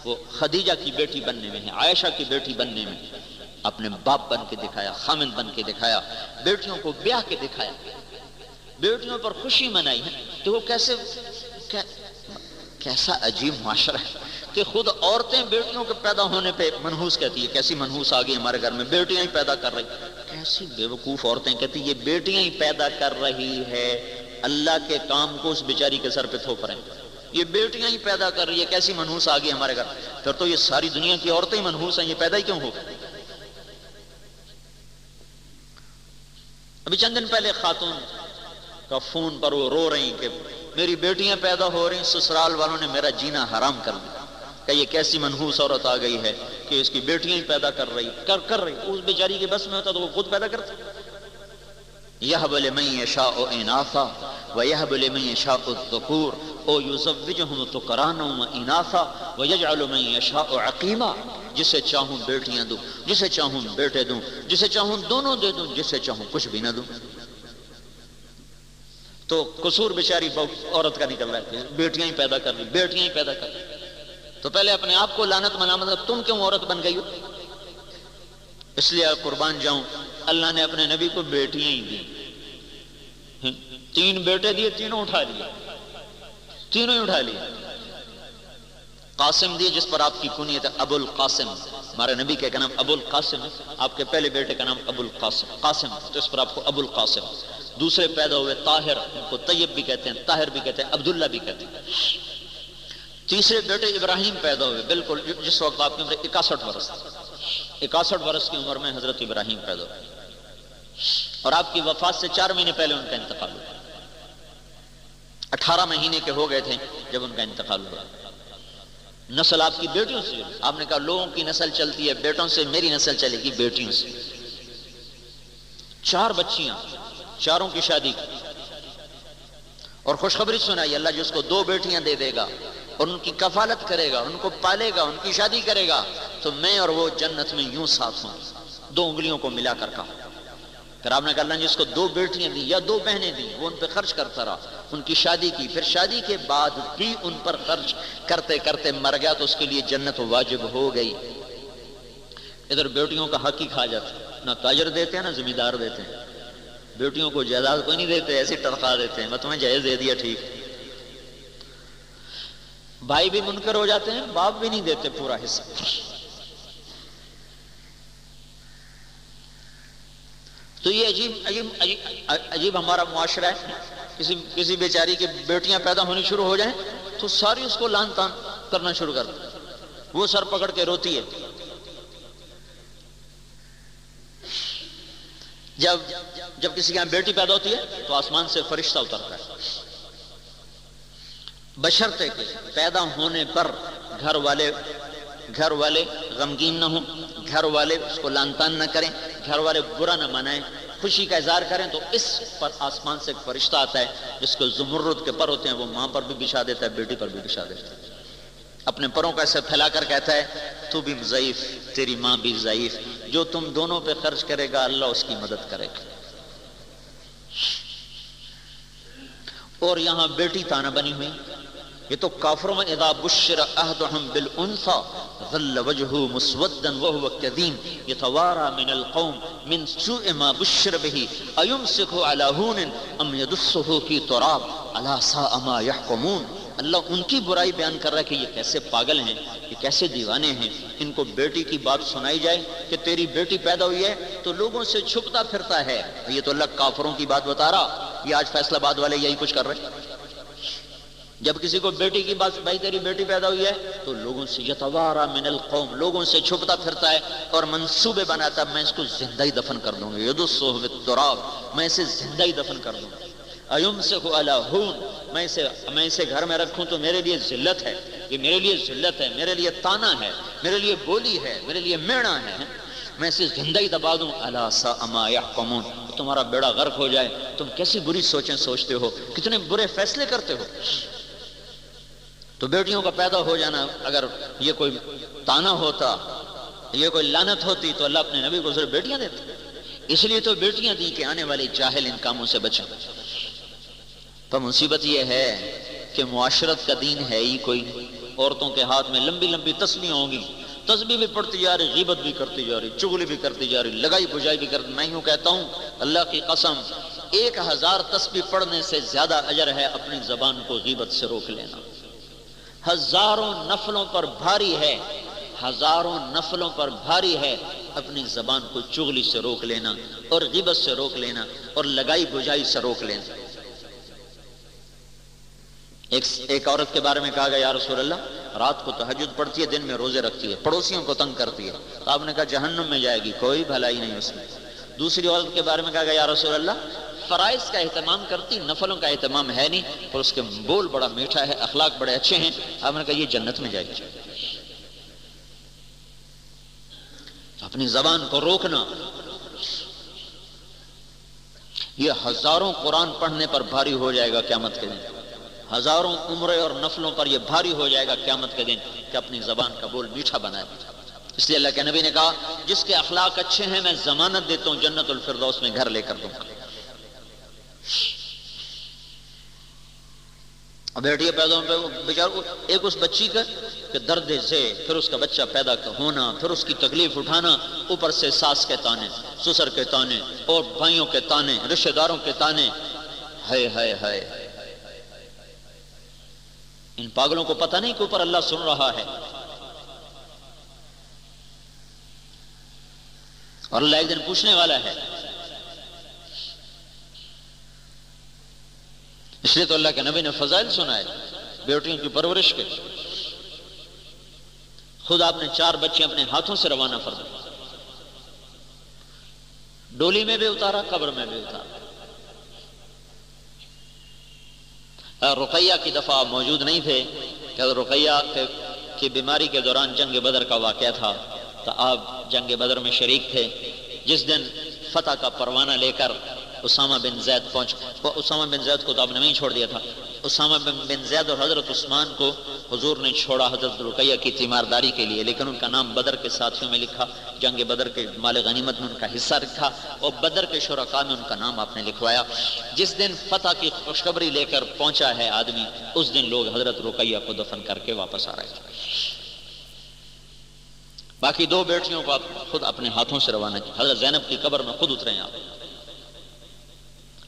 وہ خدیجہ کی بیٹی بننے میں ہے، عائشہ کی بیٹی بننے میں۔ اپنے باپ بن کے دکھایا خامن بن کے دکھایا، بیٹیوں کو بیاہ کے دکھایا۔ بیٹیوں پر خوشی منائی ہے تو وہ کیسے کیسا عجیب معاشرہ ہے کہ خود عورتیں بیٹیوں کے پیدا ہونے پہ منحوس کہتی ہے کیسی منحوس آ گئی ہمارے گھر میں، بیٹیاں ہی پیدا کر رہی کیسی بے وقوف عورتیں کہتی یہ بیٹیاں ہی پیدا کر رہی ہے۔ اللہ کے کام کو اس بیچاری کے سر پہ تھوپ رہے ہیں۔ یہ بیٹیاں ہی پیدا کر رہی ہے کیسی منحوس آ گئی ہمارے گھر۔ پھر تو یہ ساری دنیا کی عورتیں ہی منحوس ہیں، یہ پیدا ہی کیوں ہو ابھی چند دن پہلے خاتون کا فون پر وہ رو رہی کہ میری بیٹیاں پیدا ہو رہی سسرال والوں نے میرا جینا حرام کر دیا۔ کہ یہ کیسی منحوس عورت آ گئی ہے کہ اس کی بیٹیاں ہی پیدا کر رہی، کر کر رہی۔ اس بیچاری کے بس میں ہوتا تو وہ خود پیدا کرتا۔ یہ بولے میں شاہ او انافا و یہ بولے میں شاہ الذکور، او یزوجہم تقرانا و انافا و یجعل من یشاء عقیما۔ جسے چاہوں بیٹیاں دوں، جسے چاہوں بیٹے دوں، جسے چاہوں دونوں دے دوں، جسے چاہوں کچھ بھی نہ دوں۔ تو قصور بیچاری عورت کا نکل رہا ہے۔ بیٹیاں ہی پیدا کر رہی بیٹیاں ہی پیدا کر رہی تو پہلے اپنے آپ کو لانت ملامت مطلب تم کیوں عورت بن گئی ہو؟ اس لیے قربان جاؤں۔ اللہ نے اپنے نبی کو بیٹیاں ہی دی تین بیٹے دیے، تینوں اٹھا لیے۔ تینوں ہی اٹھا لیے۔ قاسم دیے جس پر آپ کی کنیت ہے ابو القاسم ہمارے نبی کے نام ابو القاسم، آپ کے پہلے بیٹے کا نام ابو القاسم، قاسم، تو اس پر آپ کو ابو القاسم، دوسرے پیدا ہوئے طاہر، ان کو طیب بھی کہتے ہیں، طاہر بھی کہتے ہیں، عبداللہ بھی کہتے ہیں۔ تیسرے بیٹے ابراہیم پیدا ہوئے، بالکل جس وقت آپ کی عمر اکاسٹھ برس اکاسٹھ برس کی عمر میں حضرت ابراہیم پیدا ہوئے۔ اور آپ کی وفات سے چار مہینے پہلے ان کا انتقال ہوا۔ اٹھارہ مہینے کے ہو گئے تھے جب ان کا انتقال ہوا۔ نسل آپ کی بیٹیوں سے۔ آپ نے کہا لوگوں کی نسل چلتی ہے، بیٹوں سے میری نسل چلے گی بیٹیوں سے۔ چار بچیاں، چاروں کی شادی۔ کی اور خوشخبری سنائی اللہ جس کو دو بیٹیاں دے دے گا، اور ان کی کفالت کرے گا، ان کو پالے گا، ان کی شادی کرے گا، تو میں اور وہ جنت میں یوں ساتھ ہوں۔ دو انگلیوں کو ملا کر کہا۔ پھر آپ نے کہا جس کو دو بیٹیاں دی یا دو بہنیں دی وہ ان پہ خرچ کرتا رہا۔ ان کی شادی کی، پھر شادی کے بعد بھی ان پر خرچ کرتے کرتے مر گیا تو اس کے لیے جنت واجب ہو گئی۔ ادھر بیٹیوں کا حق ہی کھا جاتا نہ تاجر دیتے ہیں، نہ ذمہ دار دیتے ہیں۔ بیٹیوں کو جائیداد کو نہیں دیتے ایسی تنخواہ دیتے ہیں۔ میں تمہیں جائز دے دیا، ٹھیک۔ بھائی بھی منکر ہو جاتے ہیں، باپ بھی نہیں دیتے پورا حصہ۔ تو یہ عجیب عجیب عجیب, عجیب ہمارا معاشرہ ہے۔ کسی کسی بیچاری کی بیٹیاں پیدا ہونی شروع ہو جائیں تو ساری اس کو لان تان کرنا شروع کر وہ سر پکڑ کے روتی ہے۔ جب جب کسی کے یہاں بیٹی پیدا ہوتی ہے تو آسمان سے فرشتہ اترتا ہے۔ بشرتے کے پیدا ہونے پر گھر والے گھر والے غمگین نہ ہوں گھر والے اس کو لانتان نہ کریں گھر والے برا نہ منائیں، خوشی کا اظہار کریں تو اس پر آسمان سے ایک فرشتہ آتا ہے، جس کو زمرد کے پر ہوتے ہیں، وہ ماں پر بھی بچھا دیتا ہے، بیٹی پر بھی بچھا دیتا ہے۔ اپنے پروں کا ایسے پھیلا کر کہتا ہے، تو بھی ضعیف، تیری ماں بھی ضعیف، جو تم دونوں پہ خرچ کرے گا، اللہ اس کی مدد کرے گا۔ اور یہاں بیٹی تانا بنی ہوئی یہ تو کافروں میں اذا بشر احدهم بالانثى ظل وجهه مسودا وهو كظيم يتوارى من القوم من سوء ما بشر به ايمسكه على هون ام يدسه في تراب الا ساء ما يحكمون اللہ ان کی برائی بیان کر رہا ہے کہ یہ کیسے پاگل ہیں، یہ کیسے دیوانے ہیں، ان کو بیٹی کی بات سنائی جائے کہ تیری بیٹی پیدا ہوئی ہے تو لوگوں سے چھپتا پھرتا ہے۔ یہ تو اللہ کافروں کی بات بتا رہا، یہ آج فیصلہ باد والے یہی کچھ کر رہے ہیں۔ جب کسی کو بیٹی کی بات بھائی تیری بیٹی پیدا ہوئی ہے، تو لوگوں سے یتوارا من القوم، لوگوں سے چھپتا پھرتا ہے اور منصوبے بناتا ہے، میں اس کو زندہ ہی دفن کر دوں گا۔ یدسو بالتراب میں اسے زندہ ہی دفن کر دوں گا۔ ایوم سے ہون، میں اسے میں اسے گھر میں رکھوں تو میرے لیے ذلت ہے۔ یہ میرے لیے ذلت ہے، میرے لیے تانا ہے، میرے لیے بولی ہے، میرے لیے میڑا ہے۔ میں اسے زندہ ہی دبا دوں۔ اللہ سا اما یحکمون، تمہارا بیڑا غرق ہو جائے۔ تم کیسی بری سوچیں، سوچتے ہو؟ کتنے برے فیصلے کرتے ہو؟ تو بیٹیوں کا پیدا ہو جانا، اگر یہ کوئی تانا ہوتا، یہ کوئی لانت ہوتی، تو اللہ اپنے نبی کو صرف بیٹیاں دیتے اس لیے تو بیٹیاں دی کہ آنے والی جاہل ان کاموں سے بچیں۔ تو مصیبت یہ ہے کہ معاشرت کا دین ہے ہی کوئی۔ عورتوں کے ہاتھ میں لمبی لمبی تسلیاں ہوں گی۔ تسبیح بھی پڑھتی جا رہی، غیبت بھی کرتی جا رہی، چگلی بھی کرتی جا رہی، لگائی بجائی بھی کرتی۔ میں یوں کہتا ہوں، اللہ کی قسم، ایک ہزار تسبیح پڑھنے سے زیادہ اجر ہے اپنی زبان کو غیبت سے روک لینا۔ ہزاروں نفلوں پر بھاری ہے، ہزاروں نفلوں پر بھاری ہے۔ اپنی زبان کو چغلی سے روک لینا اور غیبت سے روک لینا اور لگائی بجائی سے روک لینا۔ ایک ایک عورت کے بارے میں کہا گیا، یا رسول اللہ، رات کو تحجد پڑتی ہے، دن میں روزے رکھتی ہے، پڑوسیوں کو تنگ کرتی ہے۔ تو آپ نے کہا جہنم میں جائے گی، کوئی بھلائی نہیں اس میں۔ دوسری عورت کے بارے میں کہا گیا، یا رسول اللہ فرائض کا اہتمام کرتی، نفلوں کا اہتمام ہے نہیں اور اس کے بول بڑا میٹھا ہے، اخلاق بڑے اچھے ہیں آپ نے کہا یہ جنت میں جائے گی۔ اپنی زبان کو روکنا۔ یہ ہزاروں قرآن پڑھنے پر بھاری ہو جائے گا قیامت کے دن۔ ہزاروں عمرے اور نفلوں پر یہ بھاری ہو جائے گا قیامت کے دن کہ اپنی زبان کا بول میٹھا بنائے۔ اس لیے اللہ کے نبی نے کہا، جس کے اخلاق اچھے ہیں، میں ضمانت دیتا ہوں، جنت الفردوس میں گھر لے کر دوں۔ بیٹی پیدا بیچار ایک اس بچی کا کہ درد سے پھر اس کا بچہ پیدا ہونا، پھر اس کی تکلیف اٹھانا، اوپر سے ساس کے تانے، سسر کے تانے، اور بھائیوں کے تانے، رشتہ داروں کے تانے۔ ہائے ہائے ہائے۔ ان پاگلوں کو پتہ نہیں کہ اوپر اللہ سن رہا ہے۔ اور اللہ ایک دن پوچھنے والا ہے اس لیے تو اللہ کے نبی نے فضائل سنائے بیٹیوں کی پرورش کے۔ خود آپ نے چار بچے اپنے ہاتھوں سے روانہ فرمائے ڈولی میں بھی اتارا، قبر میں بھی اتارا۔ رقیہ کی دفعہ موجود نہیں تھے، کہ رقیہ کی بیماری کے دوران جنگ بدر کا واقعہ تھا، تو آپ جنگ بدر میں شریک تھے۔ جس دن فتح کا پروانہ لے کر اسامہ بن زید پہنچ وہ اسامہ بن زید کو تو آپ نے نہیں چھوڑ دیا تھا۔ اسامہ بن زید اور حضرت عثمان کو حضور نے چھوڑا، حضرت رقیہ کی تیمارداری کے لیے، لیکن ان کا نام بدر کے ساتھیوں میں لکھا، جنگ بدر کے مال غنیمت میں ان کا حصہ رکھا اور بدر کے شرکا میں ان کا نام آپ نے لکھوایا۔ جس دن فتح کی خوشخبری لے کر پہنچا ہے آدمی، اس دن لوگ حضرت رقیہ کو دفن کر کے واپس آ رہے تھے۔ باقی دو بیٹیوں کو آپ خود اپنے ہاتھوں سے روانہ کی حضرت زینب کی قبر میں خود اترے ہیں آپ۔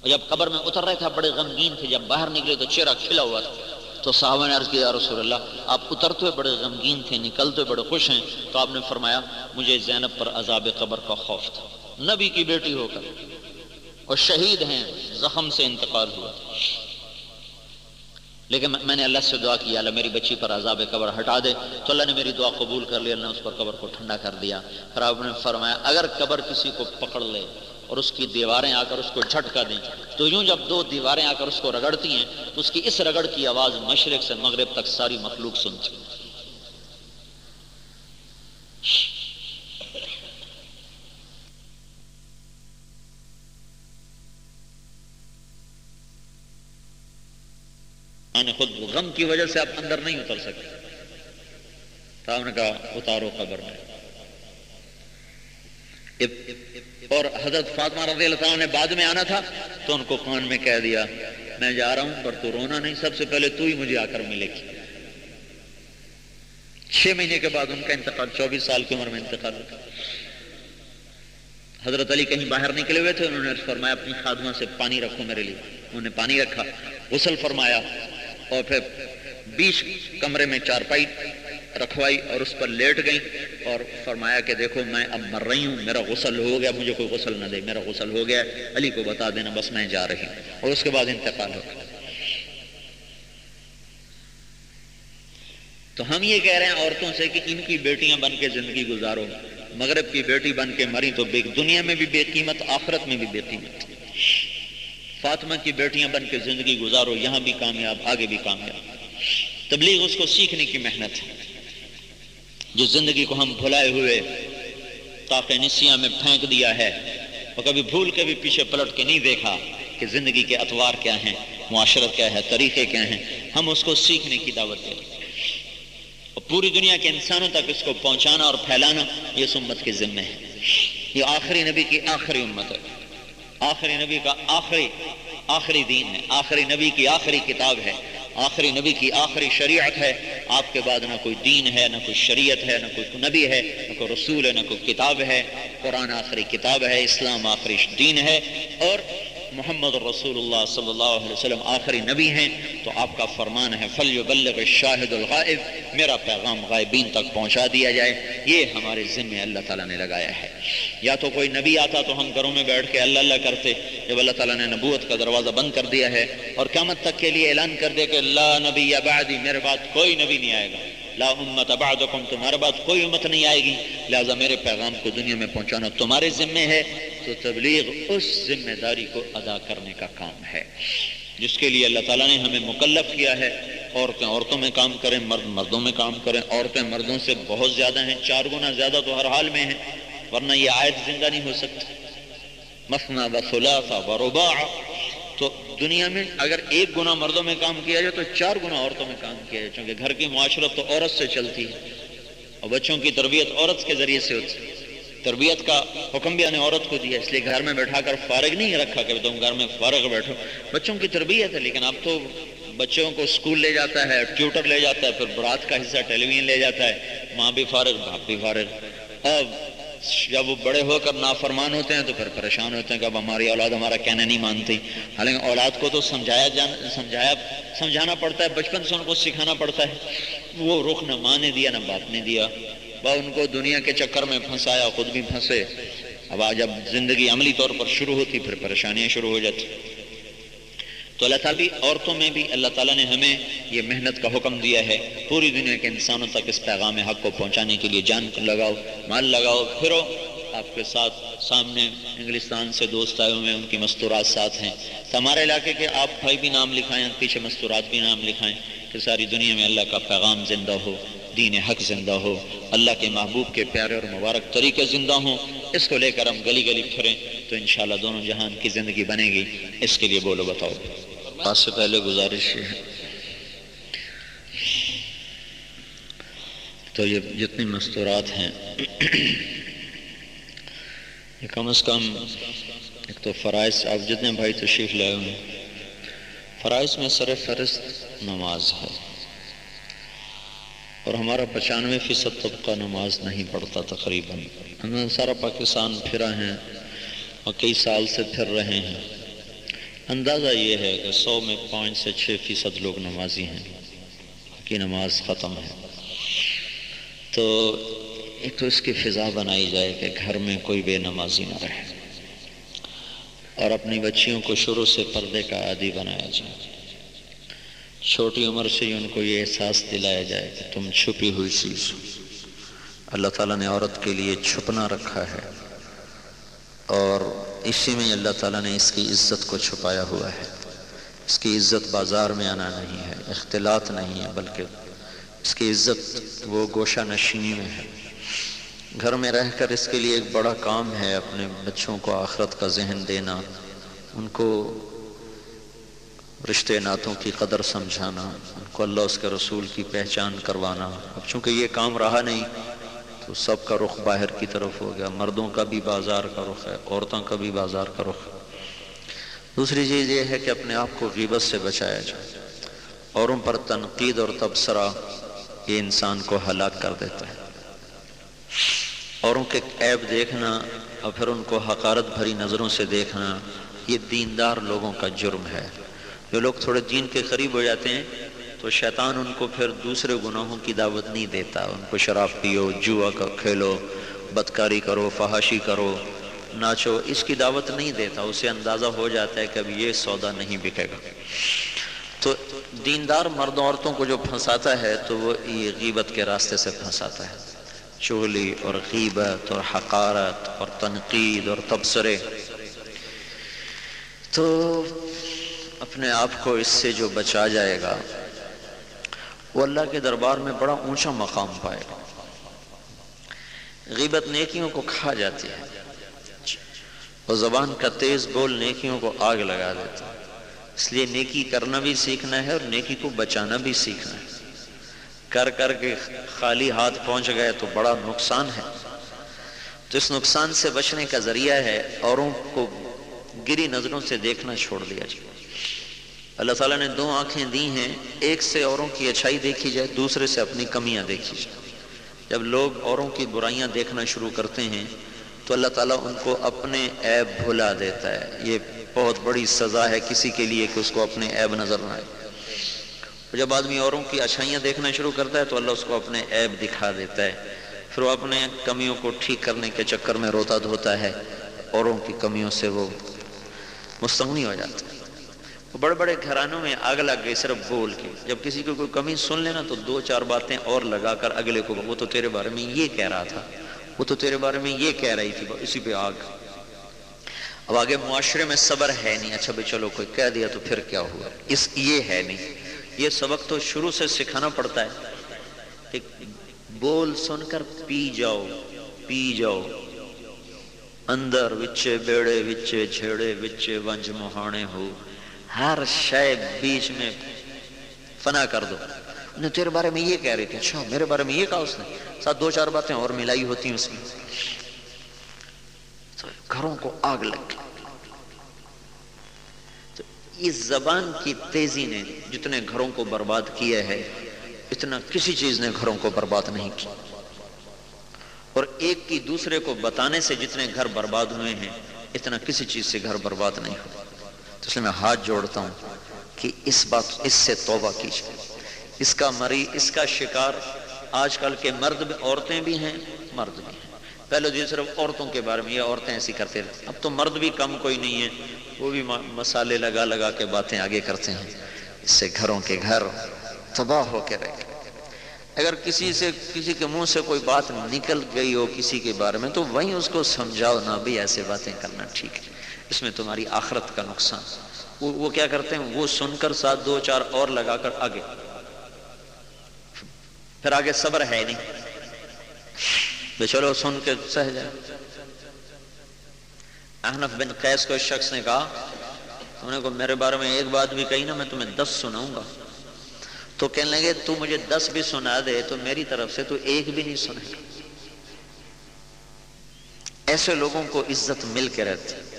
اور جب قبر میں اتر رہے تھے بڑے غمگین تھے۔ جب باہر نکلے تو چہرہ کھلا ہوا تھا۔ تو صحابہ نے عرض کیا رسول اللہ، آپ اترتے ہوئے بڑے غمگین تھے، نکلتے ہوئے بڑے خوش ہیں۔ تو آپ نے فرمایا، مجھے زینب پر عذاب قبر کا خوف تھا۔ نبی کی بیٹی ہو کر۔ اور شہید ہیں، زخم سے انتقال ہوا لیکن میں نے اللہ سے دعا کیا اللہ، میری بچی پر عذاب قبر ہٹا دے۔ تو اللہ نے میری دعا قبول کر لی، اللہ نے اس پر قبر کو ٹھنڈا کر دیا۔ پھر آپ نے فرمایا، اگر قبر کسی کو پکڑ لے اور اس کی دیواریں آ کر اس کو جھٹکا دیں۔ تو یوں جب دو دیواریں آ کر اس کو رگڑتی ہیں، تو اس کی اس رگڑ کی آواز مشرق سے مغرب تک ساری مخلوق سنتی میں نے یعنی خود غم کی وجہ سے آپ اندر نہیں اتر سکتے۔ نے کہا، اتارو قبر میں۔ اور حضرت فاطمہ رضی اللہ تعالیٰ نے بعد میں آنا تھا تو ان کو کان میں کہہ دیا، میں جا رہا ہوں پر تو رونا نہیں، سب سے پہلے تو ہی مجھے آ کر ملے گی۔ چھ مہینے کے بعد ان کا انتقال، چوبیس سال کی عمر میں انتقال ہوا۔ حضرت علی کہیں باہر نکلے ہوئے تھے، انہوں نے فرمایا، اپنی خادمہ سے پانی رکھو میرے لیے۔ انہوں نے پانی رکھا، غسل فرمایا اور پھر بیس کمرے میں چارپائی رکھوائی اور اس پر لیٹ گئی اور فرمایا کہ دیکھو میں اب مر رہی ہوں، میرا غسل ہو گیا، مجھے کوئی غسل نہ دے، میرا غسل ہو گیا، علی کو بتا دینا بس میں جا رہی ہوں۔ اور اس کے بعد انتقال ہو تو ہم یہ کہہ رہے ہیں عورتوں سے کہ ان کی بیٹیاں بن کے زندگی گزارو۔ مغرب کی بیٹی بن کے مری تو دنیا میں بھی بے قیمت، آخرت میں بھی بے قیمت۔ فاطمہ کی بیٹیاں بن کے زندگی گزارو، یہاں بھی کامیاب، آگے بھی کامیاب۔ تبلیغ اس کو سیکھنے کی محنت ہے۔ جو زندگی کو ہم بھلائے ہوئے طاقہ نسیاں میں پھینک دیا ہے اور کبھی بھول کے بھی پیچھے پلٹ کے نہیں دیکھا کہ زندگی کے اتوار کیا ہیں، معاشرت کیا ہے، طریقے کیا ہیں۔ ہم اس کو سیکھنے کی دعوت دیں۔ اور پوری دنیا کے انسانوں تک اس کو پہنچانا اور پھیلانا یہ اس امت کے ذمہ ہے۔ یہ آخری نبی کی آخری امت ہے۔ آخری نبی کا آخری آخری دین ہے۔ آخری نبی کی آخری کتاب ہے۔ آخری نبی کی آخری شریعت ہے۔ آپ کے بعد نہ کوئی دین ہے، نہ کوئی شریعت ہے، نہ کوئی نبی ہے، نہ کوئی رسول ہے، نہ کوئی کتاب ہے۔ قرآن آخری کتاب ہے، اسلام آخری دین ہے۔ اور محمد رسول اللہ صلی اللہ علیہ وسلم آخری نبی ہیں، تو آپ کا فرمان ہے فلیبلغ شاہد الغائب، میرا پیغام غائبین تک پہنچا دیا جائے۔ یہ ہمارے ذمہ اللہ تعالیٰ نے لگایا ہے۔ یا تو کوئی نبی آتا تو ہم گھروں میں بیٹھ کے اللہ اللہ کرتے، جب اللہ تعالیٰ نے نبوت کا دروازہ بند کر دیا ہے۔ اور قیامت تک کے لیے اعلان کر دے کہ اللہ نبی یا بعدی، میرے بعد کوئی نبی نہیں آئے گا۔ لا امت بعدکم، تمہارے بعد کوئی امت نہیں آئے گی۔ لہٰذا میرے پیغام کو دنیا میں پہنچانا تمہارے ذمے ہے۔ تو تبلیغ اس ذمہ داری کو ادا کرنے کا کام ہے۔ جس کے لیے اللہ تعالیٰ نے ہمیں مکلف کیا ہے۔ عورتیں عورتوں میں کام کریں، مرد مردوں میں کام کریں۔ عورتیں مردوں سے بہت زیادہ ہیں، چار گنا زیادہ تو ہر حال میں ہیں، ورنہ یہ آیت زندہ نہیں ہو سکتی مسنا و ثلاثہ و رباع۔ تو دنیا میں اگر ایک گنا مردوں میں کام کیا جائے تو چار گنا عورتوں میں کام کیا جائے، چونکہ گھر کی معاشرت تو عورت سے چلتی ہے۔ اور بچوں کی تربیت عورت کے ذریعے سے ہوتی ہے۔ تربیت کا حکم بھی نے عورت کو دیا، اس لیے گھر میں بیٹھا کر فارغ نہیں رکھا کہ تم گھر میں فارغ بیٹھو۔ بچوں کی تربیت ہے، لیکن اب تو بچوں کو اسکول لے جاتا ہے، ٹیوٹر لے جاتا ہے، پھر برات کا حصہ ٹیلی ویژن لے جاتا ہے۔ ماں بھی فارغ، باپ بھی فارغ۔ اب جب وہ بڑے ہو کر نافرمان ہوتے ہیں تو پھر پریشان ہوتے ہیں کہ اب ہماری اولاد ہمارا کہنا نہیں مانتی۔ حالانکہ اولاد کو تو سمجھایا جان، سمجھایا، سمجھانا پڑتا ہے، بچپن سے ان کو سکھانا پڑتا ہے۔ وہ رخ نہ ماں نے دیا، نہ باپ نے دیا۔ با ان کو دنیا کے چکر میں پھنسایا، خود بھی پھنسے۔ اب جب زندگی عملی طور پر شروع ہوتی، پھر پریشانیاں شروع ہو جاتی۔ تو اللہ تعالیٰ بھی، عورتوں میں بھی اللہ تعالیٰ نے ہمیں یہ محنت کا حکم دیا ہے۔ پوری دنیا کے انسانوں تک اس پیغام حق کو پہنچانے کے لیے جان لگاؤ، مال لگاؤ۔ پھرو آپ کے ساتھ سامنے انگلستان سے دوست آئے ہوئے، ان کی مستورات ساتھ ہیں۔ تو ہمارے علاقے کے آپ بھائی بھی نام لکھائیں، پیچھے مستورات بھی نام لکھائیں کہ ساری دنیا میں اللہ کا پیغام زندہ ہو۔ دین حق زندہ ہو۔ اللہ کے محبوب کے پیارے اور مبارک طریقے زندہ ہوں۔ اس کو لے کر ہم گلی گلی پھریں تو انشاءاللہ دونوں جہان کی زندگی بنے گی۔ اس کے لیے بولو بتاؤ۔ آج سے پہلے گزارش ہے۔ تو یہ جتنی مستورات ہیں، یہ کم از کم ایک تو فرائض، آپ جتنے بھائی تشریف لائے ہوئے فرائض میں سر فہرست نماز ہے۔ اور ہمارا پچانوے فیصد طبقہ نماز نہیں پڑھتا تقریباً۔ سارا پاکستان پھرا ہیں اور کئی سال سے پھر رہے ہیں۔ اندازہ یہ ہے کہ سو میں پانچ سے چھ فیصد لوگ نمازی ہیں۔ کی نماز ختم ہے۔ تو ایک تو اس کی فضا بنائی جائے کہ گھر میں کوئی بے نمازی نہ رہے اور اپنی بچیوں کو شروع سے پردے کا عادی بنایا جائے۔ چھوٹی عمر سے ہی ان کو یہ احساس دلایا جائے کہ تم چھپی ہوئی چیز اللہ تعالیٰ نے عورت کے لیے چھپنا رکھا ہے۔ اور اسی میں اللہ تعالیٰ نے اس کی عزت کو چھپایا ہوا ہے۔ اس کی عزت بازار میں آنا نہیں ہے، اختلاط نہیں ہے، بلکہ اس کی عزت وہ گوشہ نشینی میں ہے۔ گھر میں رہ کر اس کے لیے ایک بڑا کام ہے اپنے بچوں کو آخرت کا ذہن دینا۔ ان کو رشتے ناتوں کی قدر سمجھانا، ان کو اللہ اس کے رسول کی پہچان کروانا۔ اب چونکہ یہ کام رہا نہیں، تو سب کا رخ باہر کی طرف ہو گیا۔ مردوں کا بھی بازار کا رخ ہے، عورتوں کا بھی بازار کا رخ۔ ہے دوسری چیز یہ ہے کہ اپنے آپ کو غیبت سے بچایا جائے۔ اوروں پر تنقید اور تبصرہ یہ انسان کو ہلاک کر دیتا ہے۔ اوروں کے عیب دیکھنا اور پھر ان کو حقارت بھری نظروں سے دیکھنا، یہ دیندار لوگوں کا جرم ہے۔ جو لوگ تھوڑے دین کے قریب ہو جاتے ہیں، تو شیطان ان کو پھر دوسرے گناہوں کی دعوت نہیں دیتا۔ ان کو شراب پیو، جوا کھیلو، بدکاری کرو، فحاشی کرو، ناچو، اس کی دعوت نہیں دیتا۔ اسے اندازہ ہو جاتا ہے کہ اب یہ سودا نہیں بکے گا۔ تو دیندار مرد عورتوں کو جو پھنساتا ہے، تو وہ یہ غیبت کے راستے سے پھنساتا ہے۔ چولی اور غیبت اور حقارت اور تنقید اور تبصرے۔ تو اپنے آپ کو اس سے جو بچا جائے گا، وہ اللہ کے دربار میں بڑا اونچا مقام پائے گا۔ غیبت نیکیوں کو کھا جاتی ہے۔ اور زبان کا تیز بول نیکیوں کو آگ لگا دیتا ہے۔ اس لیے نیکی کرنا بھی سیکھنا ہے اور نیکی کو بچانا بھی سیکھنا ہے۔ کر کر کے خالی ہاتھ پہنچ گئے تو بڑا نقصان ہے۔ تو اس نقصان سے بچنے کا ذریعہ ہے، اوروں کو گری نظروں سے دیکھنا چھوڑ دیا جائے۔ اللہ تعالیٰ نے دو آنکھیں دی ہیں، ایک سے اوروں کی اچھائی دیکھی جائے، دوسرے سے اپنی کمیاں دیکھی جائے۔ جب لوگ اوروں کی برائیاں دیکھنا شروع کرتے ہیں، تو اللہ تعالیٰ ان کو اپنے عیب بھلا دیتا ہے۔ یہ بہت بڑی سزا ہے کسی کے لیے کہ اس کو اپنے عیب نظر نہ آئے۔ جب آدمی اوروں کی اچھائیاں دیکھنا شروع کرتا ہے، تو اللہ اس کو اپنے عیب دکھا دیتا ہے۔ پھر وہ اپنے کمیوں کو ٹھیک کرنے کے چکر میں روتا دھوتا ہے، اوروں کی کمیوں سے وہ مستغنی ہو جاتا ہے۔ وہ بڑے بڑے گھرانوں میں آگ لگ گئی صرف بول کے۔ جب کسی کو کوئی کمی سن لینا تو دو چار باتیں اور لگا کر اگلے کو وہ تو تیرے بارے میں یہ کہہ رہا تھا۔ وہ تو تیرے بارے میں یہ کہہ رہی تھی، اسی پہ آگ۔ اب آگے معاشرے میں صبر ہے نہیں اچھا بھائی چلو کوئی کہہ دیا تو پھر کیا ہوا؟ اس یہ ہے نہیں۔ یہ سبق تو شروع سے سکھانا پڑتا ہے کہ بول سن کر پی جاؤ پی جاؤ۔ اندر وچے، بیڑے وچے، جھیڑے وچے، ونج مہانے ہو۔ ہر شے بیچ میں فنا کر دو۔ انہیں تیرے بارے میں یہ کہہ رہی تھی اچھا میرے بارے میں یہ کہا اس نے۔ ساتھ دو چار باتیں اور ملائی ہوتی ہیں اس میں۔ تو گھروں کو آگ لگ گئی۔ تو اس زبان کی تیزی نے جتنے گھروں کو برباد کیا ہے، اتنا کسی چیز نے گھروں کو برباد نہیں کیا۔ اور ایک کی دوسرے کو بتانے سے جتنے گھر برباد ہوئے ہیں، اتنا کسی چیز سے گھر برباد نہیں ہوا تو اس لیے میں ہاتھ جوڑتا ہوں کہ اس بات، اس سے توبہ کیجیے۔ اس کا مری، اس کا شکار آج کل کے مرد بھی، عورتیں بھی ہیں، مرد بھی ہیں۔ پہلے جو صرف عورتوں کے بارے میں، یہ عورتیں ایسی کرتے رہتے اب تو مرد بھی کم کوئی نہیں ہے، وہ بھی مسالے لگا لگا کے باتیں آگے کرتے ہیں۔ اس سے گھروں کے گھر تباہ ہو کے رہے۔ اگر کسی سے، کسی کے منہ سے کوئی بات نکل گئی ہو کسی کے بارے میں، تو وہیں اس کو سمجھاؤ، نہ بھی ایسے باتیں کرنا ٹھیک ہے۔ اس میں تمہاری آخرت کا نقصان۔ وہ, وہ کیا کرتے ہیں؟ وہ سن کر ساتھ دو چار اور لگا کر آگے۔ پھر آگے صبر ہے نہیں۔ تو چلو سن کے سہ جائے۔ احنف بن قیس کو اس شخص نے کہا تم نے کو میرے بارے میں ایک بات بھی کہی نا میں تمہیں دس سناؤں گا۔ تو کہنے لگے تو مجھے دس بھی سنا دے تو میری طرف سے تو ایک بھی نہیں سنے۔ ایسے لوگوں کو عزت مل کے رہتی۔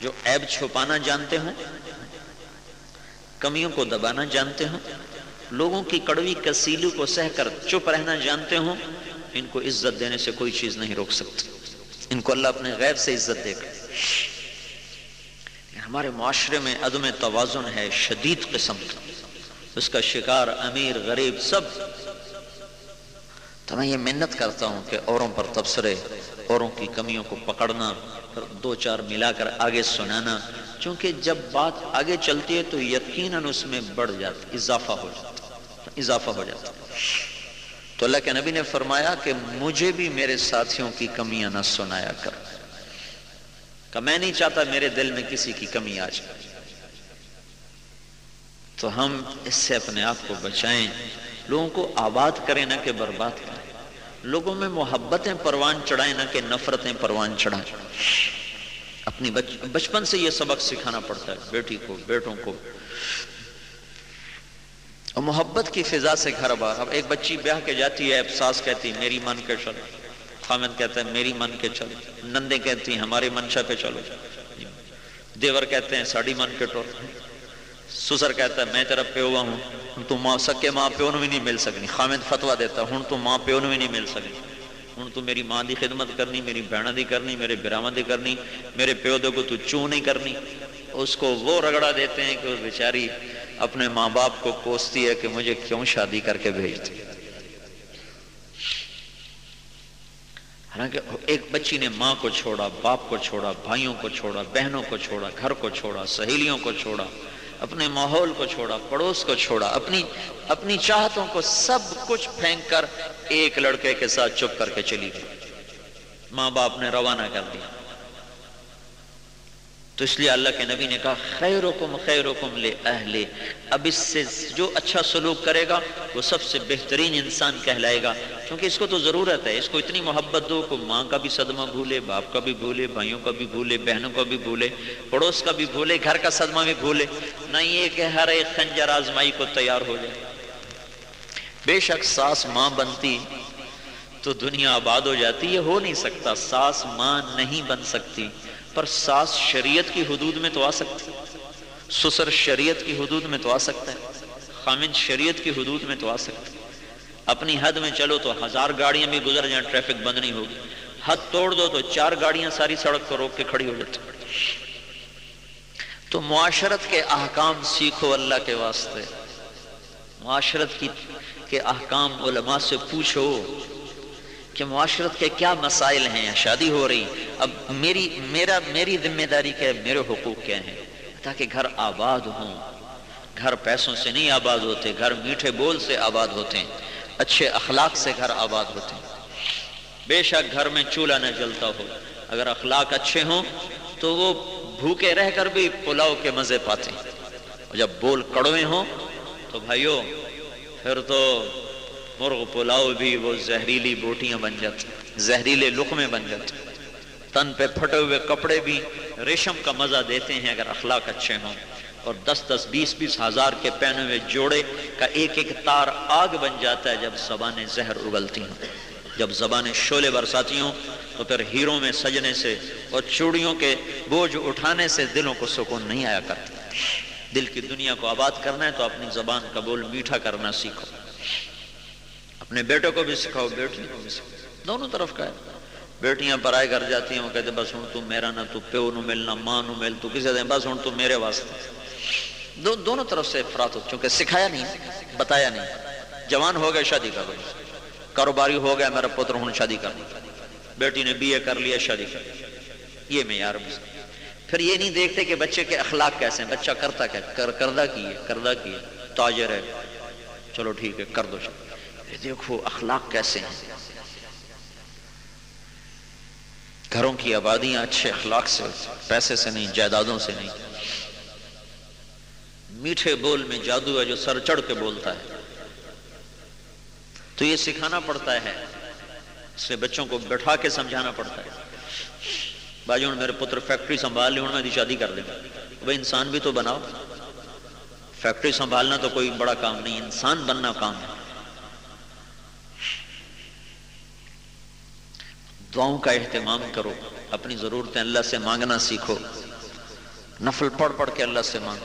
جو عیب چھپانا جانتے ہوں، کمیوں کو دبانا جانتے ہوں، لوگوں کی کڑوی کسیلو کو سہ کر چپ رہنا جانتے ہوں، ان کو عزت دینے سے کوئی چیز نہیں روک سکتی ان کو اللہ اپنے غیر سے عزت دے گا ہمارے معاشرے میں عدم توازن ہے، شدید قسم۔ کا اس کا شکار امیر، غریب، سب تو میں یہ محنت کرتا ہوں کہ اوروں پر تبصرے، اوروں کی کمیوں کو پکڑنا دو چار ملا کر آگے سنانا، چونکہ جب بات آگے چلتی ہے تو یقیناً اس میں بڑھ جاتا، اضافہ ہو جاتا، اضافہ ہو جاتا۔ تو اللہ کے نبی نے فرمایا کہ مجھے بھی میرے ساتھیوں کی کمیاں نہ سنایا کر۔ کہ میں نہیں چاہتا میرے دل میں کسی کی کمی آ جائے۔ تو ہم اس سے اپنے آپ کو بچائیں۔ لوگوں کو آباد کریں نہ کہ برباد کریں۔ لوگوں میں محبتیں پروان چڑھائیں نہ کہ نفرتیں پروان چڑھائیں۔ اپنی بچپن سے یہ سبق سکھانا پڑتا ہے، بیٹی کو، بیٹوں کو۔ اور محبت کی فضا سے گھر بار اب ایک بچی بیاہ کے جاتی ہے افساس کہتی میری من کے چلو خامد کہتا ہے، میری من کے چلو نندے کہتی ہیں ہماری منشا پہ چلو۔ دیور کہتے ہیں، ساڑی من کے ٹور سسر کہتا ہے، میں تیرا پہ ہوا ہوں تو ماں سکے ماں پیو بھی نہیں مل سکنی۔ خامد فتوا دیتا ہوں تو ماں پیو بھی نہیں مل سکنی۔ ہوں تو میری ماں دی خدمت کرنی، میری بہن دی کرنی، میرے براواں دی کرنی، میرے پیو دے کو تو چوں نہیں کرنی۔ اس کو وہ رگڑا دیتے ہیں کہ اس بیچاری اپنے ماں باپ کو کوستی ہے کہ مجھے کیوں شادی کر کے بھیجتی حالانکہ ایک بچی نے ماں کو چھوڑا، باپ کو چھوڑا، بھائیوں کو چھوڑا، بہنوں کو چھوڑا، گھر کو چھوڑا، سہیلیوں کو چھوڑا۔ اپنے ماحول کو چھوڑا، پڑوس کو چھوڑا، اپنی اپنی چاہتوں کو سب کچھ پھینک کر ایک لڑکے کے ساتھ چپ کر کے چلی گئی۔ ماں باپ نے روانہ کر دیا۔ تو اس لیے اللہ کے نبی نے کہا، خیرکم خیرکم لے اہل اب اس سے جو اچھا سلوک کرے گا، وہ سب سے بہترین انسان کہلائے گا۔ کیونکہ اس کو تو ضرورت ہے، اس کو اتنی محبت دو کہ ماں کا بھی صدمہ بھولے، باپ کا بھی بھولے، بھائیوں کا بھی بھولے، بہنوں کا بھی بھولے، پڑوس کا بھی بھولے، گھر کا صدمہ بھی بھولے۔ نہ یہ کہ ہر ایک خنجر آزمائی کو تیار ہو جائے۔ بے شک ساس ماں بنتی تو دنیا آباد ہو جاتی، یہ ہو نہیں سکتا۔ ساس ماں نہیں بن سکتی۔ پر ساس شریعت کی حدود میں تو آ سکتی سسر شریعت کی حدود میں تو آ سکتا ہے خامن شریعت کی حدود میں تو آ سکتا ہے۔ اپنی حد میں چلو تو ہزار گاڑیاں بھی گزر جائیں، ٹریفک بند نہیں ہوگی۔ حد توڑ دو تو چار گاڑیاں ساری سڑک کو روک کے کھڑی ہو جاتی۔ تو معاشرت کے احکام سیکھو اللہ کے واسطے۔ معاشرت کی، کے احکام علماء سے پوچھو۔ کہ معاشرت کے کیا مسائل ہیں، شادی ہو رہی، اب میری، میرا، میری ذمہ داری کیا ہے، میرے حقوق کیا ہیں؟ تاکہ گھر آباد ہوں۔ گھر پیسوں سے نہیں آباد ہوتے، گھر میٹھے بول سے آباد ہوتے ہیں اچھے اخلاق سے گھر آباد ہوتے۔ ہیں بے شک گھر میں چولہا نہ جلتا ہو۔ اگر اخلاق اچھے ہوں تو وہ بھوکے رہ کر بھی پلاؤ کے مزے پاتے۔ ہیں اور جب بول کڑوے ہوں تو بھائیو، پھر تو مرغ پلاؤ بھی وہ زہریلی بوٹیاں بن جاتی زہریلے لقمے بن جاتے تن پہ پھٹے ہوئے کپڑے بھی ریشم کا مزہ دیتے ہیں اگر اخلاق اچھے ہوں۔ اور دس دس بیس بیس ہزار کے پہنے ہوئے جوڑے کا ایک ایک تار آگ بن جاتا ہے جب زبانیں زہر اگلتی ہوں۔ جب زبانیں شولے برساتی ہوں تو پھر ہیروں میں سجنے سے اور چوڑیوں کے بوجھ اٹھانے سے دلوں کو سکون نہیں آیا کرتا۔ دل کی دنیا کو آباد کرنا ہے تو اپنی زبان کا بول میٹھا کرنا سیکھو۔ اپنے بیٹوں کو بھی سکھاؤ بیٹیوں کو بھی سکھاؤ۔ دونوں طرف کا ہے۔ بیٹیاں برائے گھر جاتی ہیں وہ کہتے بس ہوں تو میرا نہ تو پیو نو مل نہ ماں نو مل تو کسی دیں بس ہوں تو میرے واسطے۔ دو دونوں طرف سے افراد ہو چونکہ سکھایا نہیں بتایا نہیں۔ جوان ہو گئے شادی کر رہے کاروباری ہو گیا میرا پتر ہوں شادی کر بیٹی نے بی اے کر لیا شادی کر یہ میں یار پھر یہ نہیں دیکھتے کہ بچے کے اخلاق کیسے ہیں بچہ کرتا کیا کر کردہ کی ہے کردہ کی ہے تاجر ہے۔ چلو ٹھیک ہے کر دو شادی۔ دیکھو اخلاق کیسے ہیں۔ گھروں کی آبادیاں اچھے اخلاق سے، پیسے سے نہیں، جائیدادوں سے نہیں۔ میٹھے بول میں جادو ہے جو سر چڑھ کے بولتا ہے۔ تو یہ سکھانا پڑتا ہے، اس میں بچوں کو بٹھا کے سمجھانا پڑتا ہے۔ باجی ہوں میرے پتر فیکٹری سنبھال لی ہوں میں شادی کر دیں بھائی انسان بھی تو بناؤ۔ فیکٹری سنبھالنا تو کوئی بڑا کام نہیں، انسان بننا کام ہے۔ دعاؤں کا اہتمام کرو، اپنی ضرورتیں اللہ سے مانگنا سیکھو۔ نفل پڑھ پڑھ کے اللہ سے مانگو۔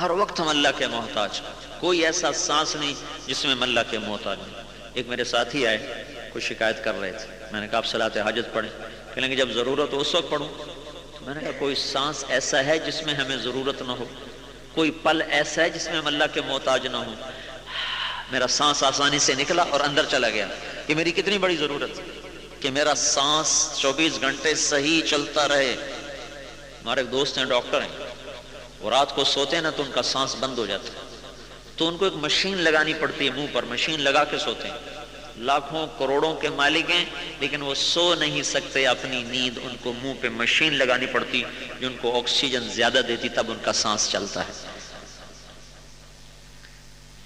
ہر وقت ہم اللہ کے محتاج کوئی ایسا سانس نہیں جس میں ہم اللہ کے محتاج نہیں ایک میرے ساتھی آئے کوئی شکایت کر رہے تھے۔ میں نے کہا، آپ صلاح حاجت پڑھیں۔ کہنے کہ جب ضرورت ہو اس وقت پڑھوں۔ میں نے کہا، کوئی سانس ایسا ہے جس میں ہمیں ضرورت نہ ہو؟ کوئی پل ایسا ہے جس میں ہم اللہ کے محتاج نہ ہوں؟ میرا سانس آسانی سے نکلا اور اندر چلا گیا۔ یہ میری کتنی بڑی ضرورت کہ میرا سانس چوبیس گھنٹے صحیح چلتا رہے۔ ہمارے دوست ہیں، ڈاکٹر ہیں۔ وہ رات کو سوتے ہیں نا تو ان کا سانس بند ہو جاتا ہے۔ تو ان کو ایک مشین لگانی پڑتی ہے منہ پر، مشین لگا کے سوتے ہیں۔ لاکھوں کروڑوں کے مالک ہیں، لیکن وہ سو نہیں سکتے، اپنی نیند ان کو منہ پہ مشین لگانی پڑتی، جو ان کو آکسیجن زیادہ دیتی، تب ان کا سانس چلتا ہے۔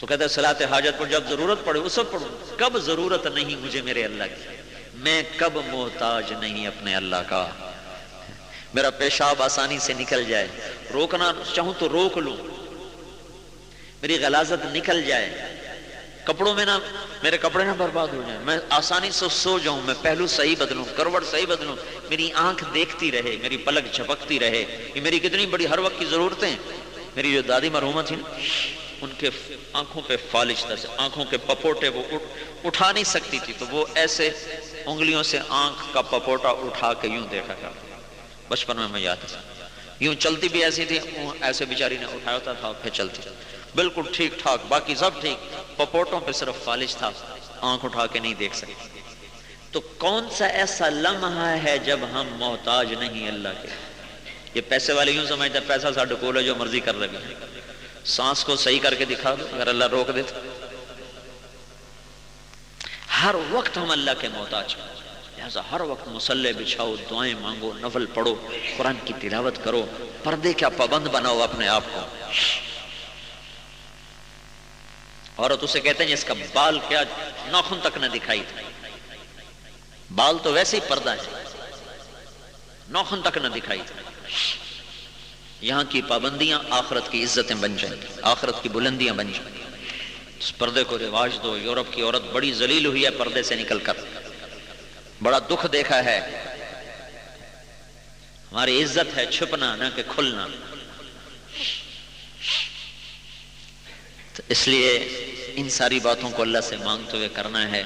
تو کہتا ہے سلاط حاجت پر جب ضرورت پڑے اس وقت پڑھو۔ کب ضرورت نہیں مجھے میرے اللہ کی؟ میں کب محتاج نہیں اپنے اللہ کا؟ میرا پیشاب آسانی سے نکل جائے۔ روکنا چاہوں تو روک لوں۔ میری غلازت نکل جائے۔ کپڑوں میں نہ میرے کپڑے نہ برباد ہو جائیں۔ میں آسانی سے سو جاؤں۔ میں پہلو صحیح بدلوں، کروڑ صحیح بدلوں۔ میری آنکھ دیکھتی رہے، میری پلک جھپکتی رہے۔ یہ میری کتنی بڑی ہر وقت کی ضرورتیں میری جو دادی مرحومہ تھی نا ان کے آنکھوں پہ فالش تھا آنکھوں کے پپوٹے وہ اٹھا نہیں سکتی تھی، تو وہ ایسے انگلیوں سے آنکھ کا پپوٹا اٹھا کے یوں دیکھا کرتا بچپن میں میں یاد تھا یوں چلتی بھی ایسی تھی ایسے بیچاری نے اٹھایا ہوتا تھا پھر چلتی۔ بالکل ٹھیک ٹھاک، باقی سب ٹھیک۔ پپوٹوں پہ صرف فالش تھا، آنکھ اٹھا کے نہیں دیکھ سکتی تو کون سا ایسا لمحہ ہے جب ہم محتاج نہیں اللہ کے؟ یہ پیسے والے یوں سمجھتے ہیں، پیسہ ساڈے کول ہے جو مرضی کر رہے ہیں سانس کو صحیح کر کے دکھا دو، اگر اللہ روک دیتا۔ ہر وقت ہم اللہ کے محتاج لہٰذا ہر وقت مسلح بچھاؤ، دعائیں مانگو، نفل پڑھو، قرآن کی تلاوت کرو، پردے کیا پابند بناؤ اپنے آپ کو۔ عورت اسے کہتے ہیں اس کا بال کیا ناخن تک نہ دکھائی تھا۔ بال تو ویسے ہی پردہ ہے۔ نوخن تک نہ دکھائی تھا۔ یہاں کی پابندیاں آخرت کی عزتیں بن جائیں آخرت کی بلندیاں بن جائیں اس پردے کو رواج دو، یورپ کی عورت بڑی ذلیل ہوئی ہے، پردے سے نکل کر۔ بڑا دکھ دیکھا ہے۔ ہماری عزت ہے چھپنا، نہ کہ کھلنا۔ تو اس لیے ان ساری باتوں کو اللہ سے مانگتے ہوئے کرنا ہے۔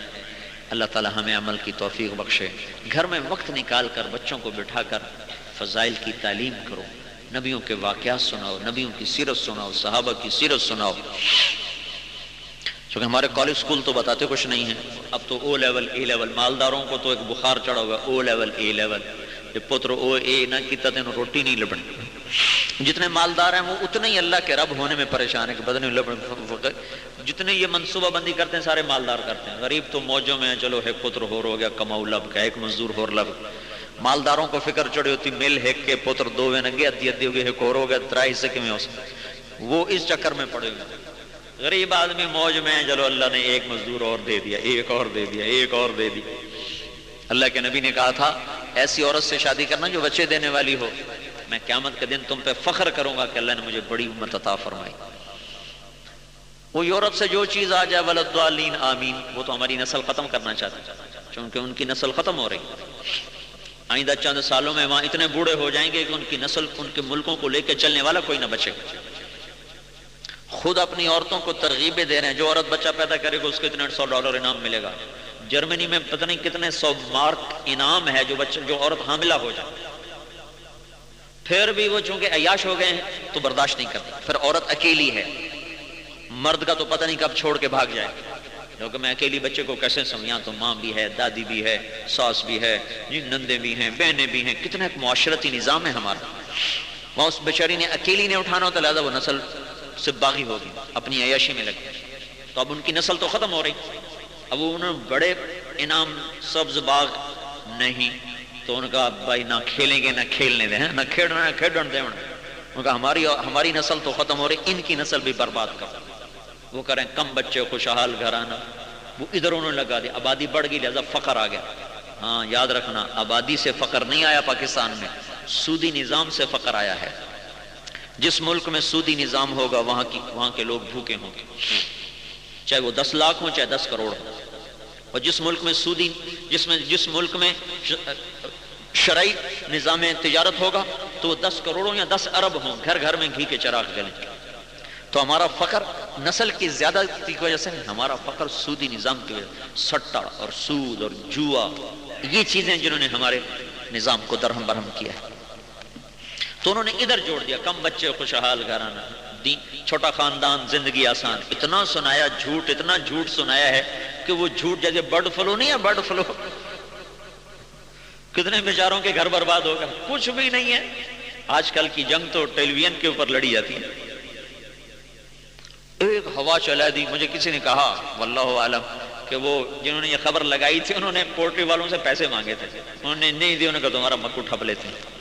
اللہ تعالی ہمیں عمل کی توفیق بخشے۔ گھر میں وقت نکال کر، بچوں کو بٹھا کر، فضائل کی تعلیم کرو۔ نبیوں کے واقعات سناؤ، نبیوں کی سیرت سناؤ، صحابہ کی سیرت سناؤ۔ چونکہ ہمارے کالج سکول تو بتاتے کچھ نہیں ہیں۔ اب تو او لیول اے لیول مالداروں کو تو ایک بخار چڑھا ہوا او لیول اے لیول پتر او اے نہ کی تین روٹی نہیں لبن۔ جتنے مالدار ہیں وہ اتنے ہی اللہ کے رب ہونے میں پریشان ہے کہ بدن لبن۔ جتنے یہ منصوبہ بندی کرتے ہیں، سارے مالدار کرتے ہیں۔ غریب تو موجوں میں چلو ایک پتر ہو رو گیا، کماؤ لب کا، ایک مزدور ہو لب۔ مالداروں کو فکر چڑی ہوتی، مل ہیک کے پتر دو وے نگے ادی ادی ہو گئے ایک اور ہو گیا ترا حصے کے میں ہو سکتے وہ اس چکر میں پڑے ہوئے غریب آدمی موج میں چلو اللہ نے ایک مزدور اور دے دیا، ایک اور دے دیا، ایک اور دے دیا۔ اللہ کے نبی نے کہا تھا، ایسی عورت سے شادی کرنا جو بچے دینے والی ہو۔ میں قیامت کے دن تم پہ فخر کروں گا کہ اللہ نے مجھے بڑی امت عطا فرمائی۔ وہ یورپ سے جو چیز آ جائے ولد آمین۔ وہ تو ہماری نسل ختم کرنا چاہتے چونکہ ان کی نسل ختم ہو رہی آئندہ چند سالوں میں وہاں اتنے بوڑھے ہو جائیں گے کہ ان کی نسل ان کے ملکوں کو لے کے چلنے والا کوئی نہ بچے۔ خود اپنی عورتوں کو ترغیبیں دے رہے ہیں۔ جو عورت بچہ پیدا کرے گا، اس کو اتنے سو ڈالر انعام ملے گا۔ جرمنی میں پتہ نہیں کتنے سو مارک انعام ہے جو بچہ جو عورت حاملہ ہو جائے۔ پھر بھی وہ چونکہ عیاش ہو گئے ہیں، تو برداشت نہیں کرتا پھر عورت اکیلی ہے۔ مرد کا تو پتہ نہیں کب چھوڑ کے بھاگ جائے۔ کیونکہ میں اکیلی بچے کو کیسے سمجھا تو ماں بھی ہے، دادی بھی ہے، ساس بھی ہے جی نندے بھی ہیں، بہنیں بھی ہیں۔ کتنا ایک معاشرتی نظام ہے ہمارا۔ وہاں اس بیچاری نے اکیلی نے اٹھانا ہوتا لہٰذا وہ نسل سے باغی ہوگی، اپنی عیاشی میں لگی۔ تو اب ان کی نسل تو ختم ہو رہی۔ اب انہوں نے بڑے انعام، سبز باغ نہیں۔ تو ان کا بھائی، نہ کھیلیں گے، نہ کھیلنے دیں، نہ کھیلنا، نہ کھیلنے دیں۔ ان کا ہماری ہماری نسل تو ختم ہو رہی، ان کی نسل بھی برباد کر وہ کریں کم بچے، خوشحال گھر آنا وہ ادھر انہوں نے لگا دیا، آبادی بڑھ گئی، لہذا فخر آ گیا۔ ہاں یاد رکھنا، آبادی سے فخر نہیں آیا پاکستان میں سودی نظام سے فخر آیا ہے۔ جس ملک میں سودی نظام ہوگا، وہاں کی، وہاں کے لوگ بھوکے ہوں گے۔ چاہے وہ دس لاکھ ہوں، چاہے دس کروڑ ہوں۔ اور جس ملک میں سودی جس میں، جس ملک میں شرعی نظام تجارت ہوگا، تو وہ دس کروڑوں یا دس ارب ہوں، گھر گھر میں گھی کے چراغ جلیں۔ تو ہمارا فخر نسل کی زیادہ کی وجہ سے ہمارا فخر سودی نظام کی وجہ سٹا اور سود اور جوا، یہ چیزیں جنہوں نے ہمارے نظام کو درہم برہم کیا ہے۔ تو انہوں نے ادھر جوڑ دیا، کم بچے، خوشحال گھرانا چھوٹا خاندان، زندگی آسان۔ اتنا سنایا، جھوٹ، اتنا جھوٹ سنایا ہے کہ وہ جھوٹ جیسے برڈ فلو نہیں ہے برڈ فلو۔ کتنے بیچاروں کے گھر برباد ہوگا کچھ بھی نہیں ہے۔ آج کل کی جنگ تو ٹیلی ویژن کے اوپر لڑی جاتی ہے۔ ایک ہوا چلا دی، مجھے کسی نے کہا، واللہ عالم، کہ وہ جنہوں نے یہ خبر لگائی تھی، انہوں نے پولٹری والوں سے پیسے مانگے تھے۔ انہوں نے نہیں دی، انہوں نے کہا، تمہارا مکو ٹھپ لیتے ہیں۔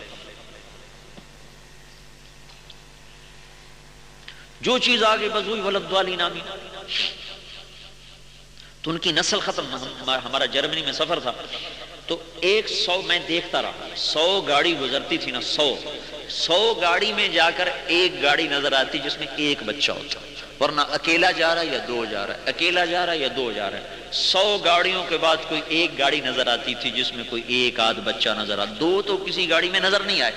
جو چیز آگے بس ہوئی ولد والی نامی تو ان کی نسل ختم ہمارا جرمنی میں سفر تھا۔ تو ایک سو میں دیکھتا رہا۔ سو گاڑی گزرتی تھی نا، سو۔ سو گاڑی میں جا کر ایک گاڑی نظر آتی، جس میں ایک بچہ ہوتا۔ ورنہ اکیلا جا رہا ہے یا دو جا رہا ہے؟ اکیلا جا رہا ہے یا دو جا رہا ہے؟ سو گاڑیوں کے بعد کوئی ایک گاڑی نظر آتی تھی جس میں کوئی ایک آدھ بچہ نظر آتا دو تو کسی گاڑی میں نظر نہیں آئے۔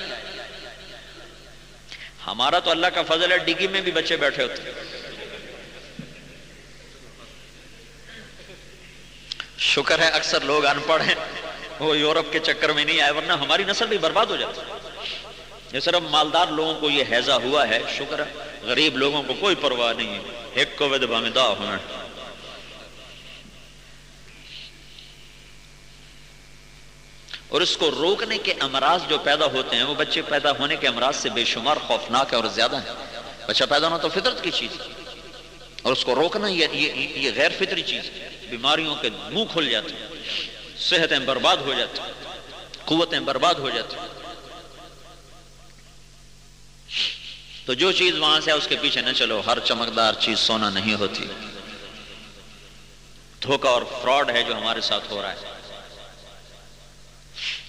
ہمارا تو اللہ کا فضل ہے، ڈگی میں بھی بچے بیٹھے ہوتے شکر ہے، اکثر لوگ ان پڑھ ہیں۔ وہ یورپ کے چکر میں نہیں آئے، ورنہ ہماری نسل بھی برباد ہو جاتی۔ یہ صرف مالدار لوگوں کو یہ حیضہ ہوا ہے، شکر ہے۔ غریب لوگوں کو کوئی پرواہ نہیں ہے۔ ایک کو ود بامدہ ہونا۔ اور اس کو روکنے کے امراض جو پیدا ہوتے ہیں، وہ بچے پیدا ہونے کے امراض سے بے شمار خوفناک ہے اور زیادہ ہے بچہ پیدا ہونا تو فطرت کی چیز اور اس کو روکنا یہ یہ غیر فطری چیز بیماریوں کے منہ کھل جاتے ہیں۔ صحتیں برباد ہو جاتی قوتیں برباد ہو جاتی تو جو چیز وہاں سے اس کے پیچھے نہ چلو۔ ہر چمکدار چیز سونا نہیں ہوتی۔ دھوکہ اور فراڈ ہے جو ہمارے ساتھ ہو رہا ہے۔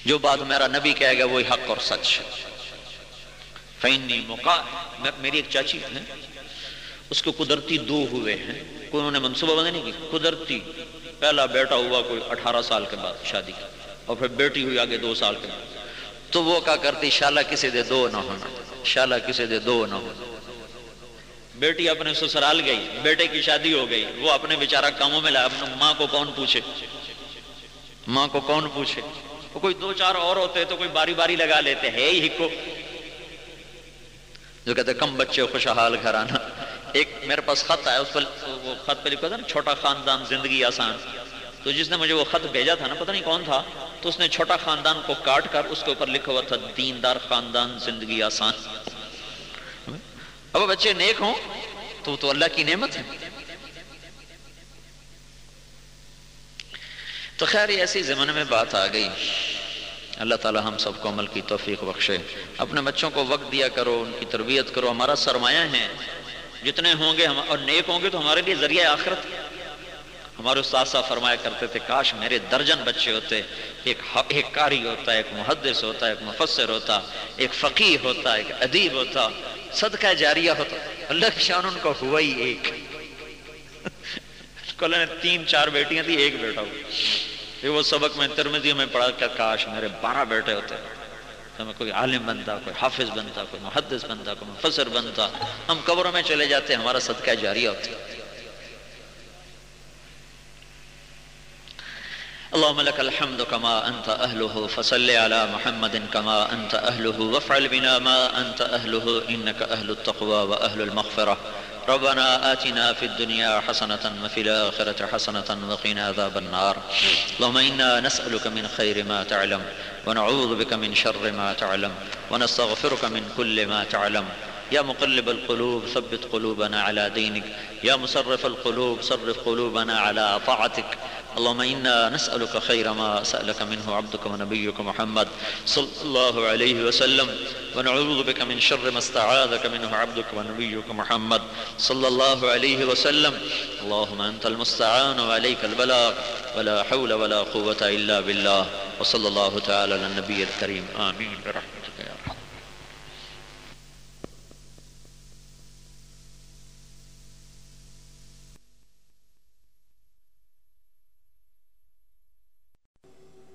جو بات میرا نبی کہے گا، وہی حق اور سچ۔ فینی موقع میری ایک چاچی ہے اس کو قدرتی دو ہوئے ہیں۔ کوئی انہوں نے منصوبہ بندی نہیں کی؟ قدرتی۔ پہلا بیٹا ہوا کوئی اٹھارہ سال کے بعد شادی۔ کی اور پھر بیٹی ہوئی آگے دو سال کے بعد۔ تو وہ کیا کرتی شالہ کسی دے دو نہ ہونا۔ شالہ کسی دے دو نہ ہونا بیٹی اپنے سسرال گئی، بیٹے کی شادی ہو گئی، وہ اپنے بیچارہ کاموں میں لائے، اپنے ماں کو کون پوچھے؟ ماں کو کون پوچھے؟ وہ کوئی دو چار اور ہوتے تو کوئی باری باری لگا لیتے، ہے ہی کو۔ جو کہتے کم بچے، خوشحال گھر آنا ایک میرے پاس خط آیا، اس پر وہ خط پہ لکھا تھا نا، چھوٹا خاندان، زندگی آسان۔ تو جس نے مجھے وہ خط بھیجا تھا نا، پتہ نہیں کون تھا؟ تو اس نے چھوٹا خاندان کو کاٹ کر اس کے اوپر لکھا ہوا تھا، دیندار خاندان، زندگی آسان۔ اب بچے نیک ہوں، تو تو اللہ کی نعمت ہے۔ تو خیر ایسی زمانے میں بات آ گئی۔ اللہ تعالی ہم سب کو عمل کی توفیق بخشے۔ اپنے بچوں کو وقت دیا کرو، ان کی تربیت کرو۔ ہمارا سرمایہ ہے۔ جتنے ہوں گے اور نیک ہوں گے تو ہمارے لیے ذریعہ آخرت۔ ہمارے استاد صاحب فرمایا کرتے تھے، کاش میرے درجن بچے ہوتے، ایک ایک کاری ہوتا، ایک محدث ہوتا، ایک مفسر ہوتا، ایک فقی ہوتا، ایک ادیب ہوتا، صدقہ جاریہ ہوتا، اللہ کی شان ان کو ہوا ہی ایک. نے تین چار بیٹیاں تھی ایک بیٹا ہوا۔ وہ سبق میں ترمزی میں پڑھا کہ کاش میرے بارہ بیٹے ہوتے، تو میں کوئی عالم بنتا، کوئی حافظ بنتا، کوئی محدث بنتا، کوئی مفسر بنتا۔ ہم قبروں میں چلے جاتے، ہمارا صدقہ جاریہ ہوتا۔ اللهم لك الحمد كما أنت أهله فصل على محمد كما أنت أهله وافعل بنا ما أنت أهله إنك أهل التقوى وأهل المغفرة. ربنا آتنا في الدنيا حسنة وفي الآخرة حسنة وقنا عذاب النار. اللهم إنا نسألك من خير ما تعلم ونعوذ بك من شر ما تعلم ونستغفرك من كل ما تعلم. يا مقلب القلوب ثبت قلوبنا على دينك. يا مصرف القلوب صرف قلوبنا على طاعتك. اللهم إنا نسألك خير ما سألك منه عبدك ونبيك محمد صلى الله عليه وسلم. ونعوذ بك من شر ما استعاذك منه عبدك ونبيك محمد صلى الله عليه وسلم. اللهم أنت المستعان وعليك البلاغ. ولا حول ولا قوة إلا بالله. وصلى الله تعالى على النبي الكريم. آمين برحمتك.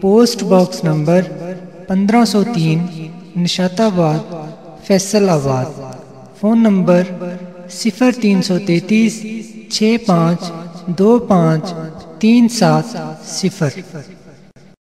پوسٹ باکس نمبر پندرہ سو تین نشات آباد فیصل آباد۔ فون نمبر صفر تین سو تینتیس، چھ پانچ، دو پانچ، تین سات، صفر۔